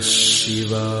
शिवा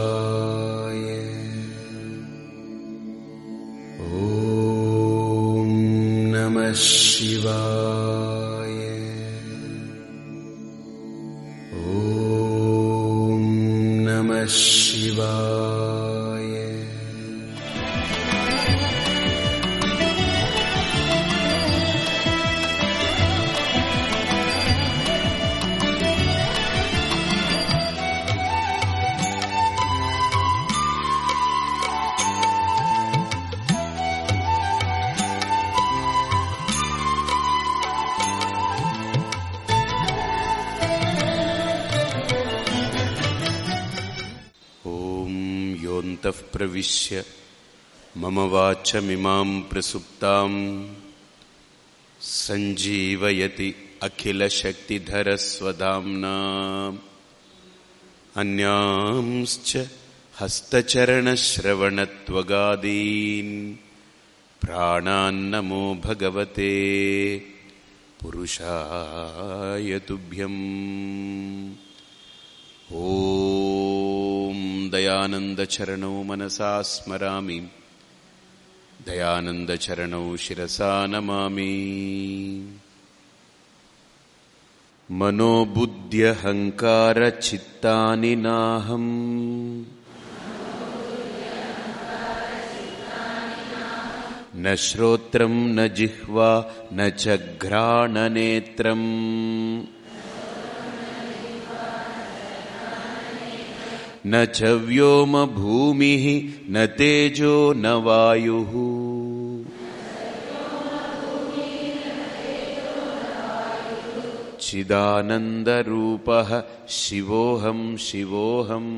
योऽन्तः प्रविश्य मम वाचमिमाम् प्रसुप्ताम् सञ्जीवयति अखिलशक्तिधरस्वधाम्ना अन्यांश्च हस्तचरणश्रवणत्वगादीन् प्राणान्नमो भगवते पुरुषाय तुभ्यम् ॐ दयानन्दचरणौ मनसा स्मरामि। दयानन्दचरणौ शिरसा नमामि। मनोबुद्ध्यहङ्कारचित्तानि नाहम्। न श्रोत्रम् न जिह्वा न च घ्राणनेत्रम् न च व्योमभूमिः न तेजो न वायुः चिदानन्दरूपः शिवोऽहम् शिवोऽहम्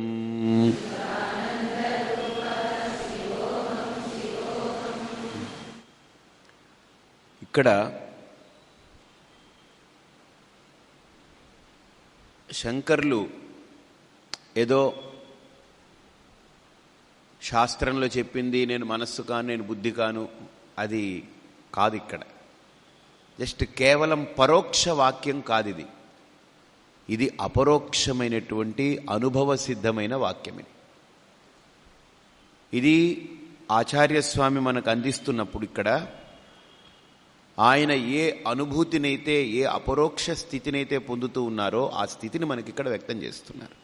ఇక్కడ శంకర్లు ఏదో శాస్త్రంలో చెప్పింది నేను మనస్సు కాను నేను బుద్ధి కాను అది కాదు ఇక్కడ. జస్ట్ కేవలం పరోక్ష వాక్యం కాదు ఇది ఇది అపరోక్షమైనటువంటి అనుభవ సిద్ధమైన వాక్యం ఇది ఇది ఆచార్యస్వామి మనకు అందిస్తున్నప్పుడు ఇక్కడ ఆయన ఏ అనుభూతినైతే ఏ అపరోక్ష స్థితినైతే పొందుతూ ఉన్నారో ఆ స్థితిని మనకి ఇక్కడ వ్యక్తం చేస్తున్నారు.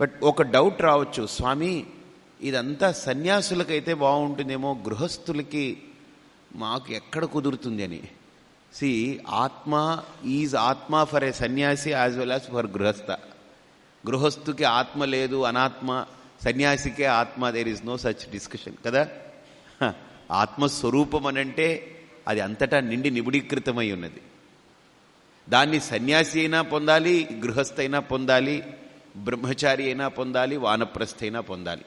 బట్ ఒక డౌట్ రావచ్చు స్వామి ఇదంతా సన్యాసులకైతే బాగుంటుందేమో గృహస్థులకి మాకు ఎక్కడ కుదురుతుంది అని. సి ఆత్మ ఈజ్ ఆత్మ ఫర్ ఏ సన్యాసి యాజ్ వెల్ యాజ్ ఫర్ గృహస్థ. గృహస్థుకి ఆత్మ లేదు అనాత్మ సన్యాసికే ఆత్మ there is no such discussion కదా? ఆత్మస్వరూపం అనంటే అది అంతటా నిండి నిబుడీకృతమై ఉన్నది. దాన్ని సన్యాసి అయినా పొందాలి గృహస్థైనా పొందాలి బ్రహ్మచారి అయినా పొందాలి వానప్రస్థ అయినా పొందాలి.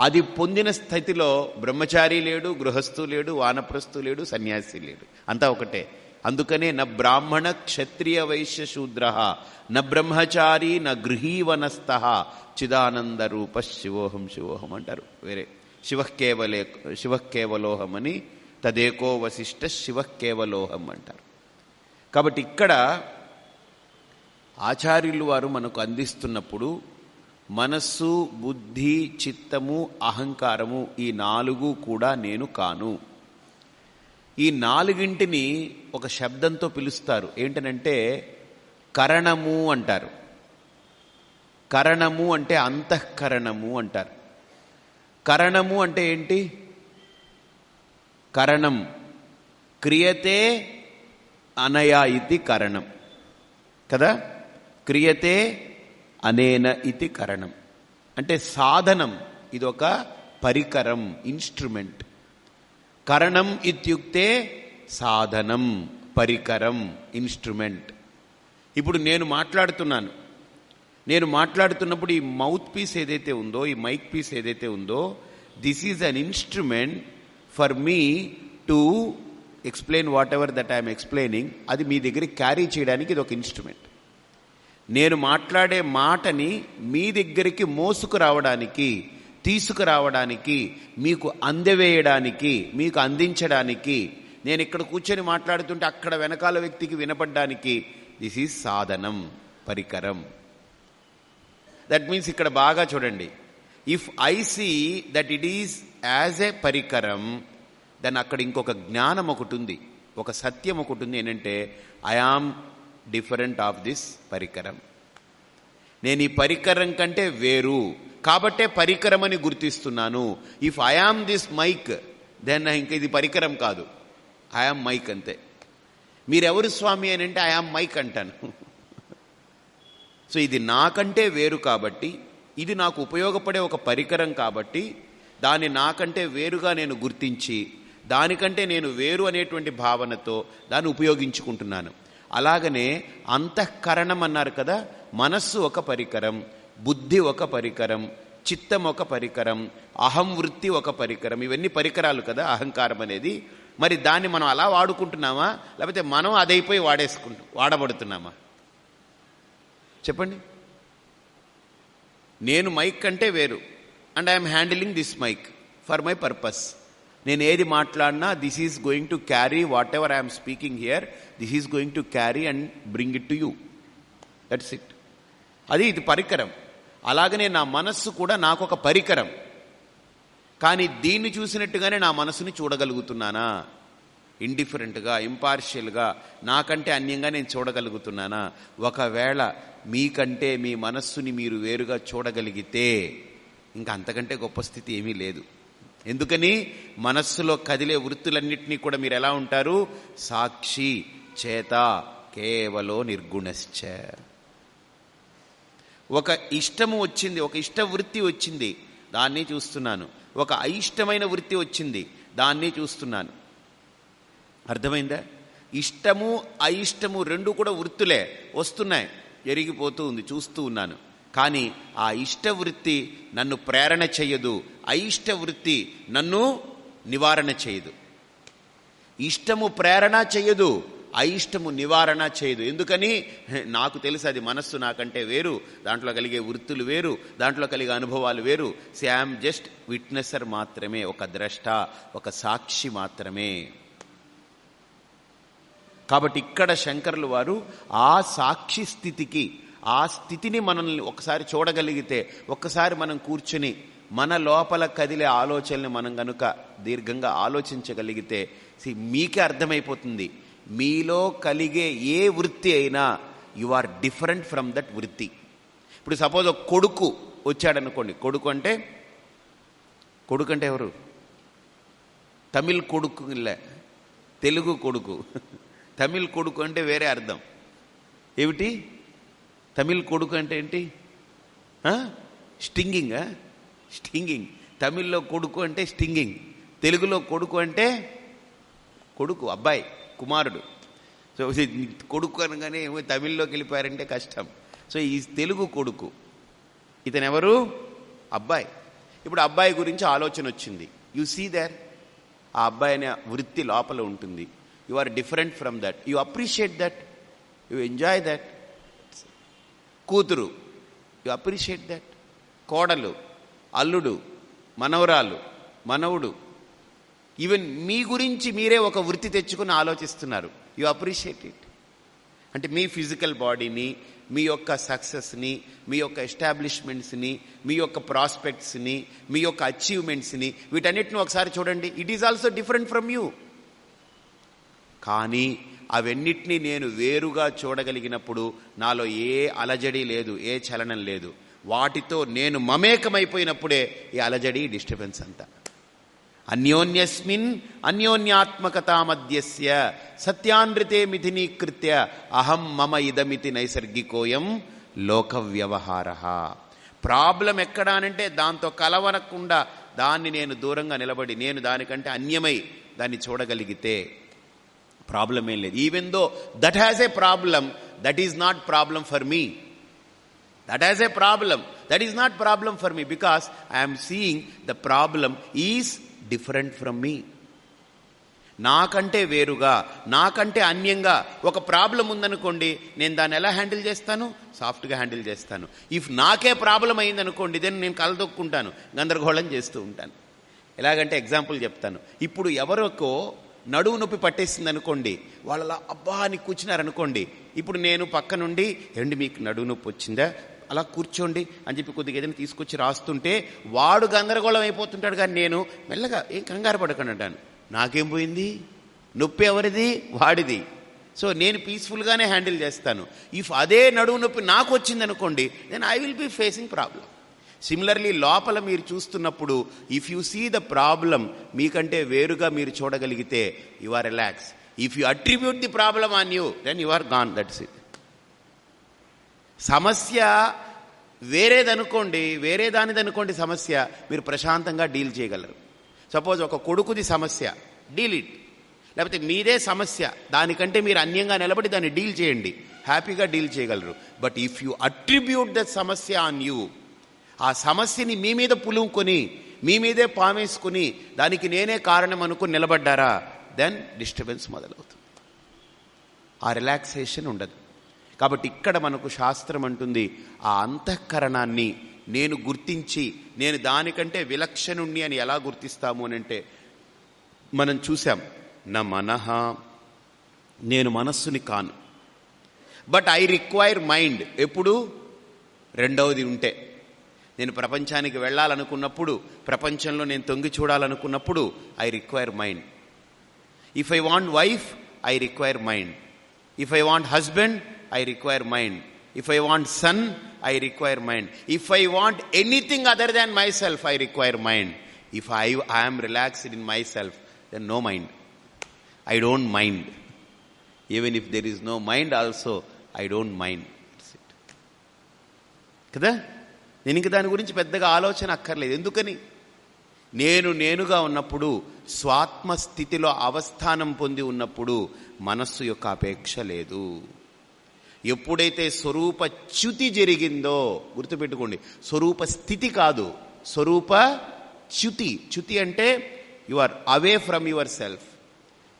అది పొందిన స్థితిలో బ్రహ్మచారి లేడు గృహస్థు లేడు వానప్రస్థు లేడు సన్యాసి లేడు. అంతా ఒకటే. అందుకనే న బ్రాహ్మణ క్షత్రియ వైశ్య శూద్ర న బ్రహ్మచారి న గృహీవనస్థ చిదానంద రూప శివోహం శివోహం అంటారు. వేరే. శివకేవలే శివకేవలోహం అని తదేకో వశిష్ట శివకేవలోహం అంటారు. కాబట్టి ఇక్కడ ఆచార్యులు వారు మనకు అందిస్తున్నప్పుడు మనస్సు బుద్ధి చిత్తము అహంకారము ఈ నాలుగు కూడా నేను కాను. ఈ నాలుగింటిని ఒక శబ్దంతో పిలుస్తారు. ఏంటనంటే కరణము అంటారు. కరణము అంటే అంతఃకరణము అంటారు. కరణము అంటే ఏంటి? కరణం. క్రియతే అనయా ఇది కరణం. కదా? క్రియతే అనేన ఇది కరణం. అంటే సాధనం ఇది ఒక పరికరం ఇన్స్ట్రుమెంట్. కరణం ఇత్యుక్తే సాధనం పరికరం ఇన్స్ట్రుమెంట్. ఇప్పుడు నేను మాట్లాడుతున్నాను. నేను మాట్లాడుతున్నప్పుడు ఈ మౌత్ పీస్ ఏదైతే ఉందో ఈ మైక్ పీస్ ఏదైతే ఉందో this is an instrument for me to explain what ever that I'm explaining. అది మీ దగ్గర క్యారీ చేయడానికి ఇది ఒక ఇన్స్ట్రుమెంట్. నేను మాట్లాడే మాటని మీ దగ్గరికి మోసుకురావడానికి తీసుకురావడానికి మీకు అందవేయడానికి మీకు అందించడానికి నేను ఇక్కడ కూర్చొని మాట్లాడుతుంటే అక్కడ వెనకాల వ్యక్తికి వినపడ్డానికి దిస్ ఈజ్ సాధనం పరికరం. దట్ మీన్స్ ఇక్కడ బాగా చూడండి. If I see that it is as a పరికరం దెన్ అక్కడ ఇంకొక జ్ఞానం ఒకటి ఉంది. ఒక సత్యం ఒకటి ఉంది. ఏంటంటే I am different of this పరికరం. నేను ఈ పరికరం కంటే వేరు కాబట్టే పరికరం అని గుర్తిస్తున్నాను. If I am this mic then ఇంక ఇది పరికరం కాదు. ఐ ఆమ్ మైక్ అంతే. మీరెవరు స్వామి అని అంటే ఐ ఆమ్ మైక్ అంటాను. సో ఇది నాకంటే వేరు కాబట్టి ఇది నాకు ఉపయోగపడే ఒక పరికరం కాబట్టి దాన్ని నాకంటే వేరుగా నేను గుర్తించి దానికంటే నేను వేరు అనేటువంటి భావనతో దాన్ని ఉపయోగించుకుంటున్నాను. అలాగనే అంతఃకరణం అన్నారు కదా మనస్సు ఒక పరికరం బుద్ధి ఒక పరికరం చిత్తం ఒక పరికరం అహం వృత్తి ఒక పరికరం ఇవన్నీ పరికరాలు కదా అహంకారం అనేది. మరి దాన్ని మనం అలా వాడుకుంటున్నామా? లేకపోతే మనం అదైపోయి వాడేసుకుంటు వాడబడుతున్నామా? చెప్పండి. నేను మైక్ కంటే వేరు. And I'm handling this mic for my purpose. నేను ఏది మాట్లాడినా this is going to carry what ever I'm speaking here this is going to carry and bring it to you that's it అది ఇది పరికరం. అలాగనే నా మనస్సు కూడా నాకు ఒక పరికరం. కానీ దీన్ని చూసినట్టుగానే నా మనసుని చూడగలుగుతున్నానా? ఇండిఫరెంట్గా ఇంపార్షియల్గా నాకంటే అన్యంగా నేను చూడగలుగుతున్నానా? ఒకవేళ మీకంటే మీ మనస్సుని మీరు వేరుగా చూడగలిగితే ఇంకా అంతకంటే గొప్ప స్థితి ఏమీ లేదు. ఎందుకని మనస్సులో కదిలే వృత్తులన్నింటినీ కూడా మీరు ఎలా ఉంటారు? సాక్షి చేత కేవలో నిర్గుణశ్చ. ఒక ఇష్టము వచ్చింది ఒక ఇష్ట వృత్తి వచ్చింది దాన్ని చూస్తున్నాను. ఒక అయిష్టమైన వృత్తి వచ్చింది దాన్ని చూస్తున్నాను. అర్థమైందా? ఇష్టము అయిష్టము రెండు కూడా వృత్తులే వస్తున్నాయి ఎరిగిపోతూ ఉంది చూస్తూ ఉన్నాను. కానీ ఆ ఇష్ట వృత్తి నన్ను ప్రేరణ చెయ్యదు అయిష్ట వృత్తి నన్ను నివారణ చేయదు. ఇష్టము ప్రేరణ చెయ్యదు అయిష్టము నివారణ చేయదు. ఎందుకని? నాకు తెలుసు అది మనస్సు నాకంటే వేరు దాంట్లో కలిగే వృత్తులు వేరు దాంట్లో కలిగే అనుభవాలు వేరు. శామ్ జస్ట్ విట్నెసర్ మాత్రమే ఒక ద్రష్ట ఒక సాక్షి మాత్రమే. కాబట్టి ఇక్కడ శంకర్లు వారు ఆ సాక్షి స్థితికి ఆ స్థితిని మనల్ని ఒకసారి చూడగలిగితే ఒక్కసారి మనం కూర్చుని మన లోపల కదిలే ఆలోచనని మనం గనుక దీర్ఘంగా ఆలోచించగలిగితే మీకే అర్థమైపోతుంది. మీలో కలిగే ఏ వృత్తి అయినా you are different from that వృత్తి. ఇప్పుడు సపోజ్ ఒక కొడుకు వచ్చాడనుకోండి. కొడుకు అంటే కొడుకు అంటే ఎవరు? తమిళ్ కొడుకు లే తెలుగు కొడుకు. తమిళ్ కొడుకు అంటే వేరే అర్థం. ఏమిటి? తమిళ్ కొడుకు అంటే ఏంటి? Stinging stinging. తమిళ్ళో కొడుకు అంటే స్టింగింగ్. తెలుగులో కొడుకు అంటే కొడుకు అబ్బాయి కుమారుడు. సో కొడుకు అనగానే తమిళ్ళోకి వెళ్ళిపోయారంటే కష్టం. సో ఈ తెలుగు కొడుకు ఇతను ఎవరు అబ్బాయి. ఇప్పుడు అబ్బాయి గురించి ఆలోచన వచ్చింది. యు సీ దర్ ఆ అబ్బాయి అనే వృత్తి లోపల ఉంటుంది. You are different from that you appreciate that you enjoy that కూతురు. యు అప్రిషియేట్ దట్ కోడలు అల్లుడు మనవరాలు మనవుడు. ఈవెన్ మీ గురించి మీరే ఒక వృత్తి తెచ్చుకుని ఆలోచిస్తున్నారు. యు అప్రిషియేట్ ఇట్ అంటే మీ ఫిజికల్ బాడీని మీ యొక్క సక్సెస్ని మీ యొక్క ఎస్టాబ్లిష్మెంట్స్ని మీ యొక్క ప్రాస్పెక్ట్స్ని మీ యొక్క అచీవ్మెంట్స్ని వీటన్నిటిని ఒకసారి చూడండి. It is also different from you కానీ అవన్నిటినీ నేను వేరుగా చూడగలిగినప్పుడు నాలో ఏ అలజడి లేదు ఏ చలనం లేదు. వాటితో నేను మమేకమైపోయినప్పుడే ఈ అలజడి డిస్టర్బెన్స్ అంతా. అన్యోన్యస్మిన్ అన్యోన్యాత్మకతా మధ్యస్య సత్యానృతే మిథినీకృత్య అహం మమ ఇదమితి నైసర్గికోయం లోక వ్యవహార ప్రాబ్లం ఎక్కడానంటే దాంతో కలవనకుండా దాన్ని నేను దూరంగా నిలబడి నేను దానికంటే అన్యమై దాన్ని చూడగలిగితే ప్రాబ్లం ఏం లేదు even though that has a problem that is not problem for me that has a problem that is not problem for me because I'm seeing the problem is different from me నాకంటే వేరుగా నాకంటే అన్యంగా ఒక problem ఉందనుకోండి నేను దాన్ని ఎలా handle చేస్తాను? సాఫ్ట్గా హ్యాండిల్ చేస్తాను. ఇఫ్ నాకే ప్రాబ్లం అయిందనుకోండి దాన్ని నేను కలదొక్కుంటాను గందరగోళం చేస్తూ ఉంటాను. ఎలాగంటే ఎగ్జాంపుల్ చెప్తాను. ఇప్పుడు ఎవరికో నడువు నొప్పి పట్టేసింది అనుకోండి వాళ్ళలా అబ్బా అని కూర్చున్నారనుకోండి ఇప్పుడు నేను పక్క నుండి ఏంటి మీకు నడువు నొప్పి వచ్చిందా? అలా కూర్చోండి అని చెప్పి కొద్దిగా ఏదైనా తీసుకొచ్చి రాస్తుంటే వాడు గందరగోళం అయిపోతుంటాడు కానీ నేను మెల్లగా ఏం కంగారు పడకండి అంటాను. నాకేం పోయింది? నొప్పి ఎవరిది? వాడిది. సో నేను పీస్ఫుల్గానే హ్యాండిల్ చేస్తాను. ఇఫ్ అదే నడువు నొప్పి నాకు వచ్చింది అనుకోండి then I will be facing problem similarly లోపల మీరు చూస్తున్నప్పుడు if you see the problem మీకంటే వేరుగా మీరు చూడగలిగితే you are relax if you attribute the problem on you then you are gone that's it సమస్య వేరేదనుకోండి వేరే దానిదనుకోండి సమస్య మీరు ప్రశాంతంగా డీల్ చేయగలరు. సపోజ్ ఒక కొడుకుది సమస్య డీల్ ఇట్ లేకపోతే మీదే సమస్య దానికంటే మీరు అన్యంగా నిలబడి దాన్ని డీల్ చేయండి. హ్యాపీగా డీల్ చేయగలరు. But if you attribute the సమస్య ఆన్ యూ ఆ సమస్యని మీ మీద పులుముకొని మీ మీదే పామేసుకుని దానికి నేనే కారణం అనుకుని నిలబడ్డారా? దెన్ డిస్టర్బెన్స్ మొదలవుతుంది. ఆ రిలాక్సేషన్ ఉండదు. కాబట్టి ఇక్కడ మనకు శాస్త్రం అంటుంది ఆ అంతఃకరణాన్ని నేను గుర్తించి నేను దానికంటే విలక్షణుణ్ణి అని ఎలా గుర్తిస్తాము అని అంటే మనం చూసాం నా మనహ నేను మనస్సుని కాను. బట్ ఐ రిక్వైర్ మైండ్ ఎప్పుడు? రెండవది ఉంటే. నేను ప్రపంచానికి వెళ్ళాలనుకున్నప్పుడు ప్రపంచంలో నేను తొంగి చూడాలనుకున్నప్పుడు I require mind if I want wife I require mind if I want husband I require mind if I want son I require mind if I want anything other than myself I require mind if I I'm relaxed in myself then no mind I don't mind even if there is no mind also I don't mind కదా? నేను ఇంక దాని గురించి పెద్దగా ఆలోచన అక్కర్లేదు. ఎందుకని? నేను నేనుగా ఉన్నప్పుడు స్వాత్మ స్థితిలో అవస్థానం పొంది ఉన్నప్పుడు మనస్సు యొక్క అపేక్ష లేదు. ఎప్పుడైతే స్వరూప చ్యుతి జరిగిందో గుర్తుపెట్టుకోండి స్వరూప స్థితి కాదు స్వరూప చ్యుతి. చ్యుతి అంటే you are away from yourself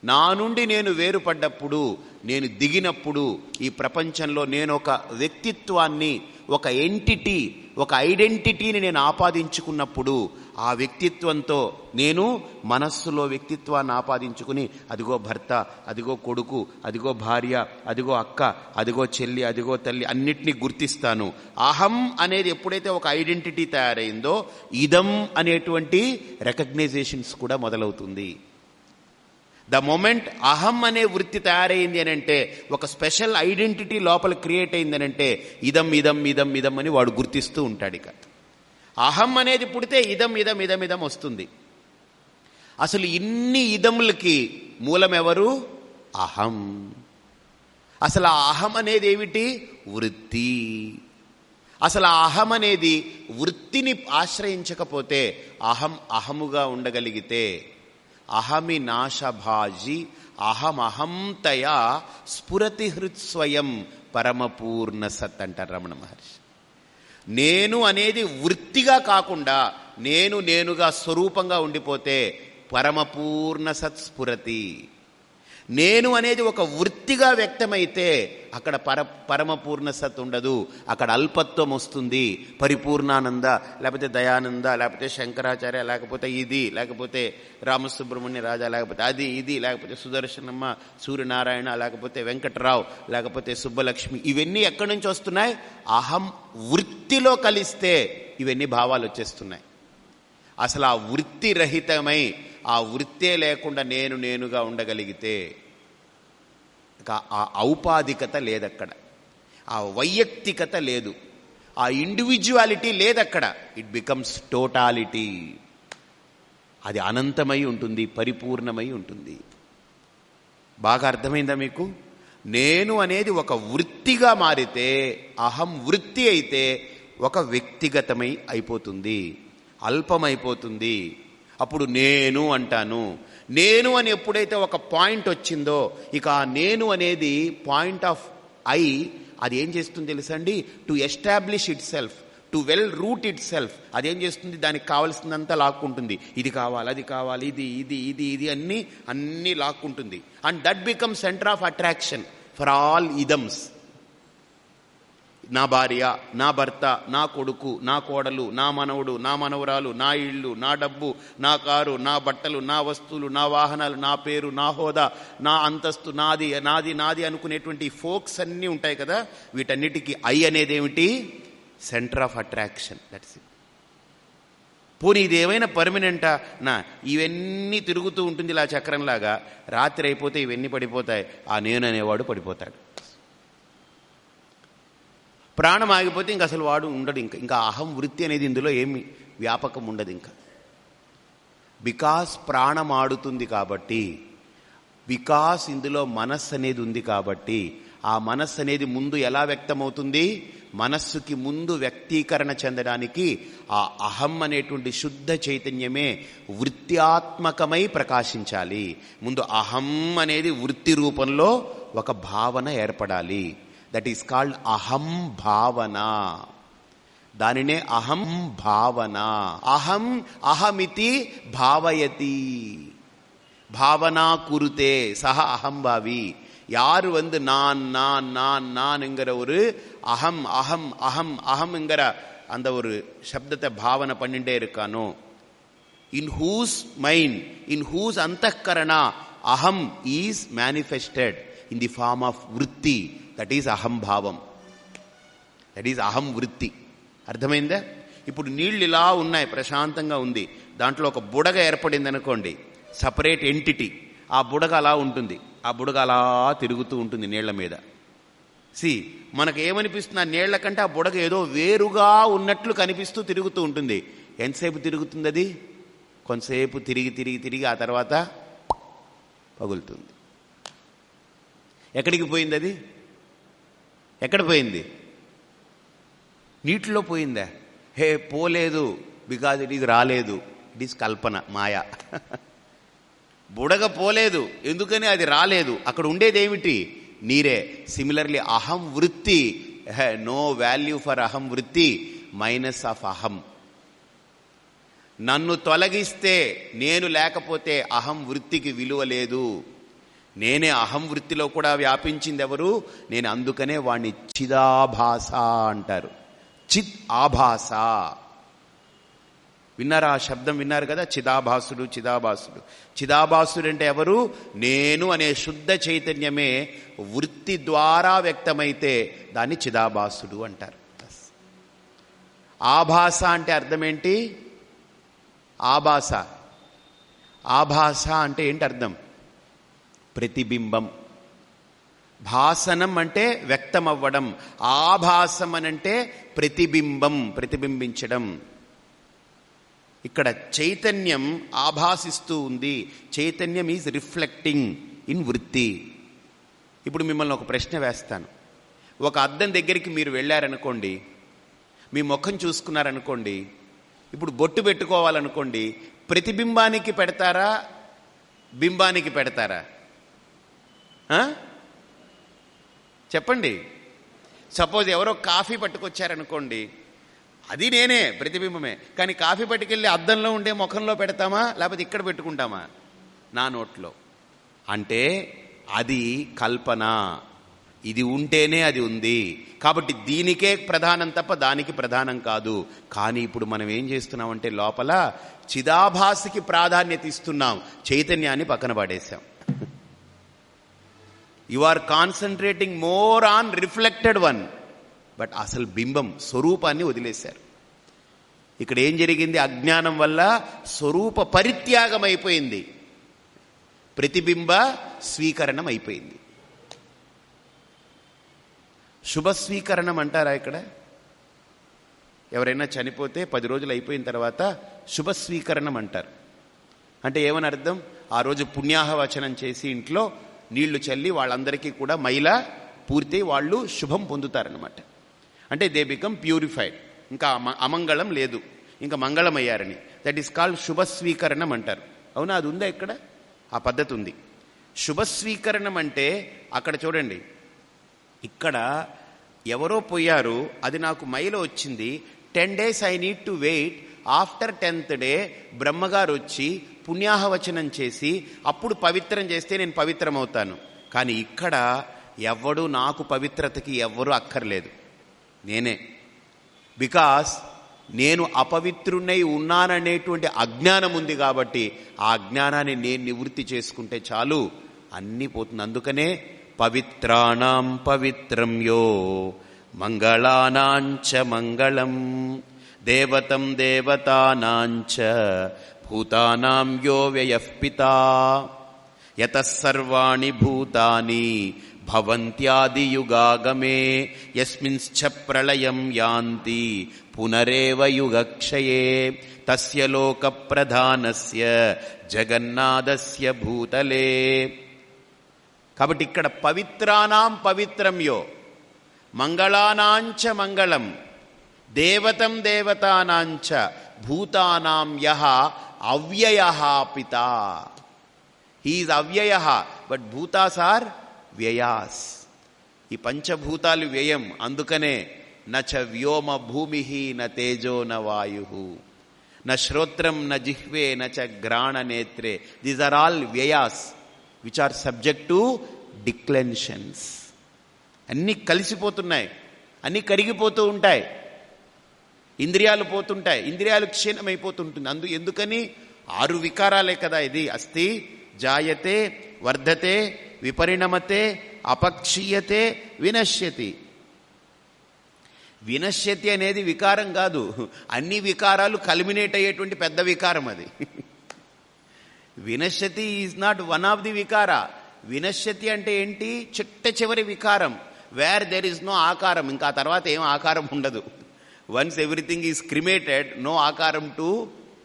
నా నుండి నేను వేరుపడ్డప్పుడు నేను దిగినప్పుడు ఈ ప్రపంచంలో నేను ఒక వ్యక్తిత్వాన్ని ఒక ఎంటిటీ ఒక ఐడెంటిటీని నేను ఆపాదించుకున్నప్పుడు ఆ వ్యక్తిత్వంతో నేను మనస్సులో వ్యక్తిత్వాన్ని ఆపాదించుకుని అదిగో భర్త అదిగో కొడుకు అదిగో భార్య అదిగో అక్క అదిగో చెల్లి అదిగో తల్లి అన్నిటినీ గుర్తిస్తాను. అహం అనేది ఎప్పుడైతే ఒక ఐడెంటిటీ తయారైందో ఇదం అనేటువంటి రికగ్నైజేషన్స్ కూడా మొదలవుతుంది. ద మొమెంట్ అహం అనే వృత్తి తయారైంది అని అంటే ఒక స్పెషల్ ఐడెంటిటీ లోపల క్రియేట్ అయింది అని అంటే ఇదం ఇదం ఇదం ఇదం అని వాడు గుర్తిస్తూ ఉంటాడు ఇక. అహం అనేది పుడితే ఇదం ఇదం ఇదం ఇదం వస్తుంది. అసలు ఇన్ని ఇదములకి మూలం ఎవరు అహం. అసలు ఆ అహం అనేది ఏమిటి? వృత్తి. అసలు ఆ అహం అనేది వృత్తిని ఆశ్రయించకపోతే అహం అహముగా ఉండగలిగితే అహమి నాశభాజి అహమహంతయా స్ఫురతి హృత్స్వయం పరమపూర్ణ సత్ అంటారు రమణ మహర్షి. నేను అనేది వృత్తిగా కాకుండా నేను నేనుగా స్వరూపంగా ఉండిపోతే పరమపూర్ణ సత్స్ఫురతి నేను అనేది ఒక వృత్తిగా వ్యక్తమైతే అక్కడ పర పరమపూర్ణ సత్ ఉండదు. అక్కడ అల్పత్వం వస్తుంది. పరిపూర్ణానంద లేకపోతే దయానంద లేకపోతే శంకరాచార్య లేకపోతే ఇది లేకపోతే రామసుబ్రహ్మణ్య రాజా లేకపోతే అది ఇది లేకపోతే సుదర్శనమ్మ సూర్యనారాయణ లేకపోతే వెంకట్రావు లేకపోతే సుబ్బలక్ష్మి. ఇవన్నీ ఎక్కడి నుంచి వస్తున్నాయి? అహం వృత్తిలో కలిస్తే ఇవన్నీ భావాలు వచ్చేస్తున్నాయి. అసలు ఆ వృత్తి రహితమై ఆ వృత్తే లేకుండా నేను నేనుగా ఉండగలిగితే ఆ ఔపాధికత లేదక్కడ. ఆ వైయక్తికత లేదు. ఆ ఇండివిజువాలిటీ లేదక్కడ. ఇట్ బికమ్స్ టోటాలిటీ అది అనంతమై ఉంటుంది పరిపూర్ణమై ఉంటుంది. బాగా అర్థమైందా మీకు? నేను అనేది ఒక వృత్తిగా మారితే అహం వృత్తి అయితే ఒక వ్యక్తిగతమై అయిపోతుంది అల్పమైపోతుంది. అప్పుడు నేను అంటాను. నేను అని ఎప్పుడైతే ఒక పాయింట్ వచ్చిందో ఇక నేను అనేది పాయింట్ ఆఫ్ ఐ అది ఏం చేస్తుంది తెలుసండి? To establish itself to well root itself అదేం చేస్తుంది? దానికి కావాల్సిందంతా లాక్కుంటుంది ఇది కావాలి అది కావాలి ఇది ఇది ఇది ఇది అన్నీ అన్నీ లాక్కుంటుంది and that become centre of attraction for all ఇదమ్స్. నా భార్య నా భర్త నా కొడుకు నా కోడలు నా మనవడు నా మనవరాలు నా ఇళ్ళు నా డబ్బు నా కారు నా బట్టలు నా వస్తువులు నా వాహనాలు నా పేరు నా హోదా నా అంతస్తు నాది నాది నాది అనుకునేటువంటి ఫోక్స్ అన్నీ ఉంటాయి కదా? వీటన్నిటికీ ఐ అనేది ఏమిటి centre of attraction that's it పోనీ ఇదేమైనా పర్మినెంటా పర్మనెంటా నా ఇవన్నీ తిరుగుతూ ఉంటుంది ఇలా చక్రంలాగా రాత్రి అయిపోతే ఇవన్నీ పడిపోతాయి ఆ నేను అనేవాడు పడిపోతాడు. ప్రాణం ఆగిపోతే ఇంకా అసలు వాడు ఉండడు ఇంకా. ఇంకా అహం వృత్తి అనేది ఇందులో ఏమి వ్యాపకం ఉండదు ఇంకా. బికాస్ ప్రాణం ఆడుతుంది కాబట్టి బికాస్ ఇందులో మనస్సు అనేది ఉంది కాబట్టి ఆ మనస్సు అనేది ముందు ఎలా వ్యక్తమవుతుంది? మనస్సుకి ముందు వ్యక్తీకరణ చెందడానికి ఆ అహం అనేటువంటి శుద్ధ చైతన్యమే వృత్యాత్మకమై ప్రకాశించాలి. ముందు అహం అనేది వృత్తి రూపంలో ఒక భావన ఏర్పడాలి. దట్ ఈస్ కాల్డ్ అహం భావన దానినే అహం భావన. అహం అహమితి భావయతి. பாவனா குருதே சஹ அகம்பாவி யார் வந்து நான் நான் நான் நான்ங்கிற ஒரு அகம் அகம் அகம் அகம்ங்கிற அந்த ஒரு சப்தத்தை பாவனை பண்ணிட்டே இருக்கானோ in whose mind in whose அந்த கரணா அகம் is manifested in the form of விற்பி దట్ ఈజ్ అహం భావం దట్ ఈజ్ అహం వృత్తి అర్థమైందా? ఇప్పుడు నీళ్ళు ఇలా ఉన్నాయి ప్రశాంతంగా ఉంది. దాంట్లో ఒక బుడగ ఏర్పడింది అనుకోండి. సపరేట్ ఎంటిటీ ఆ బుడగ అలా ఉంటుంది. ఆ బుడగ అలా తిరుగుతూ ఉంటుంది నీళ్ళ మీద. సి మనకు ఏమనిపిస్తుంది ఆ నీళ్ళ కంటే ఆ బుడగ ఏదో వేరుగా ఉన్నట్లు కనిపిస్తూ తిరుగుతూ ఉంటుంది. ఎంతసేపు తిరుగుతుంది అది? కొంతసేపు తిరిగి తిరిగి తిరిగి ఆ తర్వాత పగులుతుంది. ఎక్కడికి పోయింది అది? ఎక్కడ పోయింది? నీటిలో పోయిందా? హే పోలేదు. బికాజ్ ఇట్ ఈజ్ రాలేదు. ఇట్ ఈజ్ కల్పన మాయ. బుడగ పోలేదు. ఎందుకని అది రాలేదు? అక్కడ ఉండేది ఏమిటి? నీరే. సిమిలర్లీ అహం వృత్తి. నో వాల్యూ ఫర్ అహం వృత్తి. మైనస్ ఆఫ్ అహం. నన్ను తొలగిస్తే నేను లేకపోతే అహం వృత్తికి విలువ లేదు. నేనే అహం వృత్తిలో కూడా వ్యాపించింది ఎవరు నేను అందుకనే వాణ్ణి చిదాభాస అంటారు. చిత్ ఆభాస. విన్నారా ఆ శబ్దం? విన్నారు కదా? చిదాభాసుడు చిదాభాసుడు. చిదాభాసుడు అంటే ఎవరు? నేను అనే శుద్ధ చైతన్యమే వృత్తి ద్వారా వ్యక్తమైతే దాన్ని చిదాభాసుడు అంటారు. ఆభాస అంటే అర్థం ఏంటి ఆభాస. ఆభాస అంటే ఏంటి అర్థం? ప్రతిబింబం. భాసనం అంటే వ్యక్తమవ్వడం ఆభాసం అనంటే ప్రతిబింబం ప్రతిబింబించడం. ఇక్కడ చైతన్యం ఆభాసిస్తూ ఉంది. చైతన్యం ఈజ్ రిఫ్లెక్టింగ్ ఇన్ వృత్తి. ఇప్పుడు మిమ్మల్ని ఒక ప్రశ్న వేస్తాను. ఒక అద్దం దగ్గరికి మీరు వెళ్ళారనుకోండి మీ ముఖం చూసుకున్నారనుకోండి ఇప్పుడు బొట్టు పెట్టుకోవాలనుకోండి ప్రతిబింబానికి పెడతారా బింబానికి పెడతారా? చెప్పండి. సపోజ్ ఎవరో కాఫీ పట్టుకొచ్చారనుకోండి అది నేనే ప్రతిబింబమే. కానీ కాఫీ పట్టుకెళ్ళి అద్దంలో ఉండే ముఖంలో పెడతామా? లేకపోతే ఇక్కడ పెట్టుకుంటామా? నా నోట్లో. అంటే అది కల్పన. ఇది ఉంటేనే అది ఉంది. కాబట్టి దీనికే ప్రధానం తప్ప దానికి ప్రధానం కాదు. కానీ ఇప్పుడు మనం ఏం చేస్తున్నామంటే లోపల చిదాభాసికి ప్రాధాన్యత ఇస్తున్నాం. చైతన్యాన్ని పక్కన పడేశాం. You are concentrating more on reflected one but అసలు బింబం స్వరూపాన్ని వదిలేశారు. ఇక్కడ ఏం జరిగింది? అజ్ఞానం వల్ల స్వరూప పరిత్యాగం అయిపోయింది ప్రతిబింబ స్వీకరణం అయిపోయింది శుభ స్వీకరణం అంటారా ఇక్కడ? ఎవరైనా చనిపోతే పది రోజులు అయిపోయిన తర్వాత శుభ స్వీకరణం అంటారు. అంటే ఏమని అర్థం ఆ రోజు పుణ్యాహవచనం చేసి ఇంట్లో నీళ్ళు చల్లి వాళ్ళందరికీ కూడా మైల పూర్తి వాళ్ళు శుభం పొందుతారనమాట అంటే దే బికమ్ ప్యూరిఫైడ్ ఇంకా అమ- అమంగళం లేదు. ఇంకా మంగళమయ్యారని. దట్ ఈస్ కాల్డ్ శుభ స్వీకరణం అంటారు. అవునా? అది ఉందా ఇక్కడ? ఆ పద్ధతి ఉంది. శుభస్వీకరణం అంటే అక్కడ చూడండి. ఇక్కడ ఎవరో పోయారు అది నాకు మైల వచ్చింది. Ten days I need to wait after tenth day బ్రహ్మగారు వచ్చి పుణ్యాహవచనం చేసి అప్పుడు పవిత్రం చేస్తే నేను పవిత్రం అవుతాను కానీ ఇక్కడ ఎవడు నాకు పవిత్రతకి ఎవ్వరూ అక్కర్లేదు. నేనే. బికాస్ నేను అపవిత్రున్నై ఉన్నాననేటువంటి అజ్ఞానం ఉంది కాబట్టి ఆ అజ్ఞానాన్ని నేను నివృత్తి చేసుకుంటే చాలు అన్నీ పోతుంది. అందుకనే పవిత్రాణం పవిత్రం యో మంగళానాంచ మంగళం. దేవతం దేవతానాంచ భూతానాం యో వ్యయః పితా. యతః సర్వాణి భూతాని భవంత్యాదియుగాగమే యస్మింశ్చ ప్రళయం యాంతి పునరేవ యుగక్షయే. తస్య లోక ప్రధానస్య జగన్నాథస్య భూతలే. కాబట్టి ఇక్కడ పవిత్రానాం పవిత్రం యో మంగళానాంచ మంగళం. దేవతం దేవతానాంచ భూతానాం యహ అవ్యయ పిత. హీఈస్ అవ్యయ బట్ భూతాస్ ఆర్ వ్యయాస్. ఈ పంచభూతాలు వ్యయం అందుకనే నచ వ్యోమ భూమి న తేజో న వాయు. న శ్రోత్రం న జిహ్వే నచ గ్రాణ నేత్రే. These are all వ్యయాస్ which are subject to declensions అన్నీ కలిసిపోతున్నాయి అన్నీ కరిగిపోతూ ఉంటాయి. ఇంద్రియాలు పోతుంటాయి ఇంద్రియాలు క్షీణమైపోతుంటుంది. అందు ఎందుకని? ఆరు వికారాలే కదా ఇది. అస్థి జాయతే వర్ధతే విపరిణమతే అపక్షీయతే వినశ్యతి. వినశ్యతి అనేది వికారం కాదు. అన్ని వికారాలు కల్మినేట్ అయ్యేటువంటి పెద్ద వికారం అది. వినశ్యతి is not one of the వికార వినశ్యతి అంటే ఏంటి? చిట్ట చివరి వికారం. వేర్ దెర్ ఇస్ నో ఆకారం. ఇంకా తర్వాత ఏం ఆకారం ఉండదు. Once everything is cremated no ఆకారం టు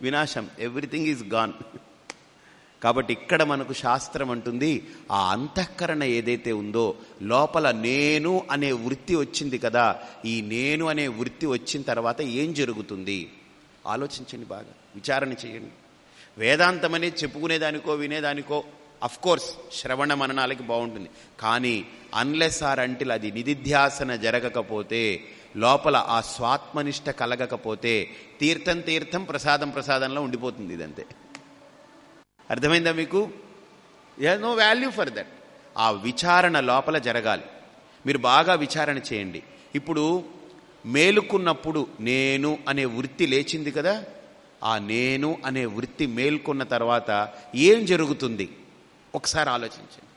వినాశం ఎవ్రీథింగ్ ఈజ్ గాన్ కాబట్టి ఇక్కడ మనకు శాస్త్రం అంటుంది ఆ అంతఃకరణ ఏదైతే ఉందో లోపల నేను అనే వృత్తి వచ్చింది కదా ఈ నేను అనే వృత్తి వచ్చిన తర్వాత ఏం జరుగుతుంది ఆలోచించండి బాగా విచారణ చేయండి వేదాంతం అనేది చెప్పుకునేదానికో వినేదానికో కోర్స్ శ్రవణ మననాలకి బాగుంటుంది కానీ అన్లెస్ ఆర్ అంటిల్ అది నిధిధ్యాసన జరగకపోతే లోపల ఆ స్వాత్మనిష్ట కలగకపోతే తీర్థం తీర్థం ప్రసాదం ప్రసాదంలో ఉండిపోతుంది ఇదంతే. అర్థమైందా మీకు? నో వాల్యూ ఫర్ దట్ ఆ విచారణ లోపల జరగాలి. మీరు బాగా విచారణ చేయండి. ఇప్పుడు మేలుకున్నప్పుడు నేను అనే వృత్తి లేచింది కదా? ఆ నేను అనే వృత్తి మేల్కొన్న తర్వాత ఏం జరుగుతుంది? ఒకసారి ఆలోచించండి.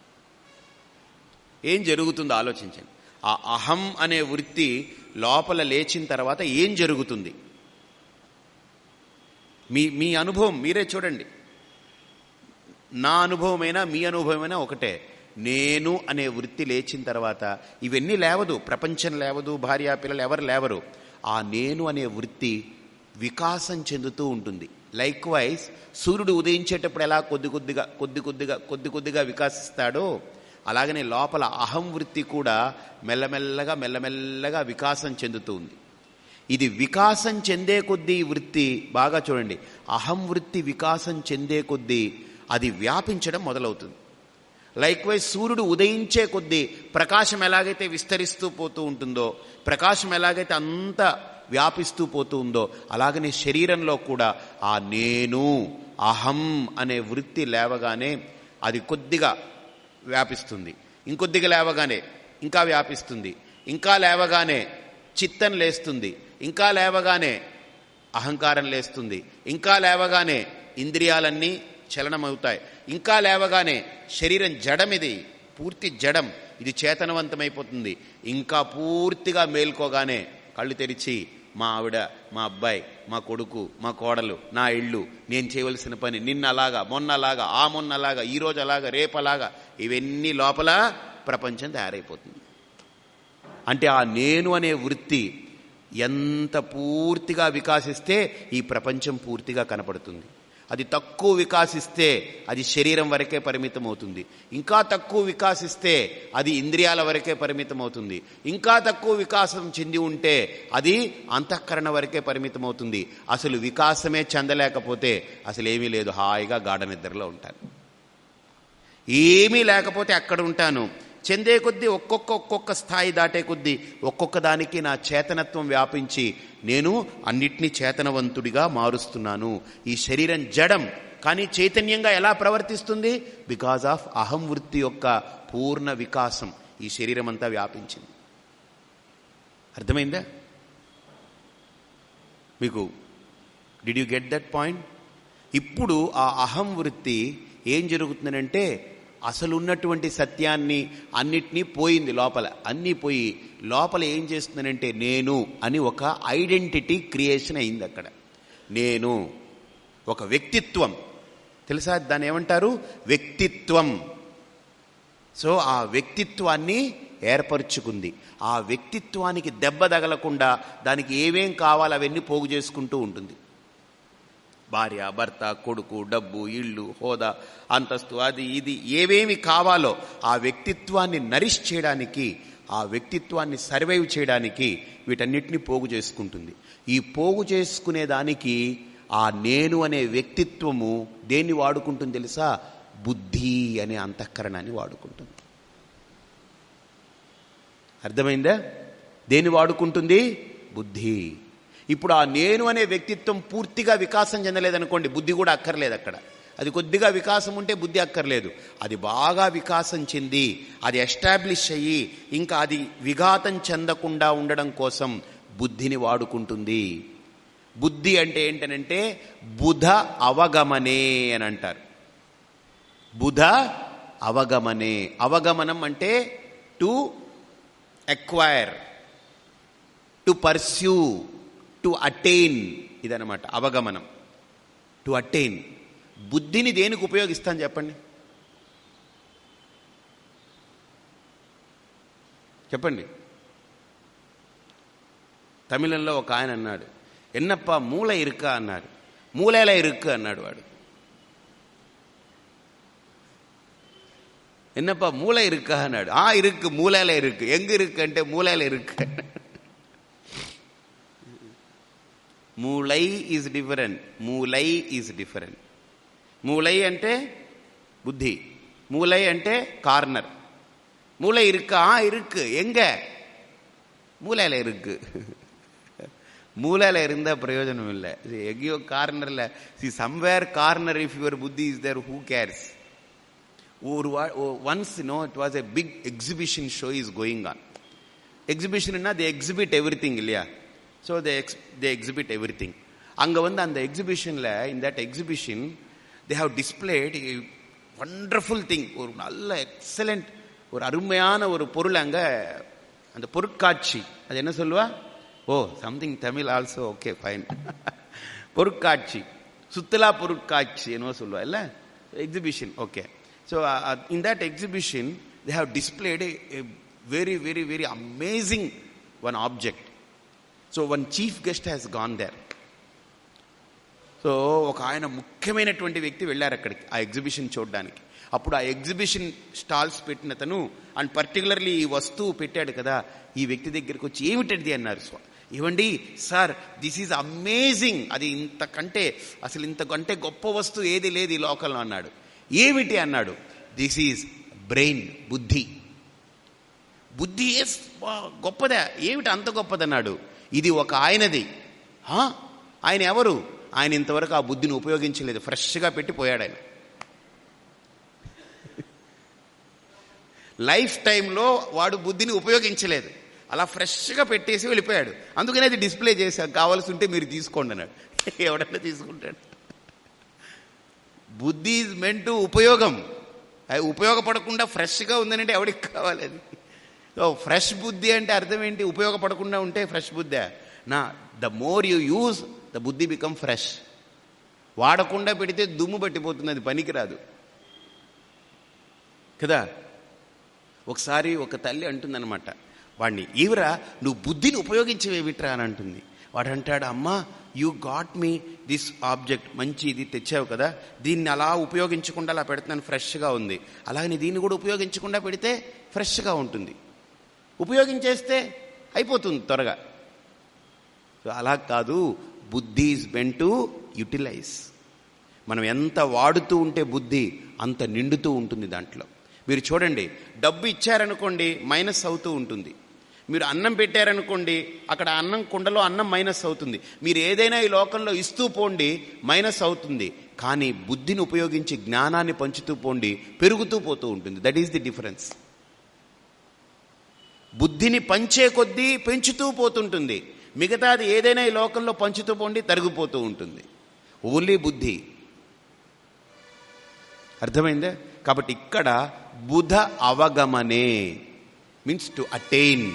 ఏం జరుగుతుందో ఆలోచించండి. ఆ అహం అనే వృత్తి లోపల లేచిన తర్వాత ఏం జరుగుతుంది? మీ మీ అనుభవం మీరే చూడండి. నా అనుభవమైనా మీ అనుభవమైనా ఒకటే. నేను అనే వృత్తి లేచిన తర్వాత ఇవన్నీ లేవదు. ప్రపంచం లేవదు భార్యా పిల్లలు ఎవరు లేవరు. ఆ నేను అనే వృత్తి వికాసం చెందుతూ ఉంటుంది. లైక్ వైజ్ సూర్యుడు ఉదయించేటప్పుడు ఎలా కొద్ది కొద్దిగా కొద్ది కొద్దిగా కొద్ది కొద్దిగా వికాసిస్తాడో అలాగనే లోపల అహం వృత్తి కూడా మెల్లమెల్లగా మెల్లమెల్లగా వికాసం చెందుతూ ఉంది. ఇది వికాసం చెందే కొద్దీ వృత్తి బాగా చూడండి. అహం వృత్తి వికాసం చెందే కొద్దీ అది వ్యాపించడం మొదలవుతుంది. లైక్వైజ్ సూర్యుడు ఉదయించే కొద్దీ ప్రకాశం ఎలాగైతే విస్తరిస్తూ పోతూ ఉంటుందో ప్రకాశం ఎలాగైతే అంత వ్యాపిస్తూ పోతూ ఉందో అలాగనే శరీరంలో కూడా ఆ నేను అహం అనే వృత్తి లేవగానే అది కొద్దిగా వ్యాపిస్తుంది. ఇంకొద్దిగా లేవగానే ఇంకా వ్యాపిస్తుంది. ఇంకా లేవగానే చిత్తం లేస్తుంది. ఇంకా లేవగానే అహంకారం లేస్తుంది. ఇంకా లేవగానే ఇంద్రియాలన్నీ చలనమవుతాయి. ఇంకా లేవగానే శరీరం జడం ఇది పూర్తి జడం ఇది చేతనవంతమైపోతుంది. ఇంకా పూర్తిగా మేల్కోగానే కళ్ళు తెరిచి మా ఆవిడ మా అబ్బాయి మా కొడుకు మా కోడలు నా ఇళ్ళు నేను చేయవలసిన పని నిన్న అలాగా ఆ మొన్నలాగా ఈరోజు అలాగా రేపలాగా ఇవన్నీ లోపల ప్రపంచం తయారైపోతుంది. అంటే ఆ నేను అనే వృత్తి ఎంత పూర్తిగా వికాసిస్తే ఈ ప్రపంచం పూర్తిగా కనపడుతుంది. అది తక్కువ వికాసిస్తే అది శరీరం వరకే పరిమితం అవుతుంది ఇంకా తక్కువ వికాసిస్తే అది ఇంద్రియాల వరకే పరిమితం అవుతుంది ఇంకా తక్కువ వికాసం చెంది ఉంటే అది అంతఃకరణ వరకే పరిమితం అవుతుంది అసలు వికాసమే చెందలేకపోతే అసలు ఏమీ లేదు హాయిగా గాఢ నిద్రలో ఉంటాను. ఏమీ లేకపోతే అక్కడ ఉంటాను. చెందే కొద్దీ ఒక్కొక్క ఒక్కొక్క స్థాయి దాటే కొద్దీ ఒక్కొక్క దానికి నా చేతనత్వం వ్యాపించి నేను అన్నిటినీ చేతనవంతుడిగా మారుస్తున్నాను. ఈ శరీరం జడం కానీ చైతన్యంగా ఎలా ప్రవర్తిస్తుంది? బికాజ్ ఆఫ్ అహం వృత్తి యొక్క పూర్ణ వికాసం ఈ శరీరం అంతా వ్యాపించింది. అర్థమైందా? మీకు did you get that point ఇప్పుడు ఆ అహం వృత్తి ఏం జరుగుతుందంటే అసలు ఉన్నటువంటి సత్యాన్ని అన్నిటినీ పోయింది లోపల. అన్నీ పోయి లోపల ఏం చేస్తుందనంటే నేను అని ఒక ఐడెంటిటీ క్రియేషన్ అయింది అక్కడ. నేను ఒక వ్యక్తిత్వం. తెలుసా దాన్ని ఏమంటారు? వ్యక్తిత్వం. సో ఆ వ్యక్తిత్వాన్ని ఏర్పరుచుకుంది. ఆ వ్యక్తిత్వానికి దెబ్బ తగలకుండా దానికి ఏమేం కావాలో అవన్నీ పోగు చేసుకుంటూ ఉంటుంది. భార్య భర్త కొడుకు డబ్బు ఇళ్ళు హోదా అంతస్తు అది ఇది ఏవేమి కావాలో ఆ వ్యక్తిత్వాన్ని నరిష్ చేయడానికి ఆ వ్యక్తిత్వాన్ని సర్వైవ్ చేయడానికి వీటన్నిటిని పోగు చేసుకుంటుంది. ఈ పోగు చేసుకునే దానికి ఆ నేను అనే వ్యక్తిత్వము దేన్ని వాడుకుంటుంది తెలుసా? బుద్ధి అనే అంతఃకరణాన్ని వాడుకుంటుంది. అర్థమైందా? దేన్ని వాడుకుంటుంది? బుద్ధి. ఇప్పుడు ఆ నేను అనే వ్యక్తిత్వం పూర్తిగా వికాసం చెందలేదనుకోండి బుద్ధి కూడా అక్కర్లేదు అక్కడ. అది కొద్దిగా వికాసం ఉంటే బుద్ధి అక్కర్లేదు. అది బాగా వికాసం చెంది అది ఎస్టాబ్లిష్ అయ్యి ఇంకా అది విఘాతం చెందకుండా ఉండడం కోసం బుద్ధిని వాడుకుంటుంది. బుద్ధి అంటే ఏంటనంటే బుధ అవగమనే అని అంటారు. బుధ అవగమనే. అవగమనం అంటే to acquire to pursue to attain ఇదనమాట అవగమనం. టు అటైన్ బుద్ధిని దేనికి ఉపయోగిస్తాను చెప్పండి? చెప్పండి. తమిళంలో ఒక ఆయన అన్నాడు ఎన్నప్ప మూల ఇరుక అన్నాడు. మూలేల ఇరుక్కు అన్నాడు వాడు. என்னப்பா అన్నాడు. ఆ ఇరుక్కు మూలేల ఇరుక్కు ఎంగు ఇరుక్కు అంటే మూలేల ఇరుక్కు అన్నాడు. మూలై ఈజ్ డిఫరెంట్ మూలై ఈజ్ డిఫరెంట్ మూలై అంటే బుద్ధి మూలై అంటే కార్నర్ மூளை இருக்கா ஆ இருக்கு எங்க மூளையில இருக்கு மூளையில இருந்தா பிரயோஜனம் இல்லை எங்கேயோ கார்னர்ல see somewhere corner if your புத்தி இஸ் தேர் ஹூ கேர்ஸ் ஒரு once no it was a big exhibition show is going on எக்ஸிபிஷன்னா the exhibit everything இல்லையா So they ex they exhibit everything அங்கே வந்து அந்த எக்ஸிபிஷனில் in that exhibition they have displayed wonderful thing ஒரு நல்ல excellent ஒரு அருமையான ஒரு பொருள் அங்கே அந்த பொருட்காட்சி. அது என்ன சொல்லுவா? ஓ something Tamil also okay fine பொருட்காட்சி. சுற்றுலா பொருட்காட்சி என்னவோ சொல்லுவா இல்லை? Exhibition okay so in that exhibition they have displayed very very very amazing one object so one chief guest has gone there so ఒక ఆయన ముఖ్యమైనటువంటి వ్యక్తి వెళ్ళారు అక్కడికి ఆ ఎగ్జిబిషన్ చూడడానికి. అప్పుడు ఆ ఎగ్జిబిషన్ స్టాల్స్ పెట్టిన తను అండ్ పర్టికులర్లీ ఈ వస్తువు పెట్టాడు కదా ఈ వ్యక్తి దగ్గరికి వచ్చి ఏమిటది అన్నారు సో ఇవ్వండి సార్ దిస్ ఈజ్ అమేజింగ్ అది ఇంతకంటే అసలు ఇంతకంటే గొప్ప వస్తువు ఏది లేదు ఈ లోకల్లో అన్నాడు. ఏమిటి అన్నాడు దిస్ ఈజ్ బ్రెయిన్ బుద్ధి. బుద్ధి గొప్పదా. ఏమిటి అంత గొప్పదన్నాడు? ఇది ఒక ఆయనది. ఆయన ఎవరు? ఆయన ఇంతవరకు ఆ బుద్ధిని ఉపయోగించలేదు. ఫ్రెష్గా పెట్టి పోయాడు ఆయన లైఫ్ టైంలో వాడు బుద్ధిని ఉపయోగించలేదు. అలా ఫ్రెష్గా పెట్టేసి వెళ్ళిపోయాడు. అందుకనే అది డిస్ప్లే చేశాను కావాల్సి ఉంటే మీరు తీసుకోండి అన్నాడు. ఎవడన్నా తీసుకుంటాడు. బుద్ధి ఈజ్ మెంటు ఉపయోగం. అది ఉపయోగపడకుండా ఫ్రెష్గా ఉందనంటే ఎవడికి కావాలి అది? సో ఫ్రెష్ బుద్ధి అంటే అర్థం ఏంటి? ఉపయోగపడకుండా ఉంటే ఫ్రెష్ బుద్ధి. నా the more you use the buddhi become fresh వాడకుండా పెడితే దుమ్ము పట్టిపోతుంది అది పనికిరాదు. కదా? ఒకసారి ఒక తల్లి అంటుందన్నమాట వాడిని ఈవరా నువ్వు బుద్ధిని ఉపయోగించవేమిట్రా అని అంటుంది. వాడు అంటాడు అమ్మా you got me this object మంచి ఇది తెచ్చావు కదా? దీన్ని అలా ఉపయోగించకుండా అలా పెడుతున్నాను ఫ్రెష్గా ఉంది. అలాగని దీన్ని కూడా ఉపయోగించకుండా పెడితే ఫ్రెష్గా ఉంటుంది. ఉపయోగించేస్తే అయిపోతుంది త్వరగా. సో అలా కాదు. బుద్ధి ఈజ్ బెన్ టు యూటిలైజ్ మనం ఎంత వాడుతూ ఉంటే బుద్ధి అంత నిండుతూ ఉంటుంది దాంట్లో. మీరు చూడండి డబ్బు ఇచ్చారనుకోండి మైనస్ అవుతూ ఉంటుంది. మీరు అన్నం పెట్టారనుకోండి అక్కడ అన్నం కుండలో అన్నం మైనస్ అవుతుంది. మీరు ఏదైనా ఈ లోకంలో ఇస్తూ పోండి మైనస్ అవుతుంది. కానీ బుద్ధిని ఉపయోగించి జ్ఞానాన్ని పంచుతూ పోండి పెరుగుతూ పోతూ ఉంటుంది. దట్ ఈస్ ది డిఫరెన్స్ బుద్ధిని పంచే కొద్దీ పెంచుతూ పోతుంటుంది. మిగతాది ఏదైనా ఈ లోకంలో పంచుతూ పోండి తరిగిపోతూ ఉంటుంది. ఓన్లీ బుద్ధి. అర్థమైందే? కాబట్టి ఇక్కడ బుధ అవగమనే means to attain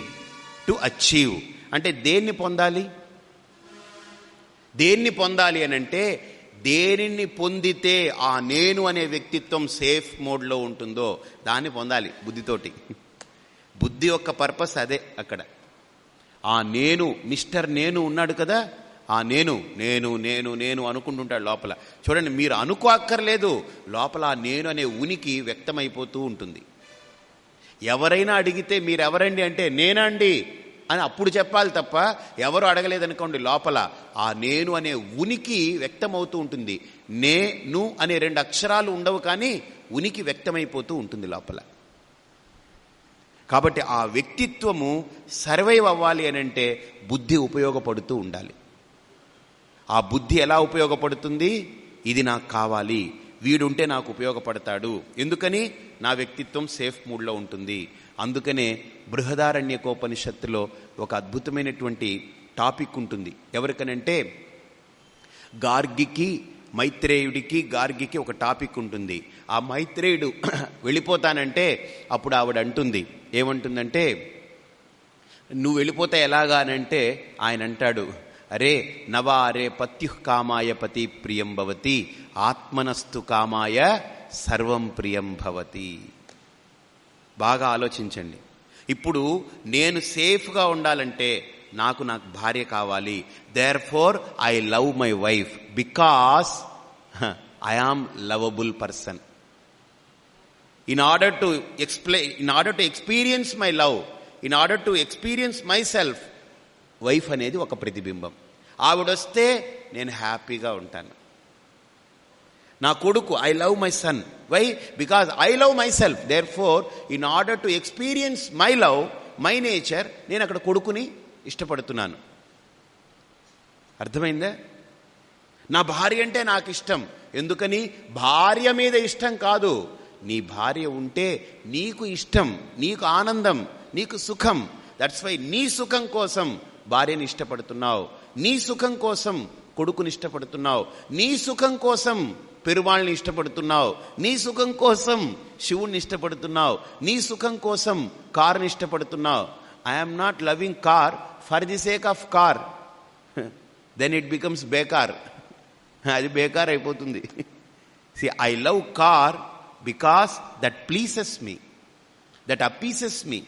to achieve అంటే దేన్ని పొందాలి? దేన్ని పొందాలి అని అంటే దేనిని పొందితే ఆ నేను అనే వ్యక్తిత్వం సేఫ్ మోడ్లో ఉంటుందో దాన్ని పొందాలి బుద్ధితోటి. బుద్ధి యొక్క పర్పస్ అదే అక్కడ. ఆ నేను మిస్టర్ నేను ఉన్నాడు కదా ఆ నేను నేను నేను నేను అనుకుంటుంటాడు లోపల. చూడండి మీరు అనుకో అక్కర్లేదు లోపల ఆ నేను అనే ఉనికి వ్యక్తమైపోతూ ఉంటుంది. ఎవరైనా అడిగితే మీరు ఎవరండి అంటే నేనండి అని అప్పుడు చెప్పాలి తప్ప ఎవరు అడగలేదనుకోండి లోపల ఆ నేను అనే ఉనికి వ్యక్తమవుతూ ఉంటుంది. నేను అనే రెండు అక్షరాలు ఉండవు కానీ ఉనికి వ్యక్తమైపోతూ ఉంటుంది లోపల. కాబట్టి ఆ వ్యక్తిత్వము సర్వైవ్ అవ్వాలి అని అంటే బుద్ధి ఉపయోగపడుతూ ఉండాలి. ఆ బుద్ధి ఎలా ఉపయోగపడుతుంది? ఇది నాకు కావాలి. వీడుంటే నాకు ఉపయోగపడతాడు. ఎందుకని? నా వ్యక్తిత్వం సేఫ్ మూడ్లో ఉంటుంది. అందుకనే బృహదారణ్యకోపనిషత్తులో ఒక అద్భుతమైనటువంటి టాపిక్ ఉంటుంది. ఎవరికనంటే గార్గికి మైత్రేయుడికి గార్గికి ఒక టాపిక్ ఉంటుంది. ఆ మైత్రేయుడు వెళ్ళిపోతానంటే అప్పుడు ఆవిడ అంటుంది. ఏమంటుందంటే నువ్వు వెళ్ళిపోతే ఎలాగా? అనంటే ఆయన అంటాడు అరే నవా అరే పత్యు కామాయ పతి ప్రియం భవతి ఆత్మనస్తు కామాయ సర్వం ప్రియం భవతి. బాగా ఆలోచించండి. ఇప్పుడు నేను సేఫ్గా ఉండాలంటే నాకు నాకు భార్య కావాలి. Therefore I love my wife because I am lovable person in order to explain in order to experience my love in order to experience myself wife అనేది ఒక ప్రతిబింబం. ఆవిడొస్తే నేను హ్యాపీగా ఉంటాను. నా కొడుకు I love my son why because I love myself therefore in order to experience my love my nature నేను అక్కడ కొడుకుని ఇష్టపడుతున్నాను. అర్థమైందా? నా భార్య అంటే నాకు ఇష్టం ఎందుకని? భార్య మీద ఇష్టం కాదు. నీ భార్య ఉంటే నీకు ఇష్టం నీకు ఆనందం నీకు సుఖం. దట్స్ వై నీ సుఖం కోసం భార్యని ఇష్టపడుతున్నావు. నీ సుఖం కోసం కొడుకుని ఇష్టపడుతున్నావు. నీ సుఖం కోసం పెరువాళ్ళని ఇష్టపడుతున్నావు. నీ సుఖం కోసం శివుణ్ణి ఇష్టపడుతున్నావు. నీ సుఖం కోసం కారుని ఇష్టపడుతున్నావు. I'm not loving car for the sake of car then it becomes బేకార్ అది బేకార్ అయిపోతుంది. See I love car because that pleases me that appeases me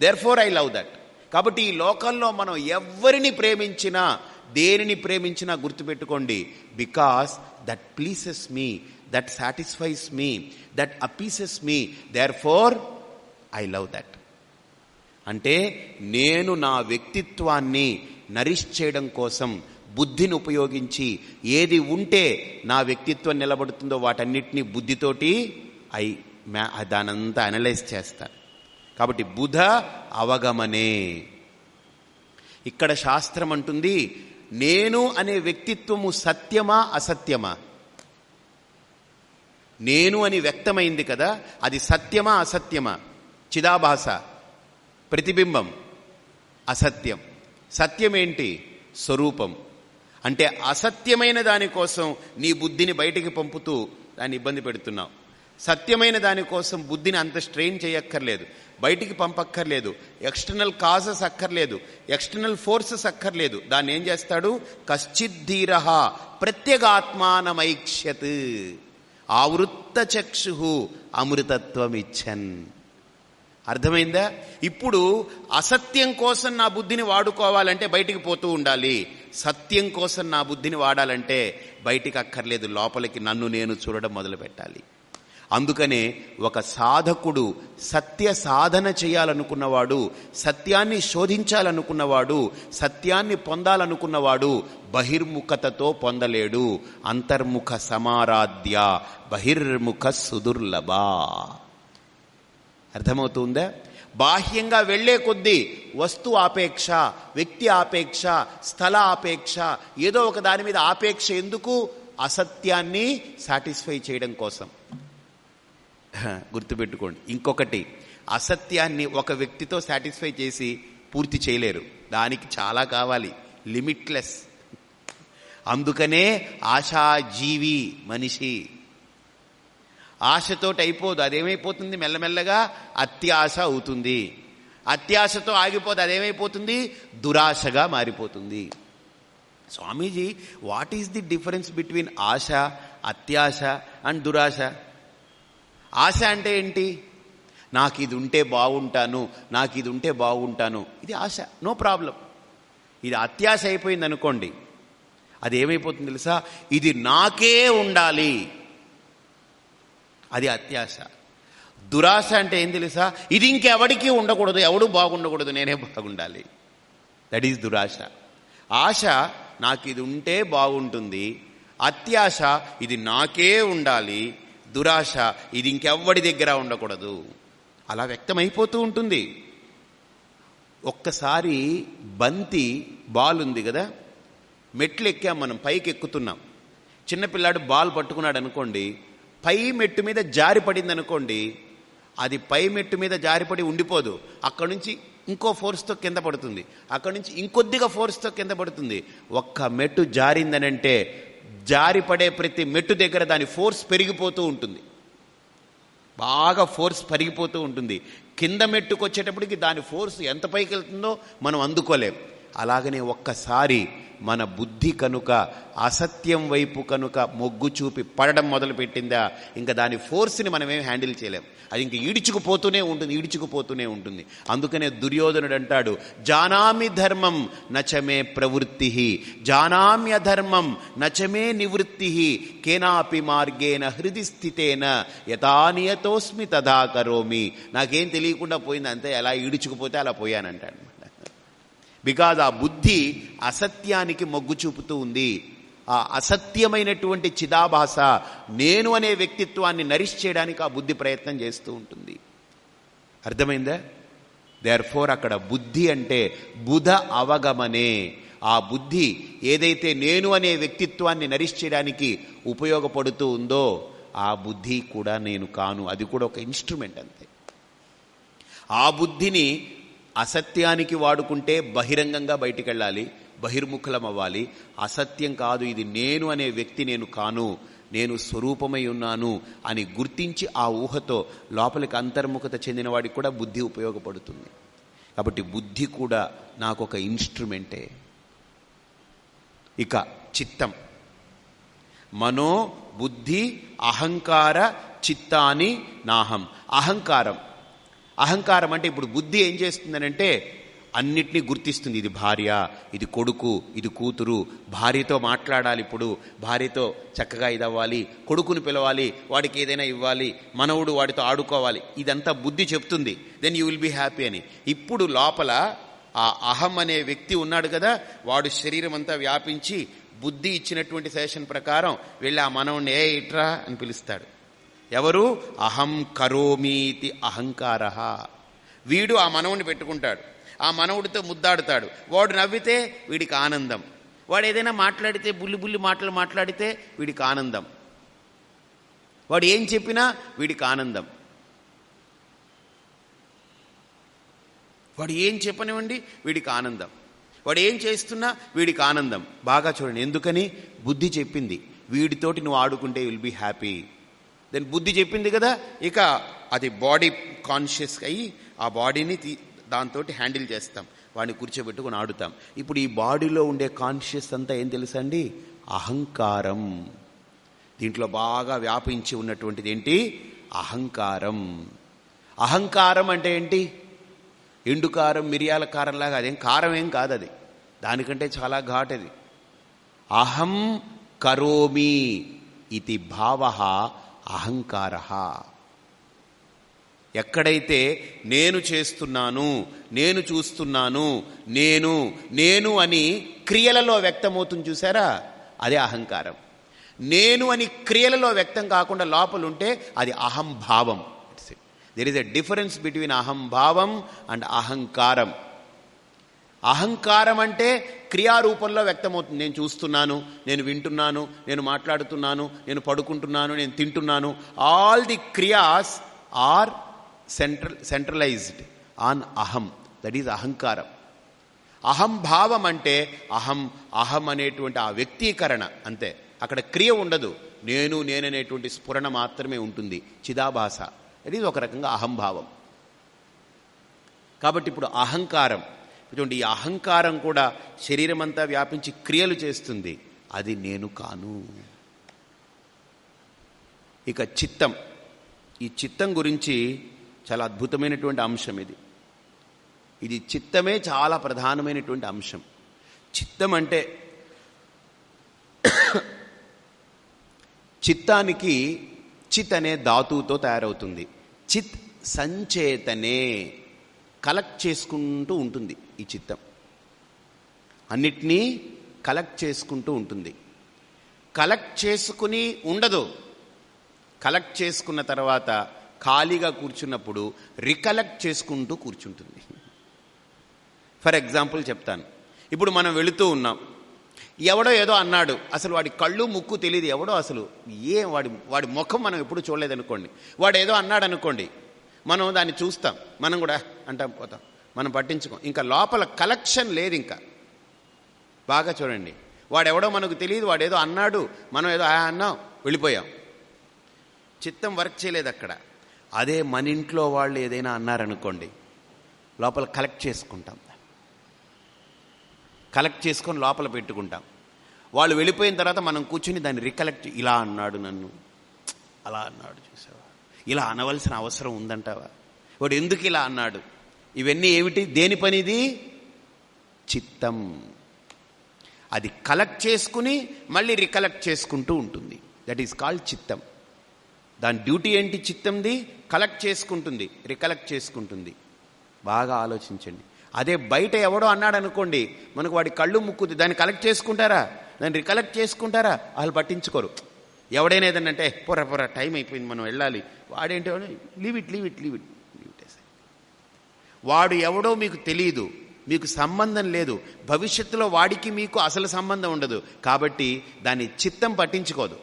therefore I love that కాబట్టి ఈ లోకంలో మనం ఎవరిని ప్రేమించినా దేనిని ప్రేమించినా గుర్తుపెట్టుకోండి. Because that pleases me that satisfies me that appeases me therefore I love that అంటే నేను నా వ్యక్తిత్వాన్ని నరిష్ చేయడం కోసం బుద్ధిని ఉపయోగించి ఏది ఉంటే నా వ్యక్తిత్వం నిలబడుతుందో వాటన్నిటినీ బుద్ధితోటి ఐ మ్యా దానంతా అనలైజ్ చేస్తాను. కాబట్టి బుధ అవగమనే. ఇక్కడ శాస్త్రం అంటుంది నేను అనే వ్యక్తిత్వము సత్యమా అసత్యమా? నేను అని వ్యక్తమైంది కదా అది సత్యమా అసత్యమా? చిదాభాస. ప్రతిబింబం అసత్యం. సత్యమేంటి? స్వరూపం. అంటే అసత్యమైన దానికోసం నీ బుద్ధిని బయటికి పంపుతూ దాన్ని ఇబ్బంది పెడుతున్నావు. సత్యమైన దానికోసం బుద్ధిని అంత స్ట్రెయిన్ చేయక్కర్లేదు. బయటికి పంపక్కర్లేదు. ఎక్స్టర్నల్ కాజెస్ అక్కర్లేదు. ఎక్స్టర్నల్ ఫోర్సెస్ అక్కర్లేదు. దాన్ని ఏం చేస్తాడు? కశ్చిద్ధీర ప్రత్యేగాత్మానమైక్ష్యత్. ఆవృత్త చక్షు అమృతత్వమిచ్చన్. అర్థమైందా? ఇప్పుడు అసత్యం కోసం నా బుద్ధిని వాడుకోవాలంటే బయటికి పోతూ ఉండాలి. సత్యం కోసం నా బుద్ధిని వాడాలంటే బయటికి అక్కర్లేదు. లోపలికి నన్ను నేను చూడడం మొదలు పెట్టాలి అందుకనే ఒక సాధకుడు సత్య సాధన చేయాలనుకున్నవాడు సత్యాన్ని శోధించాలనుకున్నవాడు సత్యాన్ని పొందాలనుకున్నవాడు బహిర్ముఖతతో పొందలేడు. అంతర్ముఖ సమారాధ్య బహిర్ముఖ సుదుర్లభా. అర్థమవుతుందా? బాహ్యంగా వెళ్ళే కొద్దీ వస్తు ఆపేక్ష వ్యక్తి ఆపేక్ష స్థల ఆపేక్ష ఏదో ఒక దాని మీద ఆపేక్ష ఎందుకు? అసత్యాన్ని సాటిస్ఫై చేయడం కోసం. గుర్తుపెట్టుకోండి. ఇంకొకటి అసత్యాన్ని ఒక వ్యక్తితో సాటిస్ఫై చేసి పూర్తి చేయలేరు. దానికి చాలా కావాలి. లిమిట్లెస్. అందుకనే ఆశాజీవి మనిషి. ఆశతోటి అయిపోదు అదేమైపోతుంది? మెల్లమెల్లగా అత్యాశ అవుతుంది. అత్యాశతో ఆగిపోదు అదేమైపోతుంది? దురాశగా మారిపోతుంది. Swamiji what is the difference between asha atyasha and durasha? ఆశ అంటే ఏంటి? నాకు ఇది ఉంటే బాగుంటాను నాకు ఇది ఉంటే బాగుంటాను ఇది ఆశ నో ప్రాబ్లం ఇది అత్యాశ అయిపోయింది అనుకోండి అది ఏమైపోతుంది తెలుసా? ఇది నాకే ఉండాలి. అది అత్యాశ. దురాశ అంటే ఏం తెలుసా? ఇది ఇంకెవడికి ఉండకూడదు ఎవడు బాగుండకూడదు నేనే బాగుండాలి. దట్ ఈజ్ దురాశ. ఆశ నాకు ఇది ఉంటే బాగుంటుంది. అత్యాశ ఇది నాకే ఉండాలి. దురాశ ఇది ఇంకెవ్వడి దగ్గర ఉండకూడదు. అలా వ్యక్తమైపోతూ ఉంటుంది. ఒక్కసారి బంతి బాల్ ఉంది కదా? మెట్లు ఎక్కాం మనం పైకి ఎక్కుతున్నాం చిన్నపిల్లాడు బాల్ పట్టుకున్నాడు అనుకోండి పై మెట్టు మీద జారి పడింది అనుకోండి అది పై మెట్టు మీద జారిపడి ఉండిపోదు. అక్కడి నుంచి ఇంకో ఫోర్స్తో కింద పడుతుంది. అక్కడి నుంచి ఇంకొద్దిగా ఫోర్స్తో కింద పడుతుంది. ఒక్క మెట్టు జారిందనంటే జారిపడే ప్రతి మెట్టు దగ్గర దాని ఫోర్స్ పెరిగిపోతూ ఉంటుంది. బాగా ఫోర్స్ పెరిగిపోతూ ఉంటుంది. కింద మెట్టుకు వచ్చేటప్పటికి దాని ఫోర్స్ ఎంత పైకి వెళ్తుందో మనం అందుకోలేం. అలాగనే ఒక్కసారి మన బుద్ధి కనుక అసత్యం వైపు కనుక మొగ్గు చూపి పడడం మొదలు పెట్టిందా ఇంకా దాని ఫోర్స్ని మనమేం హ్యాండిల్ చేయలేం. అది ఇంక ఈడ్చుకుపోతూనే ఉంటుంది ఈడ్చుకుపోతూనే ఉంటుంది. అందుకనే దుర్యోధనుడు అంటాడు జానామి ధర్మం నచమే ప్రవృత్తి జానామ్య ధర్మం నచమే నివృత్తి కేనాపి మార్గేన హృది స్థితేన యథానియతోస్మి తదా కరోమి. నాకేం తెలియకుండా పోయింది అంతే ఎలా ఈడ్చుకుపోతే అలా పోయానంటాడు. బికాజ్ ఆ బుద్ధి అసత్యానికి మొగ్గు చూపుతూ ఉంది. ఆ అసత్యమైనటువంటి చిదాభాష నేను అనే వ్యక్తిత్వాన్ని నరిష్ చేయడానికి ఆ బుద్ధి ప్రయత్నం చేస్తూ ఉంటుంది. అర్థమైందా? దేర్ ఫోర్ అక్కడ బుద్ధి అంటే బుధ అవగమనే. ఆ బుద్ధి ఏదైతే నేను అనే వ్యక్తిత్వాన్ని నరిష్ చేయడానికి ఉపయోగపడుతూ ఉందో ఆ బుద్ధి కూడా నేను కాను. అది కూడా ఒక ఇన్స్ట్రుమెంట్ అంతే. ఆ బుద్ధిని అసత్యానికి వాడుకుంటే బహిరంగంగా బయటికి వెళ్ళాలి బహిర్ముఖలం అవ్వాలి అసత్యం కాదు ఇది నేను అనే వ్యక్తి నేను కాను నేను స్వరూపమై ఉన్నాను అని గుర్తించి ఆ ఊహతో లోపలికి అంతర్ముఖత చెందిన వాడికి కూడా బుద్ధి ఉపయోగపడుతుంది. కాబట్టి బుద్ధి కూడా నాకు ఒక ఇన్స్ట్రుమెంటే. ఇక చిత్తం. మనో బుద్ధి అహంకార చిత్తాని నాహం. అహంకారం. అహంకారం అంటే ఇప్పుడు బుద్ధి ఏం చేస్తుందనంటే అన్నిటినీ గుర్తిస్తుంది. ఇది భార్య ఇది కొడుకు ఇది కూతురు. భార్యతో మాట్లాడాలి ఇప్పుడు. భార్యతో చక్కగా ఇది అవ్వాలి కొడుకుని పిలవాలి వాడికి ఏదైనా ఇవ్వాలి మనవుడు వాడితో ఆడుకోవాలి. ఇదంతా బుద్ధి చెప్తుంది. Then you will be happy అని. ఇప్పుడు లోపల ఆ అహం అనే వ్యక్తి ఉన్నాడు కదా వాడు శరీరం అంతా వ్యాపించి బుద్ధి ఇచ్చినటువంటి సెషన్ ప్రకారం వెళ్ళి ఆ మనవుణ్ణి ఏ ఇట్రా అని పిలుస్తాడు. ఎవరు? అహం కరోమీతి అహంకార. వీడు ఆ మనవుని పెట్టుకుంటాడు. ఆ మనవుడితో ముద్దాడుతాడు. వాడు నవ్వితే వీడికి ఆనందం. వాడు ఏదైనా మాట్లాడితే బుల్లి బుల్లి మాటలు మాట్లాడితే వీడికి ఆనందం. వాడు ఏం చెప్పినా వీడికి ఆనందం. వాడు ఏం చెప్పనివ్వండి వీడికి ఆనందం. వాడు ఏం చేస్తున్నా వీడికి ఆనందం. బాగా చూడండి ఎందుకని? బుద్ధి చెప్పింది. వీడితోటి నువ్వు ఆడుకుంటే విల్ బీ హ్యాపీ దెన్ బుద్ధి చెప్పింది కదా ఇక అది బాడీ కాన్షియస్ అయ్యి ఆ బాడీని దాంతో హ్యాండిల్ చేస్తాం. వాడిని కూర్చోబెట్టుకుని ఆడుతాం. ఇప్పుడు ఈ బాడీలో ఉండే కాన్షియస్ అంతా ఏం తెలుసండి అహంకారం. దీంట్లో బాగా వ్యాపించి ఉన్నటువంటిది ఏంటి? అహంకారం. అహంకారం అంటే ఏంటి? ఎండు కారం మిరియాల కారంలాగా అదేం కారం ఏం కాదు అది. దానికంటే చాలా ఘాటది. అహం కరోమి ఇది భావ అహంకార. ఎక్కడైతే నేను చేస్తున్నాను నేను చూస్తున్నాను నేను నేను అని క్రియలలో వ్యక్తమవుతుంది చూసారా అదే అహంకారం. నేను అని క్రియలలో వ్యక్తం కాకుండా లోపలుంటే అది అహంభావం. There is a difference between ahambhavam and ahankaram. అహంకారం అంటే క్రియారూపంలో వ్యక్తమవుతుంది. నేను చూస్తున్నాను నేను వింటున్నాను నేను మాట్లాడుతున్నాను నేను పడుకుంటున్నాను నేను తింటున్నాను. All the క్రియాస్ are central centralized on aham. That is ahankaram. అహంభావం అంటే అహం అహం అనేటువంటి ఆ వ్యక్తీకరణ అంతే. అక్కడ క్రియ ఉండదు. నేను నేననేటువంటి స్ఫురణ మాత్రమే ఉంటుంది. చిదాభాస. ఇది ఒక రకంగా అహంభావం కాబట్టి ఇప్పుడు అహంకారం. ఇటువంటి ఈ అహంకారం కూడా శరీరం అంతా వ్యాపించి క్రియలు చేస్తుంది. అది నేను కాను. ఇక చిత్తం. ఈ చిత్తం గురించి చాలా అద్భుతమైనటువంటి అంశం ఇది. ఇది చిత్తమే చాలా ప్రధానమైనటువంటి అంశం. చిత్తం అంటే చిత్తానికి చిత్ అనే ధాతువుతో తయారవుతుంది. చిత్ సంచేతనే. కలెక్ట్ చేసుకుంటూ ఉంటుంది. ఈ చిత్తం. అన్నిటినీ కలెక్ట్ చేసుకుంటూ ఉంటుంది. కలెక్ట్ చేసుకుని ఉండదు. కలెక్ట్ చేసుకున్న తర్వాత ఖాళీగా కూర్చున్నప్పుడు రికలెక్ట్ చేసుకుంటూ కూర్చుంటుంది. ఫర్ ఎగ్జాంపుల్ చెప్తాను. ఇప్పుడు మనం వెళుతూ ఉన్నాం. ఎవడో ఏదో అన్నాడు. అసలు వాడి కళ్ళు ముక్కు తెలియదు ఎవడో అసలు. ఏ వాడి వాడి ముఖం మనం ఎప్పుడు చూడలేదనుకోండి. వాడు ఏదో అన్నాడు అనుకోండి మనం దాన్ని చూస్తాం. మనం కూడా అంటాం పోతాం. మనం పట్టించుకోం. ఇంకా లోపల కలెక్షన్ లేదు ఇంకా. బాగా చూడండి. వాడెవడో మనకు తెలియదు వాడు ఏదో అన్నాడు మనం ఏదో ఆ అన్నాం వెళ్ళిపోయాం. చిత్తం వర్క్ చేయలేదు అక్కడ. అదే మన ఇంట్లో వాళ్ళు ఏదైనా అన్నారనుకోండి లోపల కలెక్ట్ చేసుకుంటాం. కలెక్ట్ చేసుకొని లోపల పెట్టుకుంటాం. వాళ్ళు వెళ్ళిపోయిన తర్వాత మనం కూర్చుని దాన్ని రికలెక్ట్ ఇలా అన్నాడు నన్ను. అలా అన్నాడు చూసావా? ఇలా అనవలసిన అవసరం ఉందంటావా? వాడు ఎందుకు ఇలా అన్నాడు? ఇవన్నీ ఏమిటి? దేని పనిది? చిత్తం. అది కలెక్ట్ చేసుకుని మళ్ళీ రికలెక్ట్ చేసుకుంటూ ఉంటుంది. దట్ ఈస్ కాల్డ్ చిత్తం. దాని డ్యూటీ ఏంటి చిత్తంది? కలెక్ట్ చేసుకుంటుంది రికలెక్ట్ చేసుకుంటుంది. బాగా ఆలోచించండి. అదే బయట ఎవడో అన్నాడు అనుకోండి మనకు వాడి కళ్ళు ముక్కుది దాన్ని కలెక్ట్ చేసుకుంటారా? దాన్ని రికలెక్ట్ చేసుకుంటారా? వాళ్ళు పట్టించుకోరు. ఎవడైనా ఏదన్నంటే పొర పొర టైం అయిపోయింది మనం వెళ్ళాలి. వాడేంటి leave it leave it leave it it వాడు ఎవడో మీకు తెలియదు మీకు సంబంధం లేదు భవిష్యత్తులో వాడికి మీకు అసలు సంబంధం ఉండదు. కాబట్టి దాన్ని చిత్తం పట్టించుకోదు.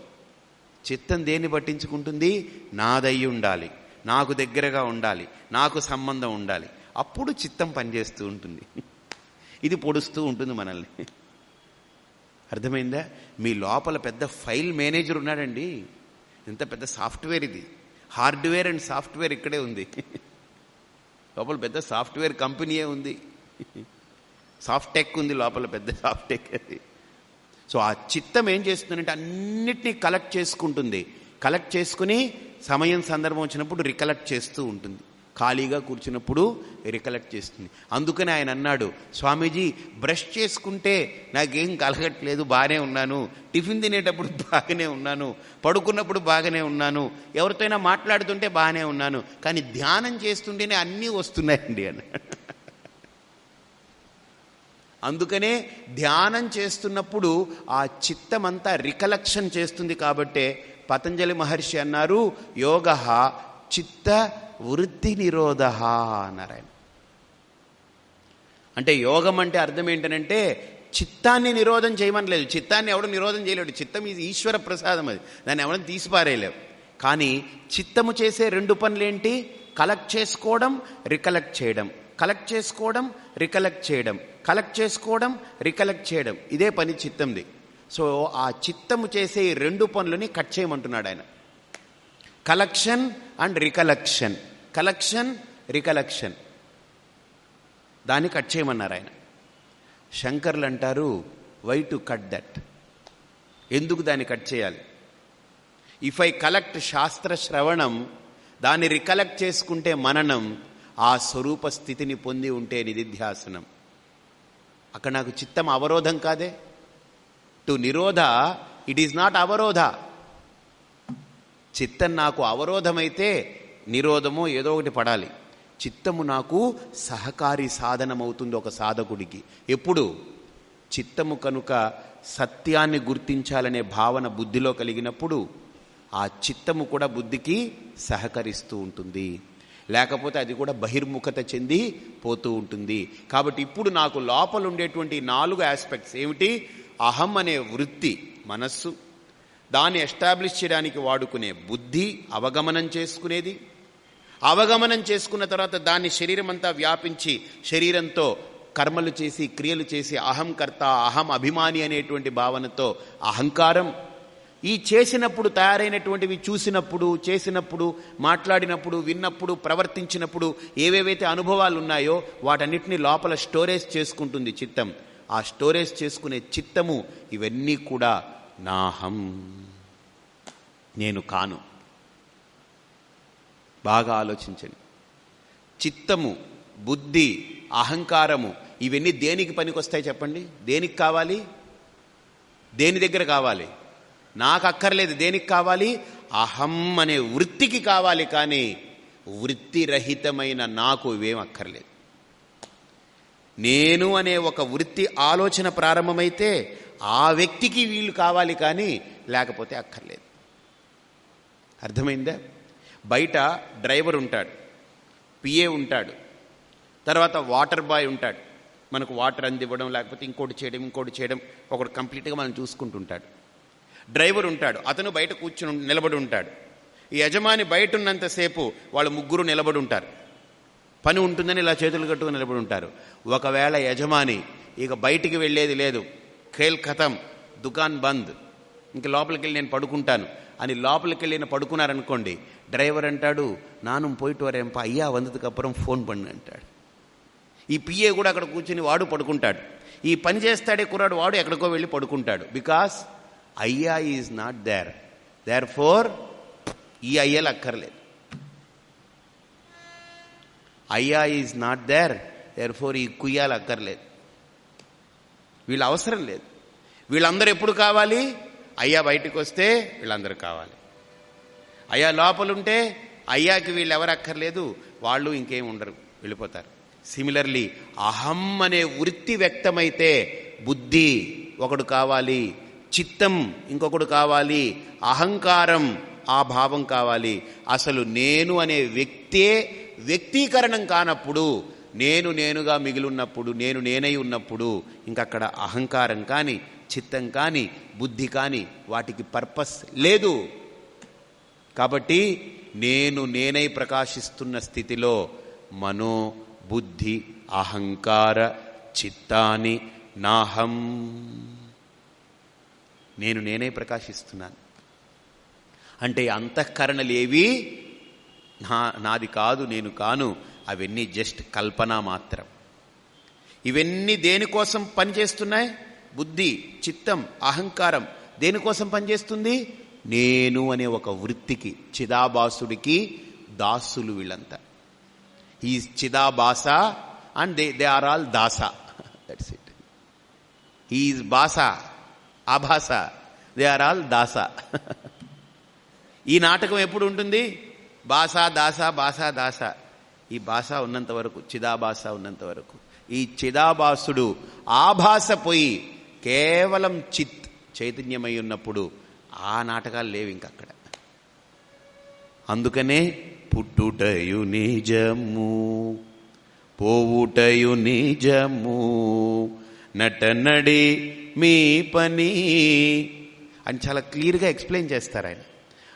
చిత్తం దేన్ని పట్టించుకుంటుంది? నాదయ్యి ఉండాలి నాకు దగ్గరగా ఉండాలి నాకు సంబంధం ఉండాలి. అప్పుడు చిత్తం పనిచేస్తూ ఉంటుంది. ఇది పొడుస్తూ ఉంటుంది మనల్ని. అర్థమైందా? మీ లోపల పెద్ద ఫైల్ మేనేజర్ ఉన్నాడండి. ఇంత పెద్ద సాఫ్ట్వేర్ ఇది. హార్డ్వేర్ అండ్ సాఫ్ట్వేర్ ఇక్కడే ఉంది. లోపల పెద్ద సాఫ్ట్వేర్ కంపెనీయే ఉంది. సాఫ్ట్ టెక్ ఉంది లోపల పెద్ద సాఫ్ట్ టెక్ అది. సో ఆ చిత్తం ఏం చేస్తుందంటే అన్నిటినీ కలెక్ట్ చేసుకుంటుంది. కలెక్ట్ చేసుకుని సమయం సందర్భం వచ్చినప్పుడు రికలెక్ట్ చేస్తూ ఉంటుంది. ఖాళీగా కూర్చున్నప్పుడు రికలెక్ట్ చేస్తుంది. అందుకని ఆయన అన్నాడు స్వామీజీ బ్రష్ చేసుకుంటే నాకేం కలగట్లేదు బాగానే ఉన్నాను. టిఫిన్ తినేటప్పుడు బాగానే ఉన్నాను. పడుకున్నప్పుడు బాగానే ఉన్నాను. ఎవరితోనైనా మాట్లాడుతుంటే బాగానే ఉన్నాను. కానీ ధ్యానం చేస్తుంటేనే అన్నీ వస్తున్నాయండి అన్నాడు. అందుకనే ధ్యానం చేస్తున్నప్పుడు ఆ చిత్తమంతా రికలెక్షన్ చేస్తుంది కాబట్టే పతంజలి మహర్షి అన్నారు యోగ చిత్త వృద్ధి నిరోధ అన్నారు అంటే యోగం అంటే అర్థం ఏంటనంటే చిత్తాన్ని నిరోధం చేయమని లేదు. చిత్తాన్ని ఎవడు నిరోధం చేయలేడు. చిత్తం ఇది ఈశ్వర ప్రసాదం అది. దాన్ని ఎవడని తీసిపారేయలేవు కానీ చిత్తము చేసే రెండు పనులేంటి కలెక్ట్ చేసుకోవడం రికలెక్ట్ చేయడం. కలెక్ట్ చేసుకోవడం రికలెక్ట్ చేయడం. కలెక్ట్ చేసుకోవడం రికలెక్ట్ చేయడం. ఇదే పని చిత్తంది. సో ఆ చిత్తము చేసే ఈ రెండు పనులని కట్ చేయమంటున్నాడు ఆయన. Collection and recollection collection recollection దాన్ని కట్ చేయమన్నారు ఆయన. శంకర్లు అంటారు వై టు కట్ దట్ ఎందుకు దాన్ని కట్ చేయాలి? ఇఫ్ ఐ కలెక్ట్ శాస్త్ర శ్రవణం దాన్ని రికలెక్ట్ చేసుకుంటే మననం ఆ స్వరూప స్థితిని పొంది ఉంటే నిధిధ్యాసనం. అక్కడ నాకు చిత్తం అవరోధం కాదే. టు నిరోధ ఇట్ ఈజ్ నాట్ అవరోధ. చిత్తం నాకు అవరోధమైతే నిరోధమో ఏదో ఒకటి పడాలి. చిత్తము నాకు సహకారి సాధనమవుతుంది ఒక సాధకుడికి. ఎప్పుడు? చిత్తము కనుక సత్యాన్ని గుర్తించాలనే భావన బుద్ధిలో కలిగినప్పుడు ఆ చిత్తము కూడా బుద్ధికి సహకరిస్తూ ఉంటుంది. లేకపోతే అది కూడా బహిర్ముఖత చెంది పోతూ ఉంటుంది. కాబట్టి ఇప్పుడు నాకు లోపల ఉండేటువంటి నాలుగు ఆస్పెక్ట్స్ ఏమిటి? అహం అనే వృత్తి మనస్సు దాన్ని ఎస్టాబ్లిష్ చేయడానికి వాడుకునే బుద్ధి అవగమనం చేసుకునేది. అవగమనం చేసుకున్న తర్వాత దాన్ని శరీరం అంతా వ్యాపించి శరీరంతో కర్మలు చేసి క్రియలు చేసి అహంకర్త అహం అభిమాని అనేటువంటి భావనతో అహంకారం. ఈ చేసినప్పుడు తయారైనటువంటివి చూసినప్పుడు చేసినప్పుడు మాట్లాడినప్పుడు విన్నప్పుడు ప్రవర్తించినప్పుడు ఏవేవైతే అనుభవాలు ఉన్నాయో వాటన్నిటిని లోపల స్టోరేజ్ చేసుకుంటుంది చిత్తం. ఆ స్టోరేజ్ చేసుకునే చిత్తము ఇవన్నీ కూడా నాహం. నేను కాను. బాగా ఆలోచించండి. చిత్తము బుద్ధి అహంకారము ఇవన్నీ దేనికి పనికొస్తాయి చెప్పండి? దేనికి కావాలి? దేని దగ్గర కావాలి? నాకు అక్కర్లేదు దేనికి కావాలి? అహం అనే వృత్తికి కావాలి కానీ వృత్తిరహితమైన నాకు ఇవేం అక్కర్లేదు. నేను అనే ఒక వృత్తి ఆలోచన ప్రారంభమైతే ఆ వ్యక్తికి వీళ్ళు కావాలి కానీ లేకపోతే అక్కర్లేదు. అర్థమైందా? బయట డ్రైవర్ ఉంటాడు పిఏ ఉంటాడు తర్వాత వాటర్ బాయ్ ఉంటాడు. మనకు వాటర్ అందివ్వడం లేకపోతే ఇంకోటి చేయడం ఇంకోటి చేయడం ఒకడు కంప్లీట్గా మనం చూసుకుంటుంటాడు. డ్రైవర్ ఉంటాడు అతను బయట కూర్చుని నిలబడి ఉంటాడు. ఈ యజమాని బయట ఉన్నంతసేపు వాళ్ళు ముగ్గురు నిలబడి ఉంటారు. పని ఉంటుందని ఇలా చేతులు కట్టుకుని నిలబడి ఉంటారు. ఒకవేళ యజమాని ఇక బయటికి వెళ్ళేది లేదు ఖేల్ ఖతం దుకాన్ బంద్. ఇంక లోపలికి వెళ్ళి నేను పడుకుంటాను. అని లోపలికి వెళ్ళిన పడుకున్నారనుకోండి డ్రైవర్ అంటాడు నాను పోయిట్టు వరేంపా అయ్యా వందకప్పురం ఫోన్ పండి అంటాడు. ఈ పిఏ కూడా అక్కడ కూర్చుని వాడు పడుకుంటాడు. ఈ పని చేస్తాడే కుర్రాడు వాడు ఎక్కడికో వెళ్ళి పడుకుంటాడు. Because ayya is not there. Therefore ఈ అయ్యలు అక్కర్లేదు. Ayya is not there therefore ఈ కుయ్యాలు అక్కర్లేదు. వీళ్ళ అవసరం లేదు. వీళ్ళందరూ ఎప్పుడు కావాలి? అయ్యా బయటకు వస్తే వీళ్ళందరూ కావాలి. అయ్యా లోపలుంటే అయ్యాకి వీళ్ళు ఎవరు అక్కర్లేదు వాళ్ళు ఇంకేం ఉండరు వెళ్ళిపోతారు. సిమిలర్లీ అహం అనే వృత్తి వ్యక్తమైతే బుద్ధి ఒకడు కావాలి చిత్తం ఇంకొకడు కావాలి అహంకారం ఆ భావం కావాలి. అసలు నేను అనే వ్యక్తే వ్యక్తీకరణం కానప్పుడు నేను నేనుగా మిగిలిన్నప్పుడు నేను నేనై ఉన్నప్పుడు ఇంకక్కడ అహంకారం కానీ చిత్తం కానీ బుద్ధి కానీ వాటికి పర్పస్ లేదు. కాబట్టి నేను నేనై ప్రకాశిస్తున్న స్థితిలో మనో బుద్ధి అహంకార చిత్తాని నాహం. నేను నేనే ప్రకాశిస్తున్నాను. అంటే అంతఃకరణలేవి నా నాది కాదు నేను కాను అవన్నీ జస్ట్ కల్పన మాత్రం. ఇవన్నీ దేనికోసం పనిచేస్తున్నాయి? బుద్ధి చిత్తం అహంకారం దేనికోసం పనిచేస్తుంది? నేను అనే ఒక వృత్తికి చిదాబాసుడికి దాసులు వీళ్ళంతా. ఈ చిదాబాస and they they are all Dasa. That's it is బాస ఆభాస దే ఆర్ ఆల్ దాస. ఈ నాటకం ఎప్పుడు ఉంటుంది? బాస దాస బాస దాస. ఈ భాష ఉన్నంత వరకు చిదాభాష ఉన్నంత వరకు. ఈ చిదాభాసుడు ఆ భాష పోయి కేవలం చిత్ చైతన్యమై ఉన్నప్పుడు ఆ నాటకాలు లేవు ఇంకక్కడ. అందుకనే పుట్టుటయు నిజము పోవుటయు నిజము నటనడి మీ పని అని చాలా క్లియర్గా ఎక్స్ప్లెయిన్ చేస్తారు ఆయన.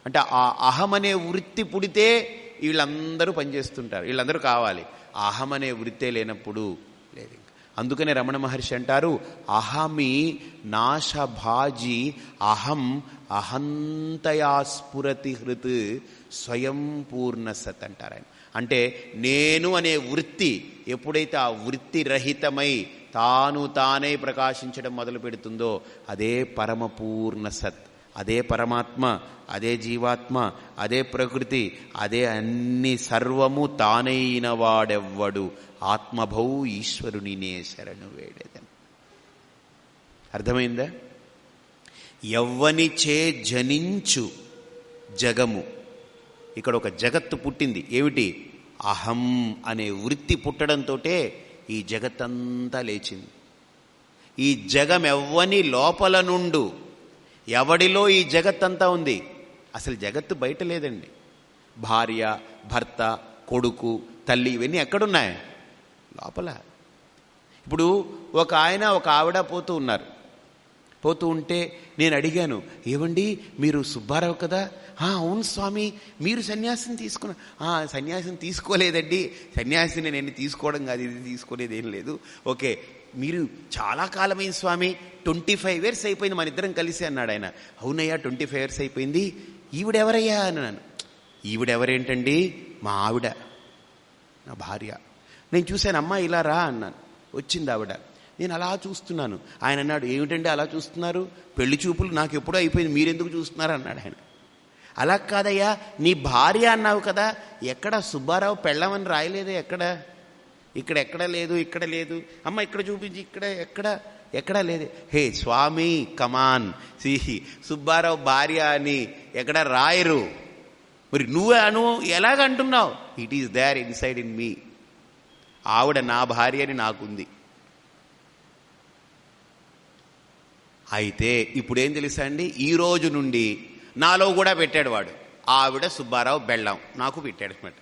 అంటే ఆ అహం అనే వృత్తి పుడితే వీళ్ళందరూ పనిచేస్తుంటారు. వీళ్ళందరూ కావాలి. అహం అనే వృత్తే లేనప్పుడు లేదు అందుకనే రమణ మహర్షి అంటారు అహమి నాశభాజి అహం అహంతయా స్ఫురతి హృత్ స్వయం పూర్ణ సత్ అంటారు ఆయన. అంటే నేను అనే వృత్తి ఎప్పుడైతే ఆ వృత్తి రహితమై తాను తానే ప్రకాశించడం మొదలు పెడుతుందో అదే పరమపూర్ణ సత్ అదే పరమాత్మ అదే జీవాత్మ అదే ప్రకృతి అదే అన్ని సర్వము తానైన వాడెవ్వడు. ఆత్మభౌ ఈశ్వరునినే శరణు వేడేదని. అర్థమైందా? ఎవ్వనిచే జనించు జగము. ఇక్కడ ఒక జగత్తు పుట్టింది. ఏమిటి? అహం అనే వృత్తి పుట్టడంతో ఈ జగత్తంతా లేచింది. ఈ జగం ఎవ్వని లోపల నుండు ఎవడిలో ఈ జగత్తంతా ఉంది? అసలు జగత్తు బయట లేదండి. భార్య భర్త కొడుకు తల్లి ఇవన్నీ ఎక్కడున్నాయి? లోపల. ఇప్పుడు ఒక ఆయన ఒక ఆవిడ పోతూ ఉన్నారు. పోతూ ఉంటే నేను అడిగాను ఏమండి మీరు సుబ్బారావు కదా? అవును స్వామి మీరు సన్యాసం తీసుకున్న సన్యాసం తీసుకోలేదండి. సన్యాసిని నేను తీసుకోవడం కాదు ఇది తీసుకోలేదు ఏం లేదు. ఓకే మీరు చాలా కాలమైంది స్వామి. ట్వంటీ ఫైవ్ ఇయర్స్ అయిపోయింది మన ఇద్దరం కలిసి అన్నాడు ఆయన. అవునయ్యా ట్వంటీ ఫైవ్ ఇయర్స్ అయిపోయింది. ఈవిడెవరయ్యా? అన్నాను. ఈవిడెవరేంటండి? మా ఆవిడ నా భార్య. నేను చూశాను అమ్మా ఇలా రా అన్నాను. వచ్చింది ఆవిడ. నేను అలా చూస్తున్నాను. ఆయన అన్నాడు. ఏమిటండి అలా చూస్తున్నారు? పెళ్ళి చూపులు నాకు ఎప్పుడూ అయిపోయింది. మీరెందుకు చూస్తున్నారు? అన్నాడు ఆయన. అలా కాదయ్యా నీ భార్య అన్నావు కదా ఎక్కడ సుబ్బారావు పెళ్ళమని రాయలేదే ఎక్కడ? ఇక్కడ ఎక్కడ లేదు ఇక్కడ లేదు. అమ్మ ఇక్కడ చూపించి ఇక్కడ ఎక్కడ? ఎక్కడా లేదు. హే స్వామి కమాన్ సిహి సుబ్బారావు భార్య అని ఎక్కడ రాయరు? మరి నువ్వే అను ఎలాగంటున్నావు? It is there inside in me ఆవిడ నా భార్య అని నాకుంది. అయితే ఇప్పుడు ఏం తెలుసా అండి? ఈ రోజు నుండి నాలో కూడా పెట్టాడు వాడు. ఆవిడ సుబ్బారావు బెళ్ళం నాకు పెట్టాడు అనమాట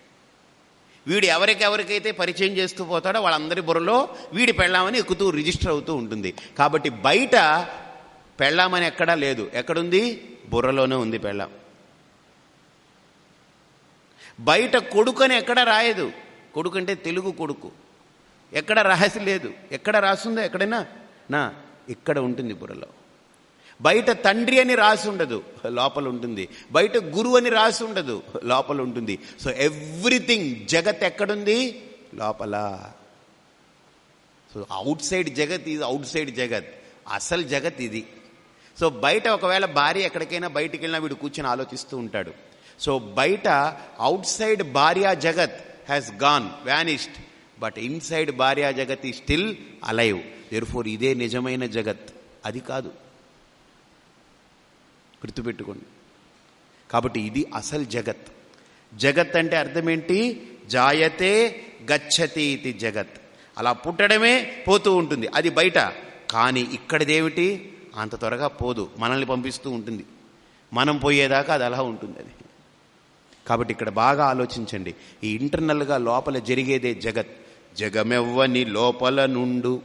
వీడు ఎవరికెవరికైతే పరిచయం చేస్తూ పోతాడో వాళ్ళందరి బుర్రలో వీడి పెళ్ళామని ఎక్కుతూ రిజిస్టర్ అవుతూ ఉంటుంది. కాబట్టి బయట పెళ్ళామని ఎక్కడా లేదు. ఎక్కడుంది? బుర్రలోనే ఉంది పెళ్ళాం. బయట కొడుకు అని ఎక్కడ రాయదు. కొడుకు అంటే తెలుగు కొడుకు. ఎక్కడ రాసి లేదు. ఎక్కడ రాస్తుందో ఎక్కడైనా? నా ఇక్కడ ఉంటుంది బుర్రలో. బయట తండ్రి అని రాసి ఉండదు. లోపల ఉంటుంది. బయట గురువు అని రాసి ఉండదు. లోపల ఉంటుంది. సో ఎవ్రీథింగ్ జగత్ ఎక్కడుంది? లోపల. సో అవుట్ సైడ్ జగత్ ఇది అవుట్ సైడ్ జగత్. అసలు జగత్ ఇది. సో బయట ఒకవేళ భార్య ఎక్కడికైనా బయటికి వెళ్ళినా వీడు కూర్చొని ఆలోచిస్తూ ఉంటాడు. సో బయట అవుట్ సైడ్ భార్యా జగత్ has gone vanished but inside భార్యా జగత్ ఈ స్టిల్ అలైవ్ దేర్ ఫోర్ ఇదే నిజమైన జగత్. అది కాదు. గుర్తుపెట్టుకోండి. కాబట్టి ఇది అసలు జగత్. జగత్ అంటే అర్థం ఏంటి? జాయతే గచ్చతి ఇది జగత్. అలా పుట్టడమే పోతూ ఉంటుంది. అది బయట. కానీ ఇక్కడదేమిటి? అంత త్వరగా పోదు. మనల్ని పంపిస్తూ ఉంటుంది. మనం పోయేదాకా అది అలా ఉంటుంది అది. కాబట్టి ఇక్కడ బాగా ఆలోచించండి. ఈ ఇంటర్నల్గా లోపల జరిగేదే జగత్. జగమెవ్వని లోపల నుండు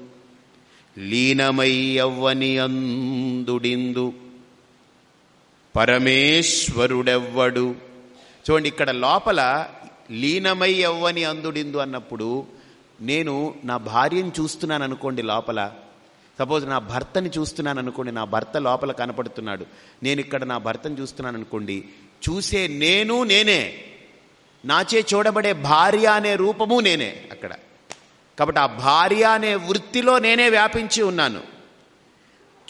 లీనమై అవ్వని అందుడిందు. పరమేశ్వరుడెవ్వడు. చూడండి ఇక్కడ లోపల లీనమై ఎవ్వని అందుడిందు అన్నప్పుడు నేను నా భార్యను చూస్తున్నాను అనుకోండి లోపల. సపోజ్ నా భర్తని చూస్తున్నాను అనుకోండి నా భర్త లోపల కనపడుతున్నాడు. నేను ఇక్కడ నా భర్తను చూస్తున్నాను అనుకోండి చూసే నేను నేనే. నాచే చూడబడే భార్య అనే రూపము నేనే అక్కడ. కాబట్టి ఆ భార్య అనే వృత్తిలో నేనే వ్యాపించి ఉన్నాను.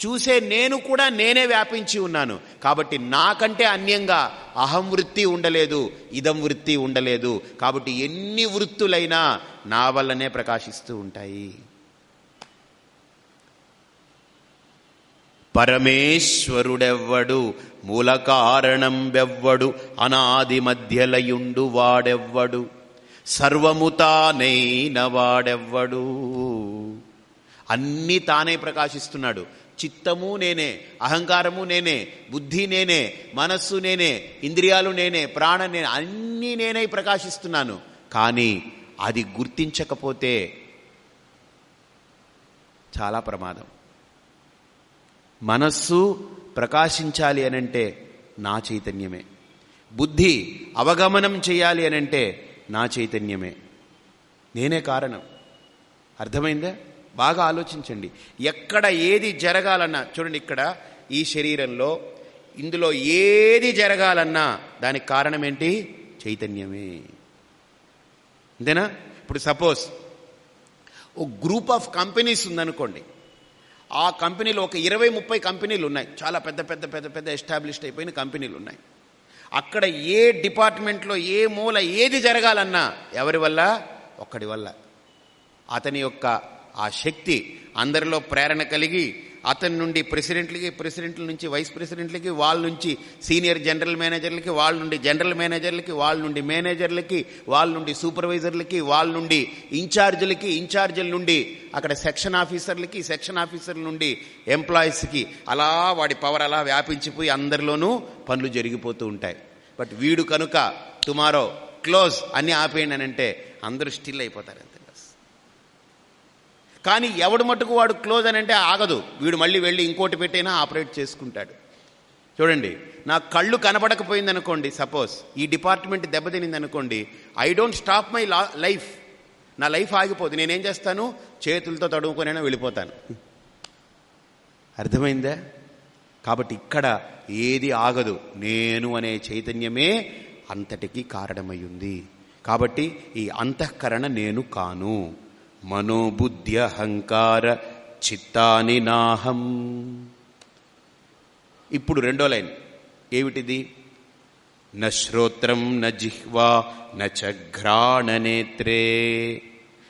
చూసే నేను కూడా నేనే వ్యాపించి ఉన్నాను. కాబట్టి నాకంటే అన్యంగా అహం వృత్తి ఉండలేదు ఇదం వృత్తి ఉండలేదు. కాబట్టి ఎన్ని వృత్తులైనా నా వల్లనే ప్రకాశిస్తూ ఉంటాయి. పరమేశ్వరుడెవ్వడు మూల కారణం వెవ్వడు అనాది మధ్యలయుండు వాడెవ్వడు. సర్వము తానైన వాడెవ్వడు. అన్నీ తానే ప్రకాశిస్తున్నాడు. చిత్తము నేనే అహంకారము నేనే బుద్ధి నేనే మనస్సు నేనే ఇంద్రియాలు నేనే ప్రాణ నేనే అన్నీ నేనై ప్రకాశిస్తున్నాను. కానీ అది గుర్తించకపోతే చాలా ప్రమాదం. మనస్సు ప్రకాశించాలి అనంటే నా చైతన్యమే. బుద్ధి అవగమనం చేయాలి అనంటే నా చైతన్యమే. నేనే కారణం. అర్థమైందా? బాగా ఆలోచించండి. ఎక్కడ ఏది జరగాలన్నా చూడండి ఇక్కడ ఈ శరీరంలో ఇందులో ఏది జరగాలన్నా దానికి కారణం ఏంటి? చైతన్యమే. అంతేనా ఇప్పుడు సపోజ్ ఓ గ్రూప్ ఆఫ్ కంపెనీస్ ఉందనుకోండి. ఆ కంపెనీలో ఒక ఇరవై ముప్పై కంపెనీలు ఉన్నాయి. చాలా పెద్ద పెద్ద పెద్ద పెద్ద ఎస్టాబ్లిష్డ్ అయిపోయిన కంపెనీలు ఉన్నాయి. అక్కడ ఏ డిపార్ట్మెంట్లో ఏ మూల ఏది జరగాలన్నా ఎవరి వల్ల? ఒక్కడి వల్ల. అతని యొక్క ఆ శక్తి అందరిలో ప్రేరణ కలిగి అతని నుండి ప్రెసిడెంట్లకి ప్రెసిడెంట్ల నుంచి వైస్ ప్రెసిడెంట్లకి వాళ్ళ నుంచి సీనియర్ జనరల్ మేనేజర్లకి వాళ్ళ నుండి జనరల్ మేనేజర్లకి వాళ్ళ నుండి మేనేజర్లకి వాళ్ళ నుండి సూపర్వైజర్లకి వాళ్ళ నుండి ఇన్ఛార్జీలకి ఇన్ఛార్జీల నుండి అక్కడ సెక్షన్ ఆఫీసర్లకి సెక్షన్ ఆఫీసర్ల నుండి ఎంప్లాయీస్కి అలా వాడి పవర్ అలా వ్యాపించిపోయి అందరిలోనూ పనులు జరిగిపోతూ ఉంటాయి. బట్ వీడు కనుక టుమారో క్లోజ్ అన్ని ఆపేయండి అని అంటే అందరూ స్టిల్ అయిపోతారు కానీ ఎవడు మటుకు వాడు క్లోజ్ అని అంటే ఆగదు. వీడు మళ్ళీ వెళ్ళి ఇంకోటి పెట్టైనా ఆపరేట్ చేసుకుంటాడు. చూడండి నా కళ్ళు కనపడకపోయింది అనుకోండి సపోజ్ ఈ డిపార్ట్మెంట్ దెబ్బతినింది అనుకోండి I don't stop my life. నా లైఫ్ ఆగిపోదు. నేనేం చేస్తాను? చేతులతో తడుముకొనైనా వెళ్ళిపోతాను. అర్థమైందా? కాబట్టి ఇక్కడ ఏది ఆగదు. నేను అనే చైతన్యమే అంతటికి కారణమయ్యుంది కాబట్టి ఈ అంతఃకరణ నేను కాను. మనోబుద్ధి అహంకార చిత్తాని నాహం. ఇప్పుడు రెండో లైన్. ఏమిటిది? న శ్రోత్రం న జిహ్వా న చఘ్రాణనేత్రే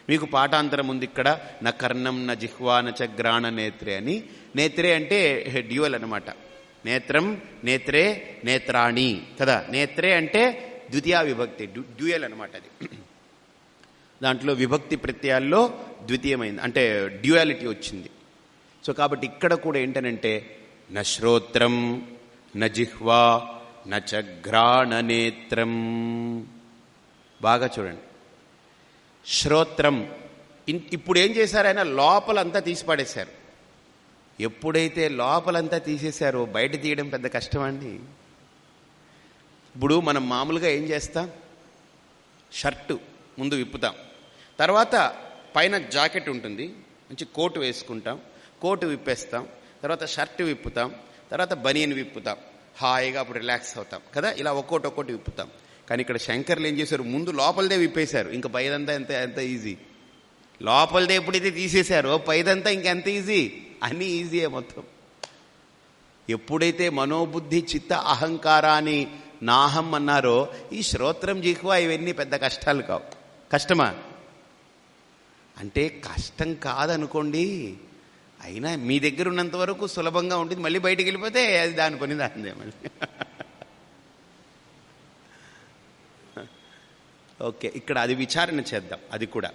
మీకు పాఠాంతరం ఉంది ఇక్కడ. న కర్ణం న జిహ్వా న చఘ్రాణ నేత్రే అని. నేత్రే అంటే డ్యూయల్ అనమాట నేత్రం నేత్రే నేత్రాణి. కదా? నేత్రే అంటే ద్వితీయ విభక్తి. డ్యూయల్ అనమాట అది. దాంట్లో విభక్తి ప్రత్యయాల్లో ద్వితీయమైంది అంటే డ్యూయాలిటీ వచ్చింది. సో కాబట్టి ఇక్కడ కూడా ఏంటనంటే న శ్రోత్రం న జిహ్వా న చఘ్రాణనేత్రం బాగా చూడండి. శ్రోత్రం ఇన్- ఇప్పుడు ఏం చేశారు ఆయన? లోపలంతా తీసి పడేశారు ఎప్పుడైతే లోపలంతా తీసేశారో బయట తీయడం పెద్ద కష్టం అండి? ఇప్పుడు మనం మామూలుగా ఏం చేస్తాం? షర్టు ముందు విప్పుతాం. తర్వాత పైన జాకెట్ ఉంటుంది మంచి కోటు వేసుకుంటాం కోటు విప్పేస్తాం తర్వాత షర్ట్ విప్పుతాం తర్వాత బనియన్ విప్పుతాం హాయిగా అప్పుడు రిలాక్స్ అవుతాం కదా? ఇలా ఒక్కోటి ఒక్కోటి విప్పుతాం. కానీ ఇక్కడ శంకర్లు ఏం చేశారు? ముందు లోపలదే విప్పేశారు. ఇంకా పైదంతా ఎంత ఎంత ఈజీ. లోపలదే ఎప్పుడైతే తీసేశారో పైదంతా ఇంకెంత ఈజీ? అన్నీ ఈజీయే మొత్తం. ఎప్పుడైతే మనోబుద్ధి చిత్త అహంకారాన్ని నాహం అన్నారో ఈ శ్రోత్రం జిహ్వా ఇవన్నీ పెద్ద కష్టాలు కావు. కష్టమా? అంటే కష్టం కాదనుకోండి. అయినా మీ దగ్గర ఉన్నంత వరకు సులభంగా ఉంటుంది. మళ్ళీ బయటికి వెళ్ళిపోతే అది దాని పని దానిదే మళ్ళీ. ఓకే ఇక్కడ అది విచారణ చేద్దాం. అది కూడా.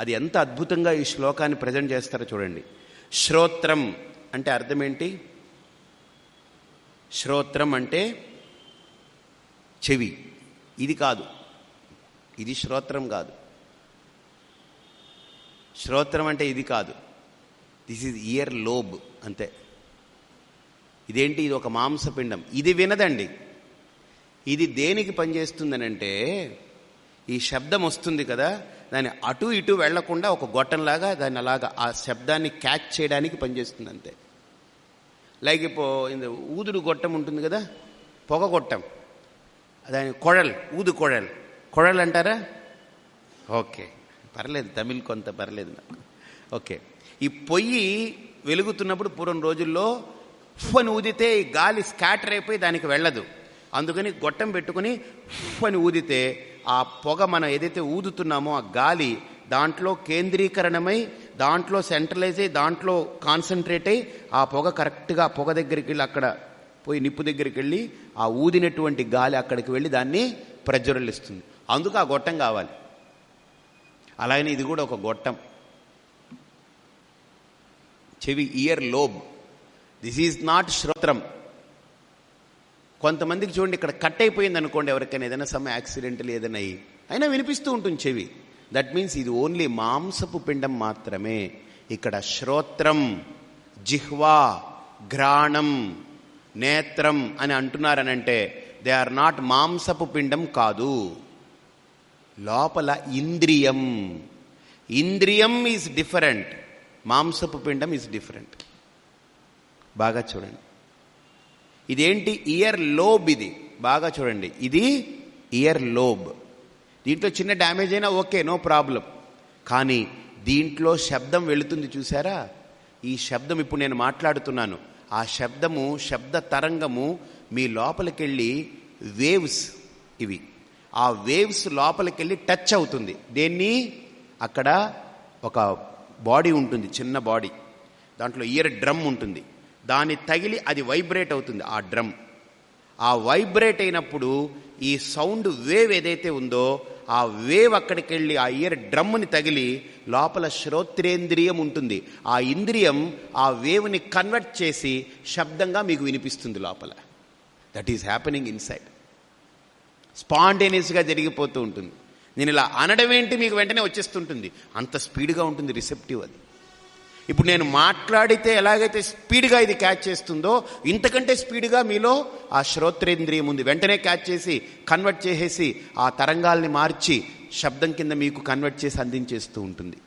అది ఎంత అద్భుతంగా ఈ శ్లోకాన్ని ప్రజెంట్ చేస్తారో చూడండి. శ్రోత్రం అంటే అర్థం ఏంటి? శ్రోత్రం అంటే చెవి. ఇది కాదు. ఇది శ్రోత్రం కాదు. శ్రోత్రం అంటే ఇది కాదు. దిస్ ఈజ్ ఇయర్ లోబ్ అంతే. ఇదేంటి? ఇది ఒక మాంసపిండం. ఇది వినదండి. ఇది దేనికి పనిచేస్తుందనంటే ఈ శబ్దం వస్తుంది కదా దాన్ని అటు ఇటు వెళ్ళకుండా ఒక గొట్టంలాగా దాన్ని అలాగా ఆ శబ్దాన్ని క్యాచ్ చేయడానికి పనిచేస్తుంది అంతే లైక్ ఇప్పో ఇంత ఊదుడు గొట్టం ఉంటుంది కదా పొగ గొట్టం. దాని కొడలు ఊదు కొడలు. కొడలు అంటారా? ఓకే. పర్లేదు తమిళ్ కొంత పర్లేదు నాకు. ఓకే. ఈ పొయ్యి వెలుగుతున్నప్పుడు పూర్వం రోజుల్లో ఫ్ అని ఊదితే ఈ గాలి స్కాటర్ అయిపోయి దానికి వెళ్ళదు. అందుకని గొట్టం పెట్టుకుని ఫ్ అని ఊదితే ఆ పొగ మనం ఏదైతే ఊదుతున్నామో ఆ గాలి దాంట్లో కేంద్రీకరణమై దాంట్లో సెంట్రలైజ్ అయ్యి దాంట్లో కాన్సన్ట్రేట్ అయ్యి ఆ పొగ కరెక్ట్గా పొగ దగ్గరికి వెళ్ళి అక్కడ పోయి నిప్పు దగ్గరికి వెళ్ళి ఆ ఊదినటువంటి గాలి అక్కడికి వెళ్ళి దాన్ని ప్రజ్వరలిస్తుంది అందుకు ఆ గొట్టం కావాలి. అలాగనే ఇది కూడా ఒక గొట్టం. చెవి ear lobe. This is not శ్రోత్రం. కొంతమందికి చూడండి ఇక్కడ కట్ అయిపోయింది అనుకోండి ఎవరికైనా ఏదైనా సమ యాక్సిడెంట్లు ఏదైనా అయ్యి. అయినా వినిపిస్తూ ఉంటుంది చెవి. దట్ మీన్స్ ఇది ఓన్లీ మాంసపు పిండం మాత్రమే. ఇక్కడ శ్రోత్రం జిహ్వా ఘ్రాణం నేత్రం అని అంటున్నారనంటే దే ఆర్ నాట్ మాంసపు పిండం కాదు. లోపల ఇంద్రియం. ఇంద్రియం ఈజ్ డిఫరెంట్ మాంసపు పిండం ఈజ్ డిఫరెంట్ బాగా చూడండి. ఇదేంటి? ఇయర్ లోబ్ ఇది. బాగా చూడండి. ఇది ఇయర్ లోబ్ దీంట్లో చిన్న డ్యామేజ్ అయినా ఓకే నో ప్రాబ్లం కానీ దీంట్లో శబ్దం వెళుతుంది చూసారా? ఈ శబ్దం ఇప్పుడు నేను మాట్లాడుతున్నాను. ఆ శబ్దము శబ్ద తరంగము మీ లోపలికెళ్ళి వేవ్స్ ఇవి. ఆ వేవ్స్ లోపలికెళ్ళి టచ్ అవుతుంది. దేన్ని? అక్కడ ఒక బాడీ ఉంటుంది చిన్న బాడీ. దాంట్లో ఇయర్ డ్రమ్ ఉంటుంది. దాన్ని తగిలి అది వైబ్రేట్ అవుతుంది ఆ డ్రమ్. ఆ వైబ్రేట్ అయినప్పుడు ఈ సౌండ్ వేవ్ ఏదైతే ఉందో ఆ వేవ్ అక్కడికి వెళ్ళి ఆ ఇయర్ డ్రమ్ని తగిలి లోపల శ్రోత్రేంద్రియం ఉంటుంది. ఆ ఇంద్రియం ఆ వేవ్ని కన్వర్ట్ చేసి శబ్దంగా మీకు వినిపిస్తుంది లోపల. దట్ ఈస్ హ్యాపెనింగ్ ఇన్సైడ్ స్పాంటేనియస్గా జరిగిపోతూ ఉంటుంది నేను ఇలా అనడం ఏంటి మీకు వెంటనే వచ్చేస్తుంటుంది అంత స్పీడ్గా ఉంటుంది రిసెప్టివ్ అది ఇప్పుడు నేను మాట్లాడితే ఎలాగైతే స్పీడ్గా ఇది క్యాచ్ చేస్తుందో ఇంతకంటే స్పీడ్గా మీలో ఆ శ్రోత్రేంద్రియం ఉంది వెంటనే క్యాచ్ చేసి కన్వర్ట్ చేసేసి ఆ తరంగాల్ని మార్చి శబ్దం కింద మీకు కన్వర్ట్ చేసి అందించేస్తూ ఉంటుంది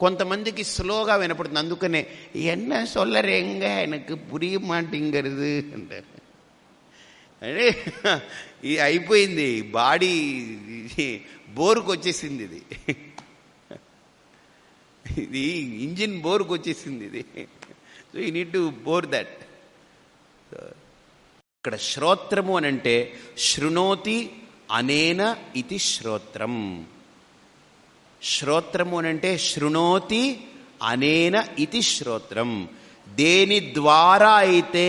కొంతమందికి స్లోగా వినపడుతుంది అందుకనే ఎన్న సొల్లరేంగా எனக்கு புரிய மாட்டேங்கிறது అంటారు అదే ఇది అయిపోయింది. బాడీ బోరుకు వచ్చేసింది ఇది. ఇది ఇంజిన్ బోరుకు వచ్చేసింది ఇది so you need to bore that ఇక్కడ శ్రోత్రము అని అంటే శృణోతి అనేన ఇది శ్రోత్రం. శ్రోత్రము అని అంటే శృణోతి అనేన ఇది శ్రోత్రం. దేని ద్వారా అయితే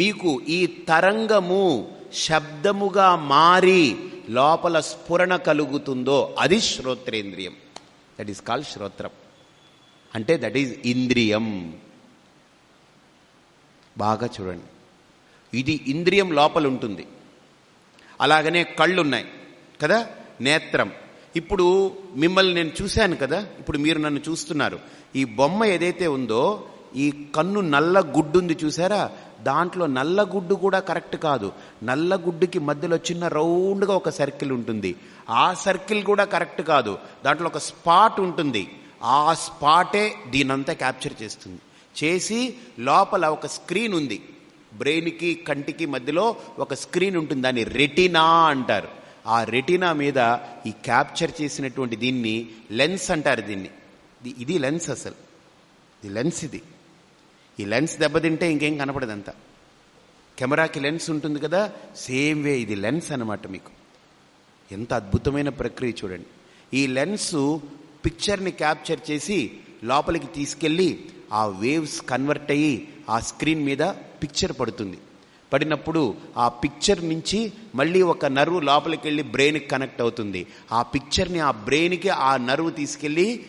మీకు ఈ తరంగము శబ్దముగా మారి లోపల స్ఫురణ కలుగుతుందో అది శ్రోత్రేంద్రియం. దట్ ఈస్ కాల్ శ్రోత్రం. అంటే దట్ ఈజ్ ఇంద్రియం. బాగా చూడండి. ఇది ఇంద్రియం లోపల ఉంటుంది. అలాగనే కళ్ళు ఉన్నాయి కదా? నేత్రం. ఇప్పుడు మిమ్మల్ని నేను చూశాను కదా? ఇప్పుడు మీరు నన్ను చూస్తున్నారు. ఈ బొమ్మ ఏదైతే ఉందో ఈ కన్ను నల్ల గుడ్డుంది చూసారా? దాంట్లో నల్లగుడ్డు కూడా కరెక్ట్ కాదు. నల్ల గుడ్డుకి మధ్యలో చిన్న రౌండ్గా ఒక సర్కిల్ ఉంటుంది. ఆ సర్కిల్ కూడా కరెక్ట్ కాదు. దాంట్లో ఒక స్పాట్ ఉంటుంది. ఆ స్పాటే దీనంతా క్యాప్చర్ చేస్తుంది. చేసి లోపల ఒక స్క్రీన్ ఉంది. బ్రెయిన్కి కంటికి మధ్యలో ఒక స్క్రీన్ ఉంటుంది. దాన్ని రెటినా అంటారు. ఆ రెటినా మీద ఈ క్యాప్చర్ చేసినటువంటి దీన్ని లెన్స్ అంటారు దీన్ని. ఇది- ఇది లెన్స్ అసలు. ఇది లెన్స్ ఇది. ఈ లెన్స్ దెబ్బతింటే ఇంకేం కనపడదంత. కెమెరాకి లెన్స్ ఉంటుంది కదా సేమ్ వే ఇది లెన్స్ అన్నమాట మీకు. ఎంత అద్భుతమైన ప్రక్రియ చూడండి. ఈ లెన్స్ పిక్చర్ని క్యాప్చర్ చేసి లోపలికి తీసుకెళ్ళి ఆ వేవ్స్ కన్వర్ట్ అయ్యి ఆ స్క్రీన్ మీద పిక్చర్ పడుతుంది. పడినప్పుడు ఆ పిక్చర్ నుంచి మళ్ళీ ఒక నరువు లోపలికి వెళ్ళి బ్రెయిన్కి కనెక్ట్ అవుతుంది. ఆ పిక్చర్ని ఆ బ్రెయిన్కి ఆ నరువు తీసుకెళ్ళి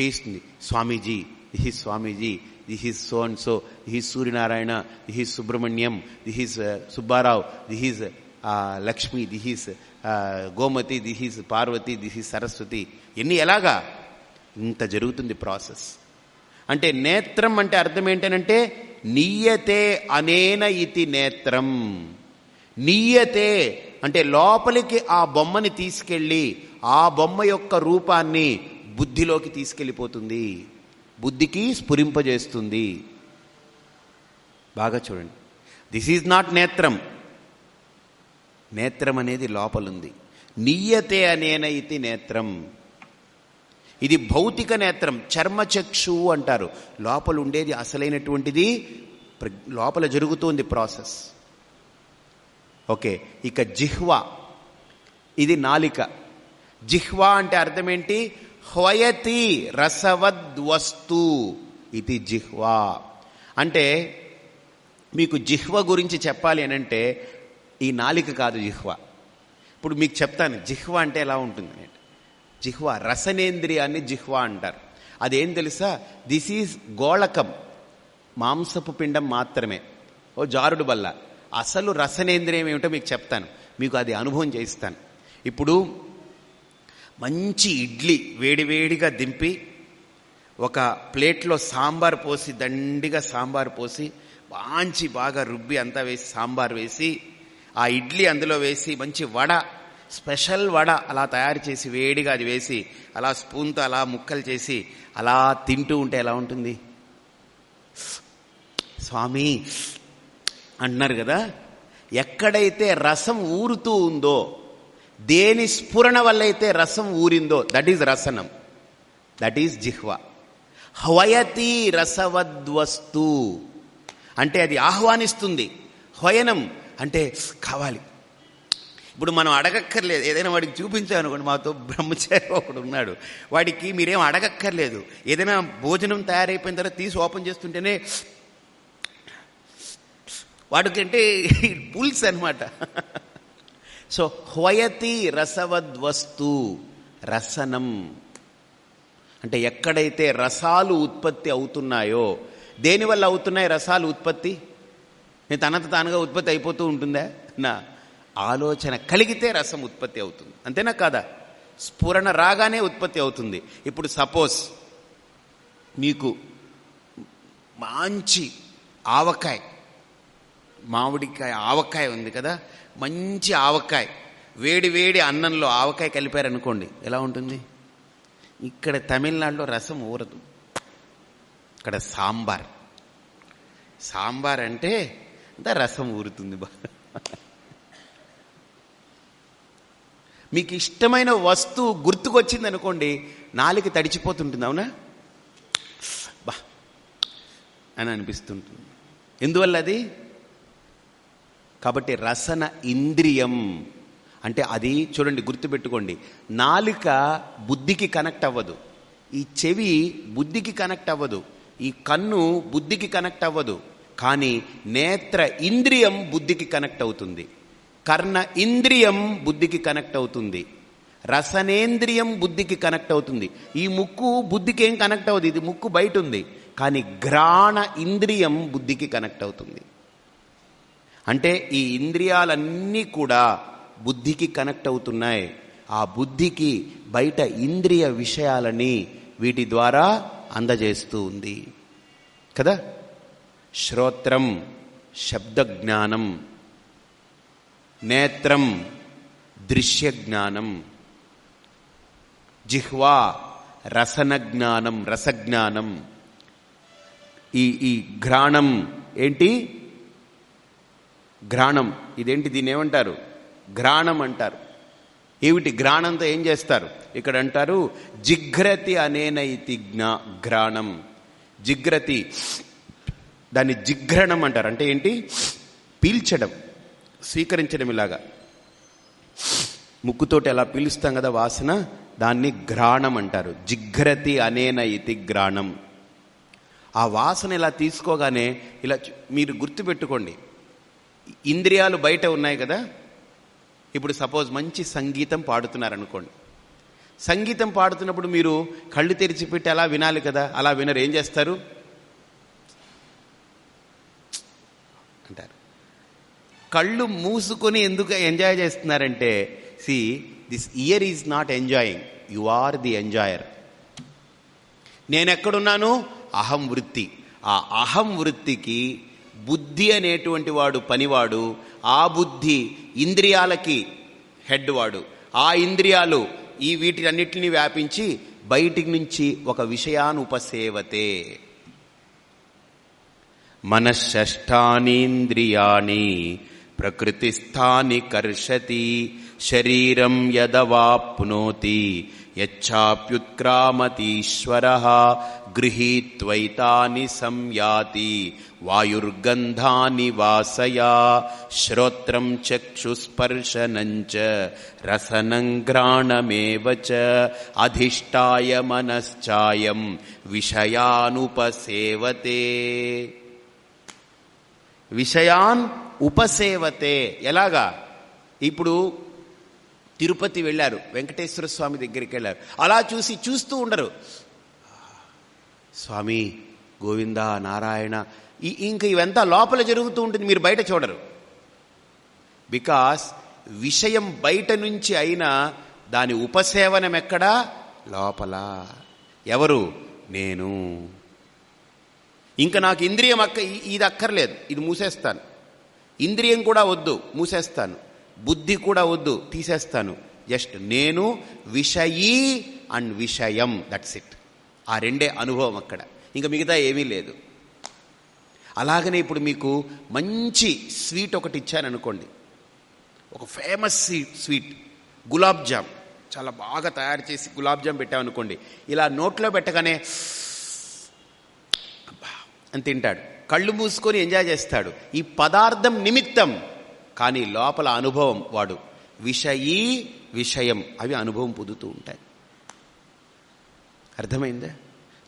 చేయిస్తుంది. Swamiji this Swamiji this is so and so this is Suryanarayana this is Subrahmanyam this is Subbarao this is Lakshmi this is Gomathi this is Parvathi this is Saraswati ఎన్ని ఎలాగా? ఇంత జరుగుతుంది ప్రాసెస్. అంటే నేత్రం అంటే అర్థం ఏంటనంటే నీయతే అనేన ఇది నేత్రం. నీయతే అంటే లోపలికి ఆ బొమ్మని తీసుకెళ్ళి ఆ బొమ్మ యొక్క రూపాన్ని బుద్ధిలోకి తీసుకెళ్ళిపోతుంది. బుద్ధికి స్ఫురింపజేస్తుంది. బాగా చూడండి. దిస్ ఈజ్ నాట్ నేత్రం. నేత్రం అనేది లోపలుంది. నీయతే అనేన ఇది నేత్రం. ఇది భౌతిక నేత్రం చర్మచక్షు అంటారు. లోపల ఉండేది అసలైనటువంటిది ప్ర- లోపల జరుగుతుంది ప్రాసెస్. ఓకే ఇక జిహ్వ. ఇది నాలిక. జిహ్వ అంటే అర్థం ఏంటి హ్వయతి రసవద్వస్తు ఇది జిహ్వా. అంటే మీకు జిహ్వ గురించి చెప్పాలి అని అంటే ఈ నాలిక కాదు జిహ్వ. ఇప్పుడు మీకు చెప్తాను జిహ్వ అంటే ఎలా ఉంటుంది జిహ్వ రసనేంద్రియాన్ని జిహ్వ అంటారు. అదేం తెలుసా? దిస్ ఈజ్ గోళకం. మాంసపు పిండం మాత్రమే. ఓ జారుడు బల్ల. అసలు రసనేంద్రియం ఏమిటో మీకు చెప్తాను. మీకు అది అనుభవం చేయిస్తాను. ఇప్పుడు మంచి ఇడ్లీ వేడివేడిగా దింపి ఒక ప్లేట్లో సాంబార్ పోసి దండిగా సాంబార్ పోసి మంచి బాగా రుబ్బి అంతా వేసి సాంబార్ వేసి ఆ ఇడ్లీ అందులో వేసి మంచి వడ స్పెషల్ వడ అలా తయారు చేసి వేడిగా అది వేసి అలా స్పూన్తో అలా ముక్కలు చేసి అలా తింటూ ఉంటే ఎలా ఉంటుంది? స్వామి అన్నారు కదా ఎక్కడైతే రసం ఊరుతూ ఉందో దేని స్ఫురణ వల్ల అయితే రసం ఊరిందో దట్ ఈజ్ రసనం. దట్ ఈజ్ జిహ్వ. హవయతి రసవద్వస్తు. అంటే అది ఆహ్వానిస్తుంది. హయనం అంటే కావాలి. ఇప్పుడు మనం అడగక్కర్లేదు. ఏదైనా వాడికి చూపించామనుకోండి మాతో బ్రహ్మచారి ఒకడు ఉన్నాడు. వాడికి మీరేం అడగక్కర్లేదు. ఏదైనా భోజనం తయారైపోయిన తర్వాత తీసి ఓపెన్ చేస్తుంటేనే వాడికంటే పుల్స్ అనమాట సో హ్వయతి రసవద్వస్తు రసనం. అంటే ఎక్కడైతే రసాలు ఉత్పత్తి అవుతున్నాయో దేనివల్ల అవుతున్నాయి రసాలు ఉత్పత్తి? నేను తనంత తానుగా ఉత్పత్తి అయిపోతూ ఉంటుందా? నా ఆలోచన కలిగితే రసం ఉత్పత్తి అవుతుంది. అంతేనా కాదా? స్ఫురణ రాగానే ఉత్పత్తి అవుతుంది. ఇప్పుడు సపోజ్ మీకు మంచి ఆవకాయ మామిడికాయ ఆవకాయ ఉంది కదా మంచి ఆవకాయ. వేడి వేడి అన్నంలో ఆవకాయ కలిపారనుకోండి ఎలా ఉంటుంది? ఇక్కడ తమిళనాడులో రసం ఊరదు. ఇక్కడ సాంబార్. సాంబార్ అంటే అంత రసం ఊరుతుంది బాగా. మీకు ఇష్టమైన వస్తువు గుర్తుకొచ్చింది అనుకోండి నాలుగు తడిచిపోతుంటుంది అవునా? బా అని అనిపిస్తుంటుంది. ఎందువల్ల అది? కాబట్టి రసన ఇంద్రియం. అంటే అది చూడండి గుర్తుపెట్టుకోండి. నాలుక బుద్ధికి కనెక్ట్ అవ్వదు. ఈ చెవి బుద్ధికి కనెక్ట్ అవ్వదు. ఈ కన్ను బుద్ధికి కనెక్ట్ అవ్వదు. కానీ నేత్ర ఇంద్రియం బుద్ధికి కనెక్ట్ అవుతుంది. కర్ణ ఇంద్రియం బుద్ధికి కనెక్ట్ అవుతుంది. రసనేంద్రియం బుద్ధికి కనెక్ట్ అవుతుంది. ఈ ముక్కు బుద్ధికి ఏం కనెక్ట్ అవ్వదు. ఇది ముక్కు బయట ఉంది. కానీ గ్రాణ ఇంద్రియం బుద్ధికి కనెక్ట్ అవుతుంది. అంటే ఈ ఇంద్రియాలన్నీ కూడా బుద్ధికి కనెక్ట్ అవుతున్నాయి. ఆ బుద్ధికి బయట ఇంద్రియ విషయాలని వీటి ద్వారా అందజేస్తూ ఉంది. కదా? శ్రోత్రం శబ్ద జ్ఞానం నేత్రం దృశ్య జ్ఞానం జిహ్వా రసన జ్ఞానం రసజ్ఞానం ఈ ఈ ఘ్రాణం ఏంటి? ఘ్రాణం. ఇదేంటి దీన్ని ఏమంటారు? ఘ్రాణం అంటారు. ఏమిటి ఘ్రాణంతో ఏం చేస్తారు? ఇక్కడ అంటారు జిఘ్రతి అనేనైతి జ్ఞా ఘ్రాణం. జిఘ్రతి దాన్ని జిఘ్రణం అంటారు. అంటే ఏంటి? పీల్చడం స్వీకరించడం ఇలాగా. ముక్కుతోటి ఎలా పీలుస్తాం కదా వాసన దాన్ని ఘ్రాణం అంటారు. జిఘ్రతి అనేన ఇతి ఘ్రాణం. ఆ వాసన ఇలా తీసుకోగానే ఇలా మీరు గుర్తుపెట్టుకోండి. ఇంద్రియాలు బయట ఉన్నాయి కదా? ఇప్పుడు సపోజ్ మంచి సంగీతం పాడుతున్నారనుకోండి. సంగీతం పాడుతున్నప్పుడు మీరు కళ్ళు తెరిచిపెట్టి అలా వినాలి కదా? అలా వినరు. ఏం చేస్తారు? అంటారు. కళ్ళు మూసుకొని ఎందుకు ఎంజాయ్ చేస్తున్నారంటే see this ear is not enjoying you are the enjoyer నేను ఎక్కడున్నాను అహం వృత్తి. ఆ అహం వృత్తికి బుద్ధి అనేటువంటి వాడు పనివాడు ఆ బుద్ధి ఇంద్రియాలకి హెడ్ వాడు. ఆ ఇంద్రియాలు ఈ వీటినన్నిటిని వ్యాపించి బయటికి నుంచి ఒక విషయానుపసేవతే. మనశ్షష్టానీంద్రియాణి ప్రకృతిస్థాని కర్షతి శరీరం యదవాప్నోతి యచ్చాప్యుత్క్రామతీశ్వర గృహీత్వైతాని సంయాతి వాయుర్గంధాని వాసయా శ్రోత్రం చక్షుస్పర్శనంచ రసనం గ్రాణమేవ చ అధిష్టాయ మనశ్చాయం విషయానుపసేవతే. విషయాన్ ఉపసేవతే ఎలాగా? ఇప్పుడు తిరుపతి వెళ్ళారు వెంకటేశ్వర స్వామి దగ్గరికి వెళ్ళారు అలా చూసి చూస్తూ ఉండరు. స్వామి గోవింద నారాయణ ఈ- ఇంక ఇవంతా లోపల జరుగుతూ ఉంటుంది మీరు బయట చూడరు. బికాస్ విషయం బయట నుంచి అయినా దాని ఉపసేవనం ఎక్కడా? లోపల. ఎవరు? నేను. ఇంకా నాకు ఇంద్రియం అక్క ఇది అక్కర్లేదు ఇది మూసేస్తాను. ఇంద్రియం కూడా వద్దు మూసేస్తాను. బుద్ధి కూడా వద్దు తీసేస్తాను. జస్ట్ నేను విషయీ అండ్ విషయం దట్స్ ఇట్ ఆ రెండే అనుభవం అక్కడ. ఇంకా మిగతా ఏమీ లేదు. అలాగనే ఇప్పుడు మీకు మంచి స్వీట్ ఒకటి ఇచ్చాననుకోండి ఒక ఫేమస్ స్వీట్ గులాబ్ జామ్. చాలా బాగా తయారు చేసి గులాబ్ జామ్ పెట్టామనుకోండి. ఇలా నోట్లో పెట్టగానే అని తింటాడు. కళ్ళు మూసుకొని ఎంజాయ్ చేస్తాడు. ఈ పదార్థం నిమిత్తం. కానీ లోపల అనుభవం వాడు. విషయీ విషయం. అవి అనుభవం పొందుతూ ఉంటాయి. అర్థమైందా?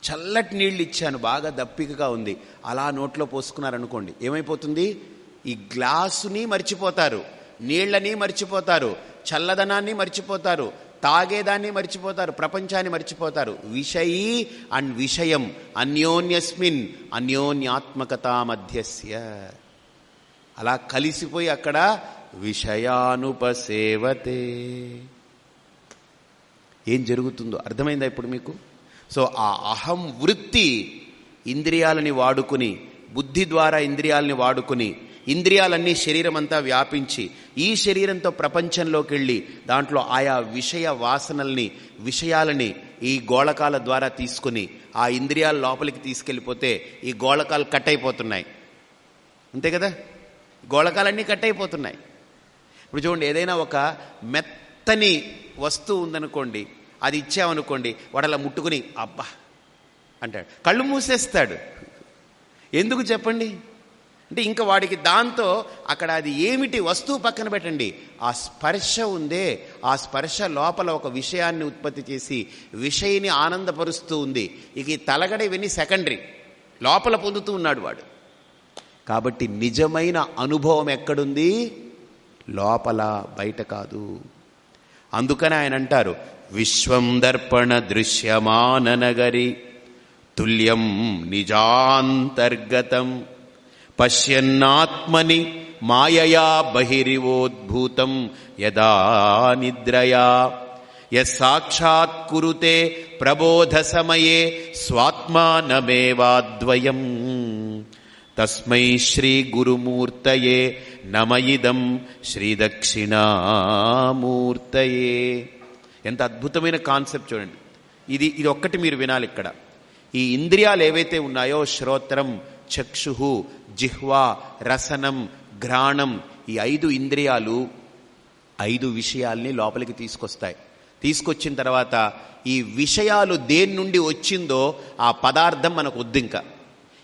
చల్లటి నీళ్ళు ఇచ్చాను బాగా దప్పికగా ఉంది. అలా నోట్లో పోసుకున్నారనుకోండి ఏమైపోతుంది? ఈ గ్లాసుని మర్చిపోతారు నీళ్ళని మర్చిపోతారు చల్లదనాన్ని మర్చిపోతారు తాగేదాన్ని మర్చిపోతారు ప్రపంచాన్ని మర్చిపోతారు. విషయీ అండ్ విషయం అన్యోన్యస్మిన్ అన్యోన్యాత్మకతా మధ్యస్య. అలా కలిసిపోయి అక్కడ విషయానుపసేవతే. ఏం జరుగుతుందో అర్థమైందా ఇప్పుడు మీకు? సో ఆ అహం వృత్తి ఇంద్రియాలని వాడుకుని బుద్ధి ద్వారా ఇంద్రియాలని వాడుకుని ఇంద్రియాలన్నీ శరీరం అంతా వ్యాపించి ఈ శరీరంతో ప్రపంచంలోకి వెళ్ళి దాంట్లో ఆయా విషయ వాసనల్ని విషయాలని ఈ గోళకాల ద్వారా తీసుకుని ఆ ఇంద్రియాల లోపలికి తీసుకెళ్ళిపోతే ఈ గోళకాలు కట్ అయిపోతున్నాయి అంతే కదా? గోళకాలన్నీ కట్ అయిపోతున్నాయి ఇప్పుడు చూడండి ఏదైనా ఒక మెత్తని వస్తువు ఉందనుకోండి అది ఇచ్చామనుకోండి వాడలా ముట్టుకుని అబ్బా అంటాడు. కళ్ళు మూసేస్తాడు. ఎందుకు చెప్పండి? అంటే ఇంకా వాడికి దాంతో అక్కడ అది ఏమిటి వస్తువు పక్కన పెట్టండి. ఆ స్పర్శ ఉందే. ఆ స్పర్శ లోపల ఒక విషయాన్ని ఉత్పత్తి చేసి విషయని ఆనందపరుస్తూ ఉంది. ఇక ఈ తలగడ ఇవన్నీ సెకండరీ. లోపల పొందుతూ ఉన్నాడు వాడు. కాబట్టి నిజమైన అనుభవం ఎక్కడుంది? లోపల బయట కాదు. అందుకని ఆయన అంటారు విశ్వం దర్పణ దృశ్యమాననగరి తుల్యం నిజాంతర్గతం పశ్యన్నాత్మని మాయయా బహిరివోద్భూతం యదా నిద్రయా యసాక్షాత్కురుతే ప్రబోధ సమయే స్వాత్మానమేవాద్వయం. తస్మై శ్రీ గురుమూర్తయే నమయిదం శ్రీదక్షిణామూర్తయే. ఎంత అద్భుతమైన కాన్సెప్ట్ చూడండి. ఇది ఇది ఒక్కటి మీరు వినాలి ఇక్కడ. ఈ ఇంద్రియాలు ఏవైతే ఉన్నాయో శ్రోత్రం చక్షు జిహ్వా రసనం ఘ్రాణం ఈ ఐదు ఇంద్రియాలు ఐదు విషయాల్ని లోపలికి తీసుకొస్తాయి. తీసుకొచ్చిన తర్వాత ఈ విషయాలు దేని నుండి వచ్చిందో ఆ పదార్థం మనకు వద్దు ఇంకా.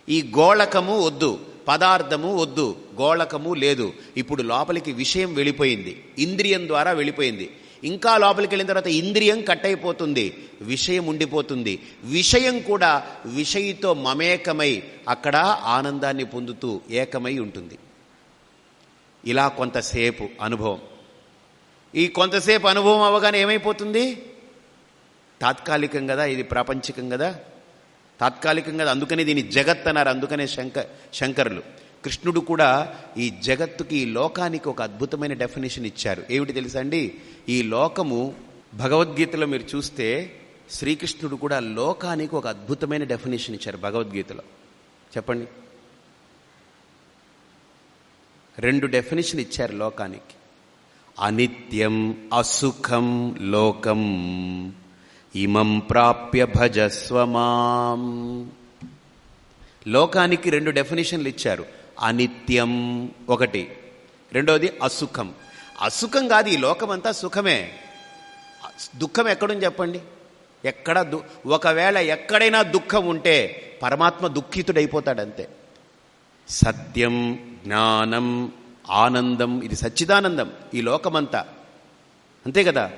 ఈ గోళకము వద్దు పదార్థము వద్దు గోళకము లేదు. ఇప్పుడు లోపలికి విషయం వెళ్ళిపోయింది ఇంద్రియం ద్వారా వెళ్ళిపోయింది. ఇంకా లోపలికి వెళ్ళిన తర్వాత ఇంద్రియం కట్ అయిపోతుంది విషయం ఉండిపోతుంది. విషయం కూడా విషయితో మమేకమై అక్కడ ఆనందాన్ని పొందుతూ ఏకమై ఉంటుంది. ఇలా కొంతసేపు అనుభవం. ఈ కొంతసేపు అనుభవం అవగానే ఏమైపోతుంది? తాత్కాలికం కదా ఇది ప్రాపంచికం కదా. తాత్కాలికంగా అందుకనే దీన్ని జగత్ అన్నారు అందుకనే శంక శంకరులు. కృష్ణుడు కూడా ఈ జగత్తుకి ఈ లోకానికి ఒక అద్భుతమైన డెఫినేషన్ ఇచ్చారు. ఏమిటి తెలుసా అండి? ఈ లోకము భగవద్గీతలో మీరు చూస్తే శ్రీకృష్ణుడు కూడా లోకానికి ఒక అద్భుతమైన డెఫినేషన్ ఇచ్చారు భగవద్గీతలో. చెప్పండి. రెండు డెఫినేషన్ ఇచ్చారు లోకానికి. అనిత్యం అసుఖం లోకం. ఇమం ప్రాప్య భజస్వమాం లోకానికి రెండు డెఫినేషన్లు ఇచ్చారు. అనిత్యం ఒకటి. రెండోది అసుఖం. అసుఖం కాదు ఈ లోకమంతా సుఖమే. దుఃఖం ఎక్కడుంది చెప్పండి? ఎక్కడ దు ఒకవేళ ఎక్కడైనా దుఃఖం ఉంటే పరమాత్మ దుఃఖితుడైపోతాడంతే. సత్యం జ్ఞానం ఆనందం ఇది సచ్చిదానందం ఈ లోకమంతా. అంతే కదా?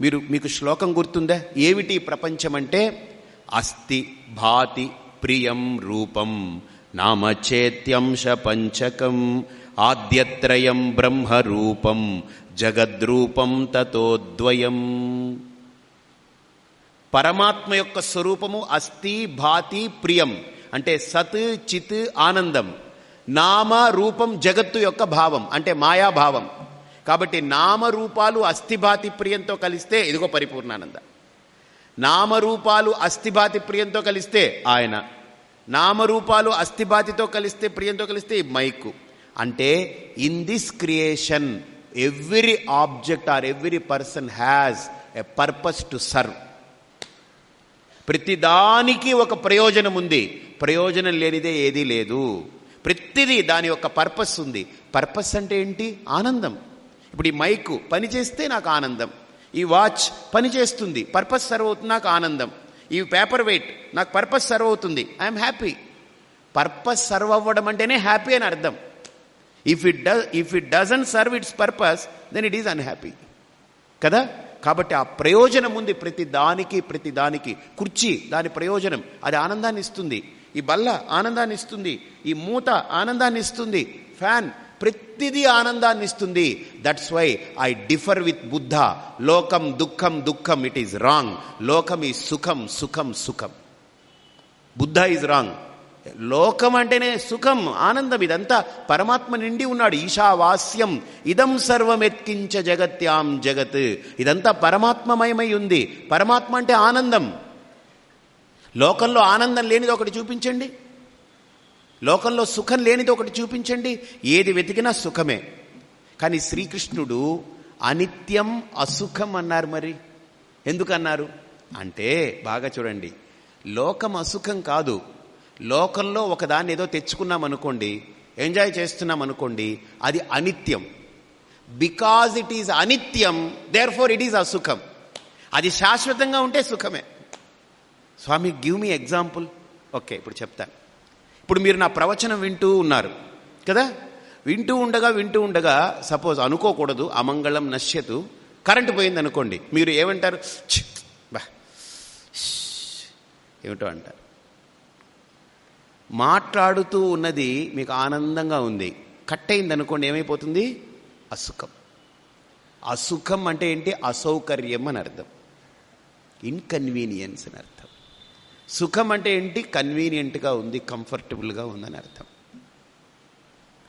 మీరు మీకు శ్లోకం గుర్తుందా? ఏమిటి ప్రపంచం అంటే అస్థి భాతి ప్రియం రూపం నామచేత్యంశ పంచకం ఆద్యత్రయం బ్రహ్మరూపం జగద్రూపం తతోద్వయం. పరమాత్మ యొక్క స్వరూపము అస్థి భాతి ప్రియం అంటే సత్ చిత్ ఆనందం. నామ రూపం జగత్తు యొక్క భావం అంటే మాయాభావం. కాబట్టి నామరూపాలు అస్థిభాతి ప్రియంతో కలిస్తే ఇదిగో పరిపూర్ణానంద. నామరూపాలు అస్థిభాతి ప్రియంతో కలిస్తే ఆయన. నామరూపాలు అస్థిభాతితో కలిస్తే ప్రియంతో కలిస్తే మైకు. అంటే in this creation every object are every person has a purpose to serve ప్రతిదానికి ఒక ప్రయోజనం ఉంది. ప్రయోజనం లేనిదే ఏదీ లేదు. ప్రతిదీ దాని యొక్క పర్పస్ ఉంది. పర్పస్ అంటే ఏంటి? ఆనందం. ఇప్పుడు ఈ మైకు పనిచేస్తే నాకు ఆనందం. ఈ వాచ్ పని చేస్తుంది. పర్పస్ సర్వ్ అవుతుంది నాకు ఆనందం. ఈ పేపర్ వెయిట్ నాకు పర్పస్ సర్వ్ అవుతుంది. ఐఎమ్ హ్యాపీ పర్పస్ సర్వ్ అవ్వడం అంటేనే హ్యాపీ అని అర్థం. ఇఫ్ ఇట్ డ if it doesn't serve its purpose then it is unhappy కదా? కాబట్టి ఆ ప్రయోజనం ఉంది ప్రతి దానికి ప్రతి దానికి. కుర్చీ దాని ప్రయోజనం. అది ఆనందాన్ని ఇస్తుంది. ఈ బల్ల ఆనందాన్ని ఇస్తుంది. ఈ మూత ఆనందాన్ని ఇస్తుంది. ఫ్యాన్ ప్రతిదీ ఆనందాన్ని ఇస్తుంది. That's why I differ with Buddha లోకం దుఃఖం దుఃఖం ఇట్ ఈస్ రాంగ్ లోకం ఈ సుఖం సుఖం సుఖం. బుద్ధ ఈజ్ రాంగ్ లోకం అంటేనే సుఖం ఆనందం. ఇదంతా పరమాత్మ నిండి ఉన్నాడు. ఈశావాస్యం. ఇదం సర్వం ఎత్కించ జగత్యాం జగత్. ఇదంతా పరమాత్మమయమై ఉంది. పరమాత్మ అంటే ఆనందం. లోకంలో ఆనందం లేనిది ఒకటి చూపించండి. లోకంలో సుఖం లేనిది ఒకటి చూపించండి. ఏది వెతికినా సుఖమే. కానీ శ్రీకృష్ణుడు అనిత్యం అసుఖం అన్నారు మరి. ఎందుకన్నారు? అంటే బాగా చూడండి. లోకం అసుఖం కాదు. లోకంలో ఒకదాన్ని ఏదో తెచ్చుకున్నాం అనుకోండి ఎంజాయ్ చేస్తున్నాం అనుకోండి అది అనిత్యం. బికాజ్ ఇట్ ఈజ్ అనిత్యం దేర్ ఫోర్ ఇట్ ఈజ్ అసుఖం. అది శాశ్వతంగా ఉంటే సుఖమే. Swami give me example okay ఇప్పుడు చెప్తాను. ఇప్పుడు మీరు నా ప్రవచనం వింటూ ఉన్నారు. కదా? వింటూ ఉండగా వింటూ ఉండగా సపోజ్ అనుకోకూడదు అమంగళం నశ్యతు కరెంటు పోయింది అనుకోండి మీరు ఏమంటారు? బా! ఏమిటో అంటారు. మాట్లాడుతూ ఉన్నది మీకు ఆనందంగా ఉంది. కట్ అయింది అనుకోండి ఏమైపోతుంది? అసుఖం. అసుఖం అంటే ఏంటి? అసౌకర్యం అని అర్థం. ఇన్కన్వీనియన్స్ అని అర్థం. సుఖం అంటే ఏంటి? కన్వీనియంట్గా ఉంది కంఫర్టబుల్గా ఉందని అర్థం.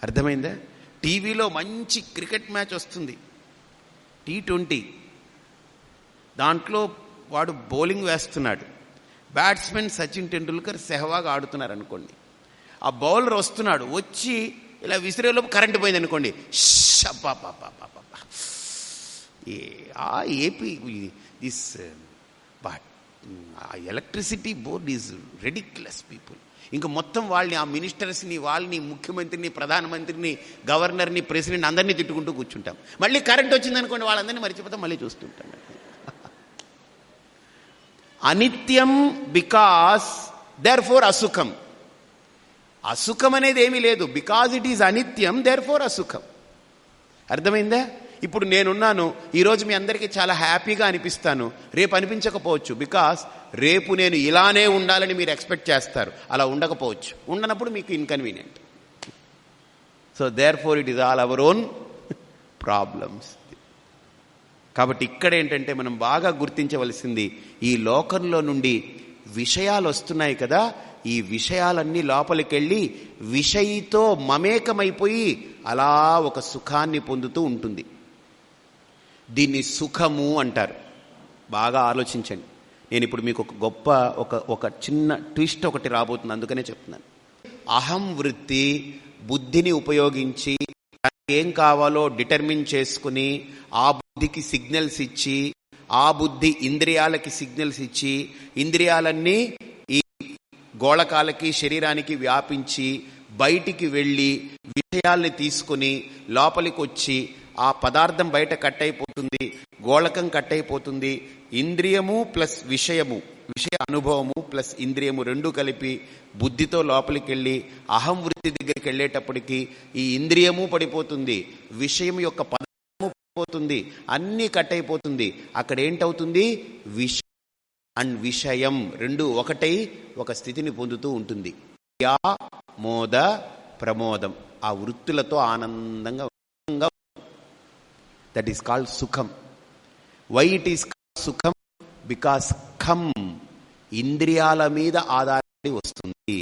అర్థమైందా? టీవీలో మంచి క్రికెట్ మ్యాచ్ వస్తుంది. T twenty. దాంట్లో వాడు బౌలింగ్ వేస్తున్నాడు. బ్యాట్స్మెన్ సచిన్ టెండూల్కర్ సెహ్వాగ్ ఆడుతున్నారు అనుకోండి ఆ బౌలర్ వస్తున్నాడు వచ్చి ఇలా విసిరేలోపు కరెంట్ పోయింది అనుకోండి షబ్బాబాబాబాబా. ఏ ఆ AP this uh electricity board is ridiculous people ఇంకా మొత్తం వాళ్ళని ఆ మినిస్టర్స్ని వాళ్ళని ముఖ్యమంత్రిని ప్రధానమంత్రిని గవర్నర్ని ప్రెసిడెంట్ అందరినీ తిట్టుకుంటూ కూర్చుంటాం. మళ్ళీ కరెంట్ వచ్చిందనుకోండి వాళ్ళందరినీ మర్చిపోతాం మళ్ళీ చూస్తుంటాం. అనిత్యం బికాస్ దేర్ ఫోర్ అసుఖం. అసుఖం అనేది ఏమీ లేదు. బికాజ్ ఇట్ ఈజ్ అనిత్యం దేర్ ఫోర్ అసుఖం. అర్థమైందా? ఇప్పుడు నేనున్నాను ఈరోజు మీ అందరికీ చాలా హ్యాపీగా అనిపిస్తాను. రేపు అనిపించకపోవచ్చు బికాస్ రేపు నేను ఇలానే ఉండాలని మీరు ఎక్స్పెక్ట్ చేస్తారు. అలా ఉండకపోవచ్చు. ఉండనప్పుడు మీకు inconvenient. So therefore it is all our own problems కాబట్టి ఇక్కడ ఏంటంటే మనం బాగా గుర్తించవలసింది ఈ లోకంలో నుండి విషయాలు వస్తున్నాయి కదా ఈ విషయాలన్నీ లోపలికెళ్ళి విషయితో మమేకమైపోయి అలా ఒక సుఖాన్ని పొందుతూ ఉంటుంది. దీన్ని సుఖము అంటారు. బాగా ఆలోచించండి. నేను ఇప్పుడు మీకు ఒక గొప్ప ఒక ఒక చిన్న ట్విస్ట్ ఒకటి రాబోతుంది అందుకనే చెప్తున్నాను. అహం వృత్తి బుద్ధిని ఉపయోగించి ఏం కావాలో డిటర్మిన్ చేసుకుని ఆ బుద్ధికి సిగ్నల్స్ ఇచ్చి ఆ బుద్ధి ఇంద్రియాలకి సిగ్నల్స్ ఇచ్చి ఇంద్రియాలన్నీ ఈ గోళకాలకి శరీరానికి వ్యాపించి బయటికి వెళ్ళి విషయాల్ని తీసుకుని లోపలికి వచ్చి ఆ పదార్థం బయట కట్ అయిపోతుంది గోళకం కట్ అయిపోతుంది ఇంద్రియము ప్లస్ విషయము విషయ అనుభవము ప్లస్ ఇంద్రియము రెండు కలిపి బుద్ధితో లోపలికి వెళ్ళి అహం వృత్తి దగ్గరికి వెళ్ళేటప్పటికి ఈ ఇంద్రియము పడిపోతుంది విషయం యొక్క పదము పడిపోతుంది అన్నీ కట్ అయిపోతుంది అక్కడ ఏంటవుతుంది విష అండ్ విషయం రెండు ఒకటై ఒక స్థితిని పొందుతూ ఉంటుంది. యా మోద ప్రమోదం. ఆ వృత్తులతో ఆనందంగా దట్ ఈస్ కాల్డ్ సుఖం వై ఇట్ ఈస్ సుఖం బికాస్ ఖమ్ ఇంద్రియాల మీద ఆధారపడి వస్తుంది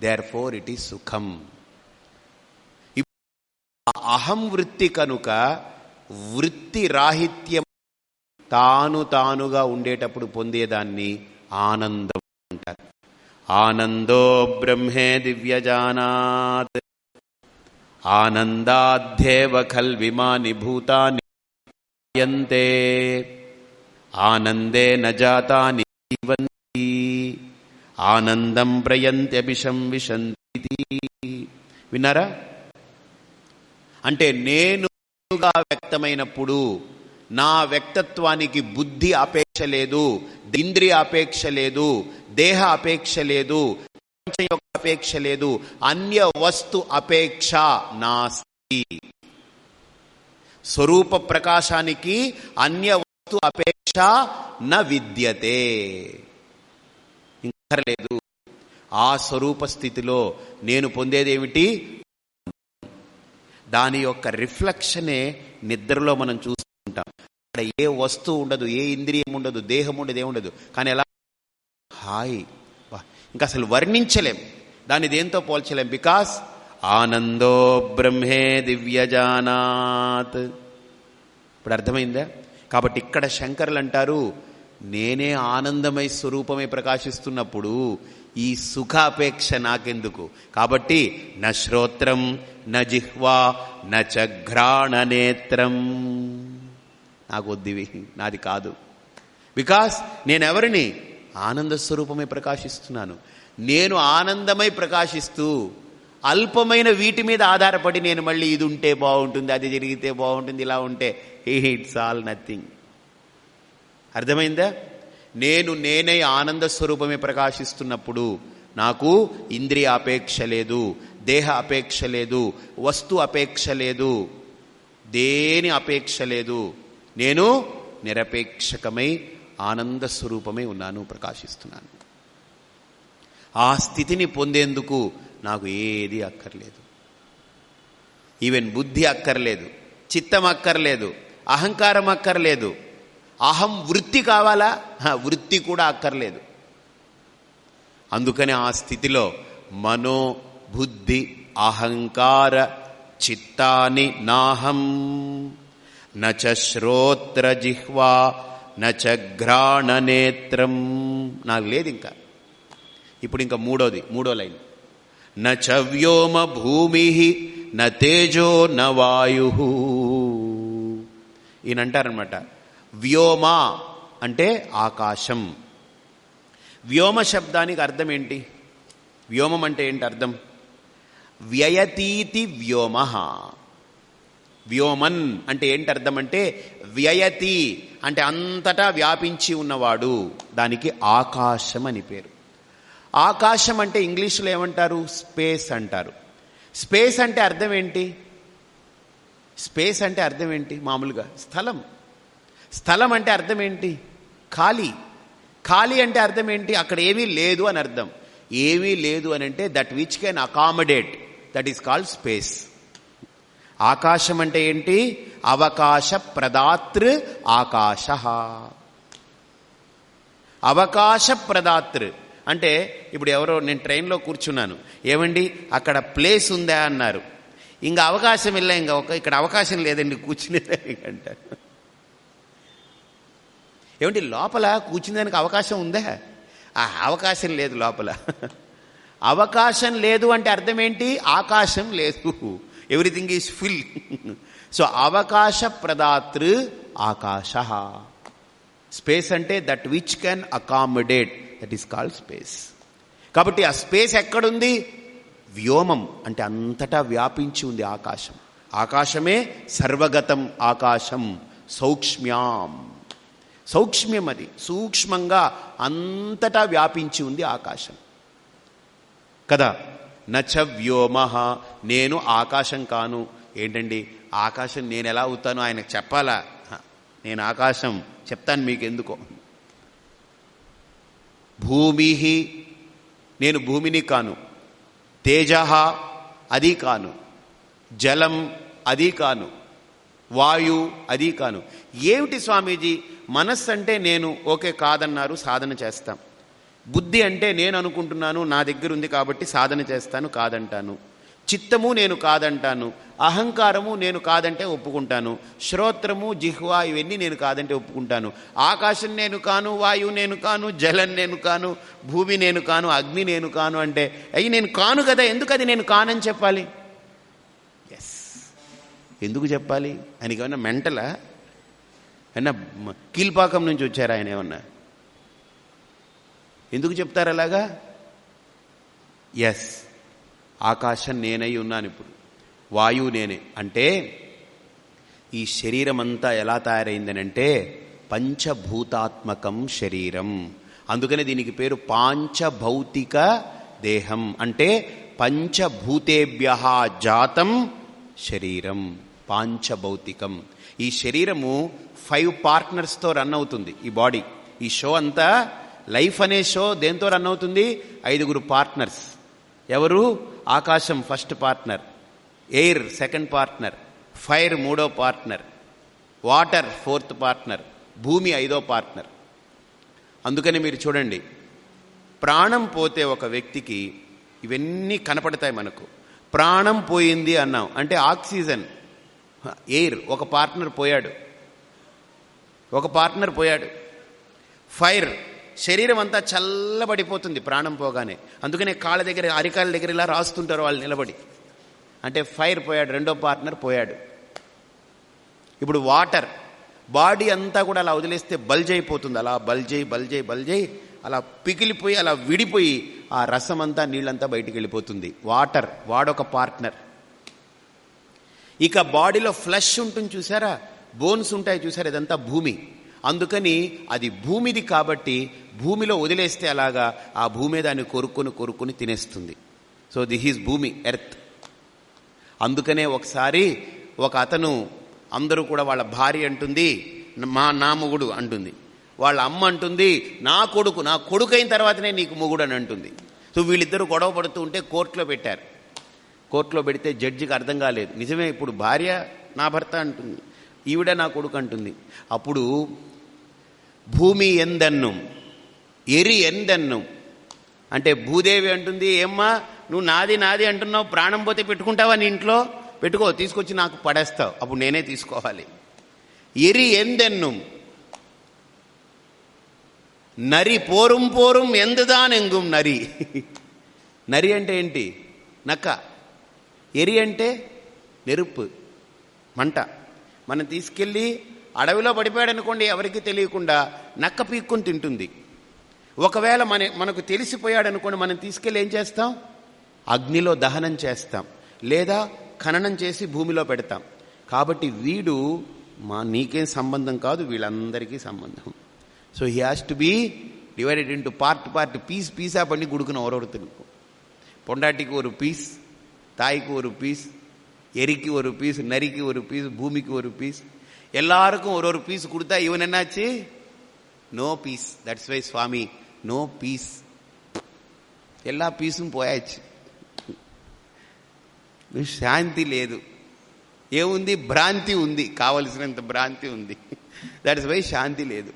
దేర్ ఫోర్ ఇట్ ఈస్ సుఖం అహం వృత్తి కనుక వృత్తి రాహిత్యం తాను తానుగా ఉండేటప్పుడు పొందేదాన్ని ఆనందం అంటారు ఆనందో బ్రహ్మే దివ్యజానాత్ ఆనందాధ్యేవ ఖల్విమాని భూతాని యంతే ఆనందే నజాతాని జీవంతి ఆనందం ప్రయంత్యభిషం విశంతి విన్నారా? అంటే నేనుగా వ్యక్తమైనప్పుడు నా వ్యక్తత్వానికి బుద్ధి అపేక్ష లేదు ఇంద్రియ అపేక్ష లేదు దేహ అపేక్ష లేదు ప్రపంచం యొక్క అపేక్ష లేదు అన్య వస్తు అపేక్ష నాస్తి. స్వరూప ప్రకాశానికి అన్య వస్తు అపేక్ష న విద్యతే. ఇంకా లేదు. ఆ స్వరూప స్థితిలో నేను పొందేదేమిటి? దాని యొక్క రిఫ్లెక్షనే నిద్రలో మనం చూస్తుంటాం. అక్కడ ఏ వస్తువు ఉండదు ఏ ఇంద్రియం ఉండదు దేహం ఉండదు ఏముండదు కానీ ఎలా? హాయ్. ఇంకా అసలు వర్ణించలేం. దాన్ని దేంతో పోల్చలేం? బికాస్ ఆనందో బ్రహ్మే దివ్యజానాత్. ఇప్పుడు అర్థమైందా? కాబట్టి ఇక్కడ శంకరులు అంటారు నేనే ఆనందమై స్వరూపమే ప్రకాశిస్తున్నప్పుడు ఈ సుఖాపేక్ష నాకెందుకు? కాబట్టి న శ్రోత్రం న జిహ్వా నఘ్రాణ నేత్రం. నాకు వద్దివి నాది కాదు. బికాస్ నేనెవరిని? ఆనంద స్వరూపమై ప్రకాశిస్తున్నాను. నేను ఆనందమై ప్రకాశిస్తూ అల్పమైన వీటి మీద ఆధారపడి నేను మళ్ళీ ఇది ఉంటే బాగుంటుంది అది జరిగితే బాగుంటుంది ఇలా ఉంటే ఇట్స్ ఆల్ నథింగ్ అర్థమైందా? నేను నేనే ఆనంద స్వరూపమే ప్రకాశిస్తున్నప్పుడు నాకు ఇంద్రియ అపేక్ష లేదు దేహ అపేక్ష లేదు వస్తు అపేక్ష లేదు దేని అపేక్ష లేదు. నేను నిరపేక్షకమై ఆనంద స్వరూపమై ఉన్నాను ప్రకాశిస్తున్నాను. ఆ స్థితిని పొందేందుకు నాకు ఏది అక్కర్లేదు. ఈవెన్ బుద్ధి అక్కర్లేదు. చిత్తం అక్కర్లేదు. అహంకారం అక్కర్లేదు. అహం వృత్తి కావాలా? వృత్తి కూడా అక్కర్లేదు. అందుకని ఆ స్థితిలో మనో బుద్ధి అహంకార చిత్తాని నాహం. నచ శ్రోత్ర జిహ్వా నచ ఘ్రాణ నేత్రం. నాకు లేదు ఇంకా. ఇప్పుడు ఇంకా మూడోది మూడో లైన్. నచ వ్యోమ భూమి న తేజో న వాయు. ఈయన అంటారనమాట వ్యోమ అంటే ఆకాశం. వ్యోమ శబ్దానికి అర్థం ఏంటి? వ్యోమం అంటే ఏంటి అర్థం? వ్యయతీతి వ్యోమ. వ్యోమన్ అంటే ఏంటి అర్థం అంటే వ్యయతి అంటే అంతటా వ్యాపించి ఉన్నవాడు. దానికి ఆకాశం అని పేరు. ఆకాశం అంటే ఇంగ్లీష్లో ఏమంటారు? స్పేస్ అంటారు. స్పేస్ అంటే అర్థం ఏంటి? స్పేస్ అంటే అర్థం ఏంటి? మామూలుగా స్థలం. స్థలం అంటే అర్థం ఏంటి? ఖాళీ. ఖాళీ అంటే అర్థం ఏంటి? అక్కడ ఏమీ లేదు అని అర్థం. ఏమీ లేదు అని అంటే that which can accommodate that is called space ఆకాశం అంటే ఏంటి? అవకాశ ప్రదాతృ ఆకాశ. అవకాశ ప్రదాతృ. అంటే ఇప్పుడు ఎవరో నేను ట్రైన్లో కూర్చున్నాను. ఏమండి? అక్కడ ప్లేస్ ఉందా అన్నారు. ఇంకా అవకాశం ఇలా ఇంకా ఒక ఇక్కడ అవకాశం లేదండి కూర్చునేదే అంటారు. ఏమండి లోపల కూర్చునేదానికి అవకాశం ఉందా? ఆ అవకాశం లేదు లోపల. అవకాశం లేదు అంటే అర్థం ఏంటి? ఆకాశం లేదు. ఎవ్రీథింగ్ ఈజ్ ఫుల్ సో అవకాశ ప్రదాతృ ఆకాశ. స్పేస్ అంటే that which can accommodate that is called space కాబట్టి ఆ స్పేస్ ఎక్కడుంది? వ్యోమం. అంటే అంతటా వ్యాపించి ఉంది ఆకాశం. ఆకాశమే సర్వగతం ఆకాశం. సౌక్ష్మ్యాం. సౌక్ష్మ్యం అది. సూక్ష్మంగా అంతటా వ్యాపించి ఉంది ఆకాశం. కదా? నచ వ్యోమ. నేను ఆకాశం కాను. ఏంటండి? ఆకాశం నేను ఎలా అవుతాను ఆయనకు చెప్పాలా? నేను ఆకాశం. చెప్తాను మీకు ఎందుకో భూమి నేను భూమిని కాను. తేజ అది కాను. జలం అది కాను. వాయు అది కాను. ఏమిటి స్వామీజీ? మనస్సు అంటే నేను ఓకే కాదన్నారు సాధన చేస్తాం. బుద్ధి అంటే నేను అనుకుంటున్నాను నా దగ్గర ఉంది కాబట్టి సాధన చేస్తాను కాదంటాను. చిత్తము నేను కాదంటాను. అహంకారము నేను కాదంటే ఒప్పుకుంటాను. శ్రోత్రము జిహ్వా ఇవన్నీ నేను కాదంటే ఒప్పుకుంటాను. ఆకాశం నేను కాను వాయువు నేను కాను జలం నేను కాను భూమి నేను కాను అగ్ని నేను కాను అంటే అయ్యి నేను కాను కదా ఎందుకు అది నేను కానని చెప్పాలి? ఎస్ ఎందుకు చెప్పాలి? ఆయనకి ఏమన్నా మెంటలా? అయినా కీల్పాకం నుంచి వచ్చారు ఆయన ఏమన్నా? ఎందుకు చెప్తారు అలాగా? ఎస్ ఆకాశం నేనై ఉన్నాను ఇప్పుడు. వాయువు నేనే. అంటే ఈ శరీరం అంతా ఎలా తయారైందనంటే పంచభూతాత్మకం శరీరం. అందుకనే దీనికి పేరు పాంచభౌతిక దేహం. అంటే పంచభూతేభ్య జాతం శరీరం. పాంచభౌతికం. ఈ శరీరము ఫైవ్ పార్ట్నర్స్తో రన్ అవుతుంది ఈ బాడీ. ఈ షో అంతా లైఫ్ అనే షో దేంతో రన్ అవుతుంది? ఐదుగురు పార్ట్నర్స్. ఎవరు? ఆకాశం first partner. Air second partner fire మూడో పార్ట్నర్ వాటర్ ఫోర్త్ పార్ట్నర్ భూమి ఐదో పార్ట్నర్. అందుకని మీరు చూడండి ప్రాణం పోతే ఒక వ్యక్తికి ఇవన్నీ కనపడతాయి మనకు. ప్రాణం పోయింది అన్నాం అంటే ఆక్సిజన్ ఎయిర్ ఒక పార్ట్నర్ పోయాడు. ఒక పార్ట్నర్ పోయాడు. ఫైర్ శరీరం అంతా చల్లబడిపోతుంది ప్రాణం పోగానే. అందుకనే కాళ్ళ దగ్గర అరికాళ్ళ దగ్గర ఇలా రాస్తుంటారు వాళ్ళు నిలబడి. అంటే ఫైర్ పోయాడు రెండో పార్ట్నర్ పోయాడు. ఇప్పుడు వాటర్ బాడీ అంతా కూడా అలా వదిలేస్తే బల్జ్ అయిపోతుంది. అలా బల్జై బల్జై బల్జై అలా పిగిలిపోయి అలా విడిపోయి ఆ రసం అంతా నీళ్ళంతా బయటికి వెళ్ళిపోతుంది. వాటర్ వాడొక పార్ట్నర్. ఇక బాడీలో ఫ్లష్ ఉంటుంది చూసారా? బోన్స్ ఉంటాయి చూసారా? ఇదంతా భూమి. అందుకని అది భూమిది కాబట్టి భూమిలో వదిలేస్తే అలాగా ఆ భూమి దాన్ని కొరుక్కొని కొరుక్కొని తినేస్తుంది. సో దిస్ ఈజ్ భూమి ఎర్త్ అందుకనే ఒకసారి ఒక అతను అందరూ కూడా వాళ్ళ భార్య అంటుంది మా నా మొగుడు అంటుంది. వాళ్ళ అమ్మ అంటుంది నా కొడుకు నా కొడుకు అయిన తర్వాతనే నీకు మొగుడు అని అంటుంది. సో వీళ్ళిద్దరూ గొడవ పడుతూ ఉంటే కోర్టులో పెట్టారు. కోర్టులో పెడితే జడ్జికి అర్థం కాలేదు. నిజమే ఇప్పుడు భార్య నా భర్త అంటుంది ఈవిడ నా కొడుకు అంటుంది. అప్పుడు భూమి ఎందన్ను ఎరి ఎందన్ను. అంటే భూదేవి అంటుంది ఏమ్మా నువ్వు నాది నాది అంటున్నావు ప్రాణం పోతే పెట్టుకుంటావా నీ ఇంట్లో? పెట్టుకో తీసుకొచ్చి నాకు పడేస్తావు. అప్పుడు నేనే తీసుకోవాలి. ఎరి ఎందెన్ను? నరి పోరుం పోరుం ఎందుదానెంగుం నరి? నరి అంటే ఏంటి? నక్క. ఎరి అంటే నెరుపు మంట. మనం తీసుకెళ్ళి అడవిలో పడిపోయాడు అనుకోండి ఎవరికి తెలియకుండా నక్క పీక్కుని తింటుంది. ఒకవేళ మన మనకు తెలిసిపోయాడనుకోండి మనం తీసుకెళ్ళి ఏం చేస్తాం? అగ్నిలో దహనం చేస్తాం లేదా ఖననం చేసి భూమిలో పెడతాం కాబట్టి వీడు మా నీకేం సంబంధం కాదు వీళ్ళందరికీ సంబంధం so he has to be divided into part part piece பீஸாக பண்ணி கொடுக்கணும் ஒரு ஒருத்தருக்கும் பொண்டாட்டிக்கு ஒரு பீஸ் தாய்க்கு ஒரு பீஸ் எரிக்கு ஒரு பீஸ் நரிக்கு ஒரு பீஸ் பூமிக்கு ஒரு பீஸ் எல்லாருக்கும் ஒரு ஒரு பீஸ் கொடுத்தா இவன் என்னாச்சு no piece that's why Swami no piece எல்லா பீஸும் போயாச்சு శాంతి లేదు. ఏముంది? భ్రాంతి ఉంది. కావలసినంత భ్రాంతి ఉంది. దట్ ఇస్ వై శాంతి లేదు.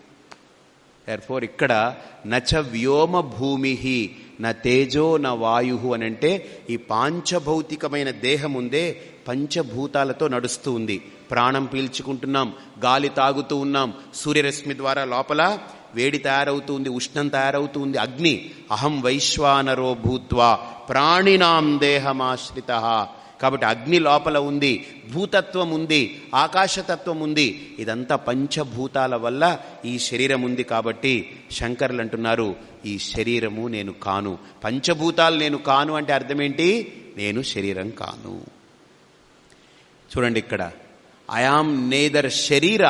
ఫోర్ ఇక్కడ నచ వ్యోమ భూమి న తేజో న వాయు అని అంటే ఈ పాంచభౌతికమైన దేహం ఉందే పంచభూతాలతో నడుస్తూ ఉంది. ప్రాణం పీల్చుకుంటున్నాం గాలి తాగుతూ ఉన్నాం సూర్యరశ్మి ద్వారా లోపల వేడి తయారవుతూ ఉంది ఉష్ణం తయారవుతూ ఉంది అగ్ని. అహం వైశ్వానరో భూత్వా ప్రాణినాం దేహమాశ్రిత. కాబట్టి అగ్ని లోపల ఉంది భూతత్వం ఉంది ఆకాశతత్వం ఉంది. ఇదంతా పంచభూతాల వల్ల ఈ శరీరం ఉంది కాబట్టి శంకర్లు అంటున్నారు ఈ శరీరము నేను కాను. పంచభూతాలు నేను కాను అంటే అర్థమేంటి? నేను శరీరం కాను. చూడండి ఇక్కడ. ఐఆమ్ నేదర్ శరీర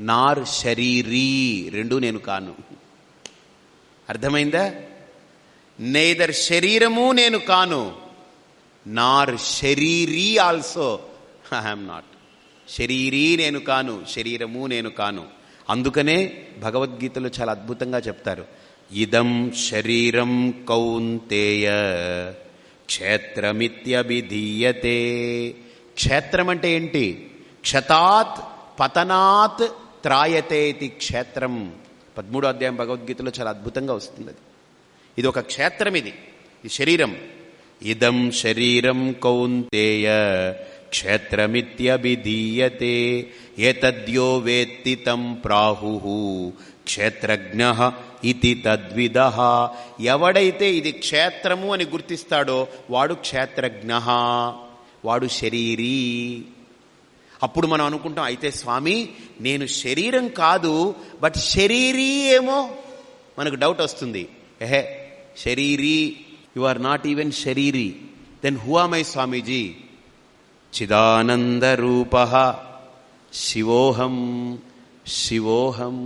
నార్ శరీరీ. రెండు నేను కాను. అర్థమైందా? నేదర్ శరీరము నేను కాను. నార్ శరీరీ ఆల్సో. ఐఎమ్ నాట్ శరీరీ నేను కాను శరీరము నేను కాను. అందుకనే భగవద్గీతలో చాలా అద్భుతంగా చెప్తారు. ఇదం శరీరం కౌంతేయ క్షేత్రమిత్యభిధీయతే. క్షేత్రం అంటే ఏంటి? క్షతాత్ పతనాత్ త్రాయతే ఇది క్షేత్రం. పదమూడో అధ్యాయం భగవద్గీతలో చాలా అద్భుతంగా వస్తుంది అది ఇది ఒక క్షేత్రం ఇది. ఈ శరీరం. ఇదం శరీరం కౌంతేయ క్షేత్రమిత్యభిధీయతే. ఏతద్యో వేత్తి తం ప్రాహు క్షేత్రజ్ఞ ఇది తద్విద. ఎవడైతే ఇది క్షేత్రము అని గుర్తిస్తాడో వాడు క్షేత్రజ్ఞ వాడు శరీరీ. అప్పుడు మనం అనుకుంటాం అయితే స్వామి నేను శరీరం కాదు బట్ శరీరీ ఏమో? మనకు డౌట్ వస్తుంది. ఎహే శరీరీ యు ఆర్ నాట్ ఈవెన్ శరీరీ దెన్ హూ మై స్వామీజీ చిదానందరూప శివోహం శివోహం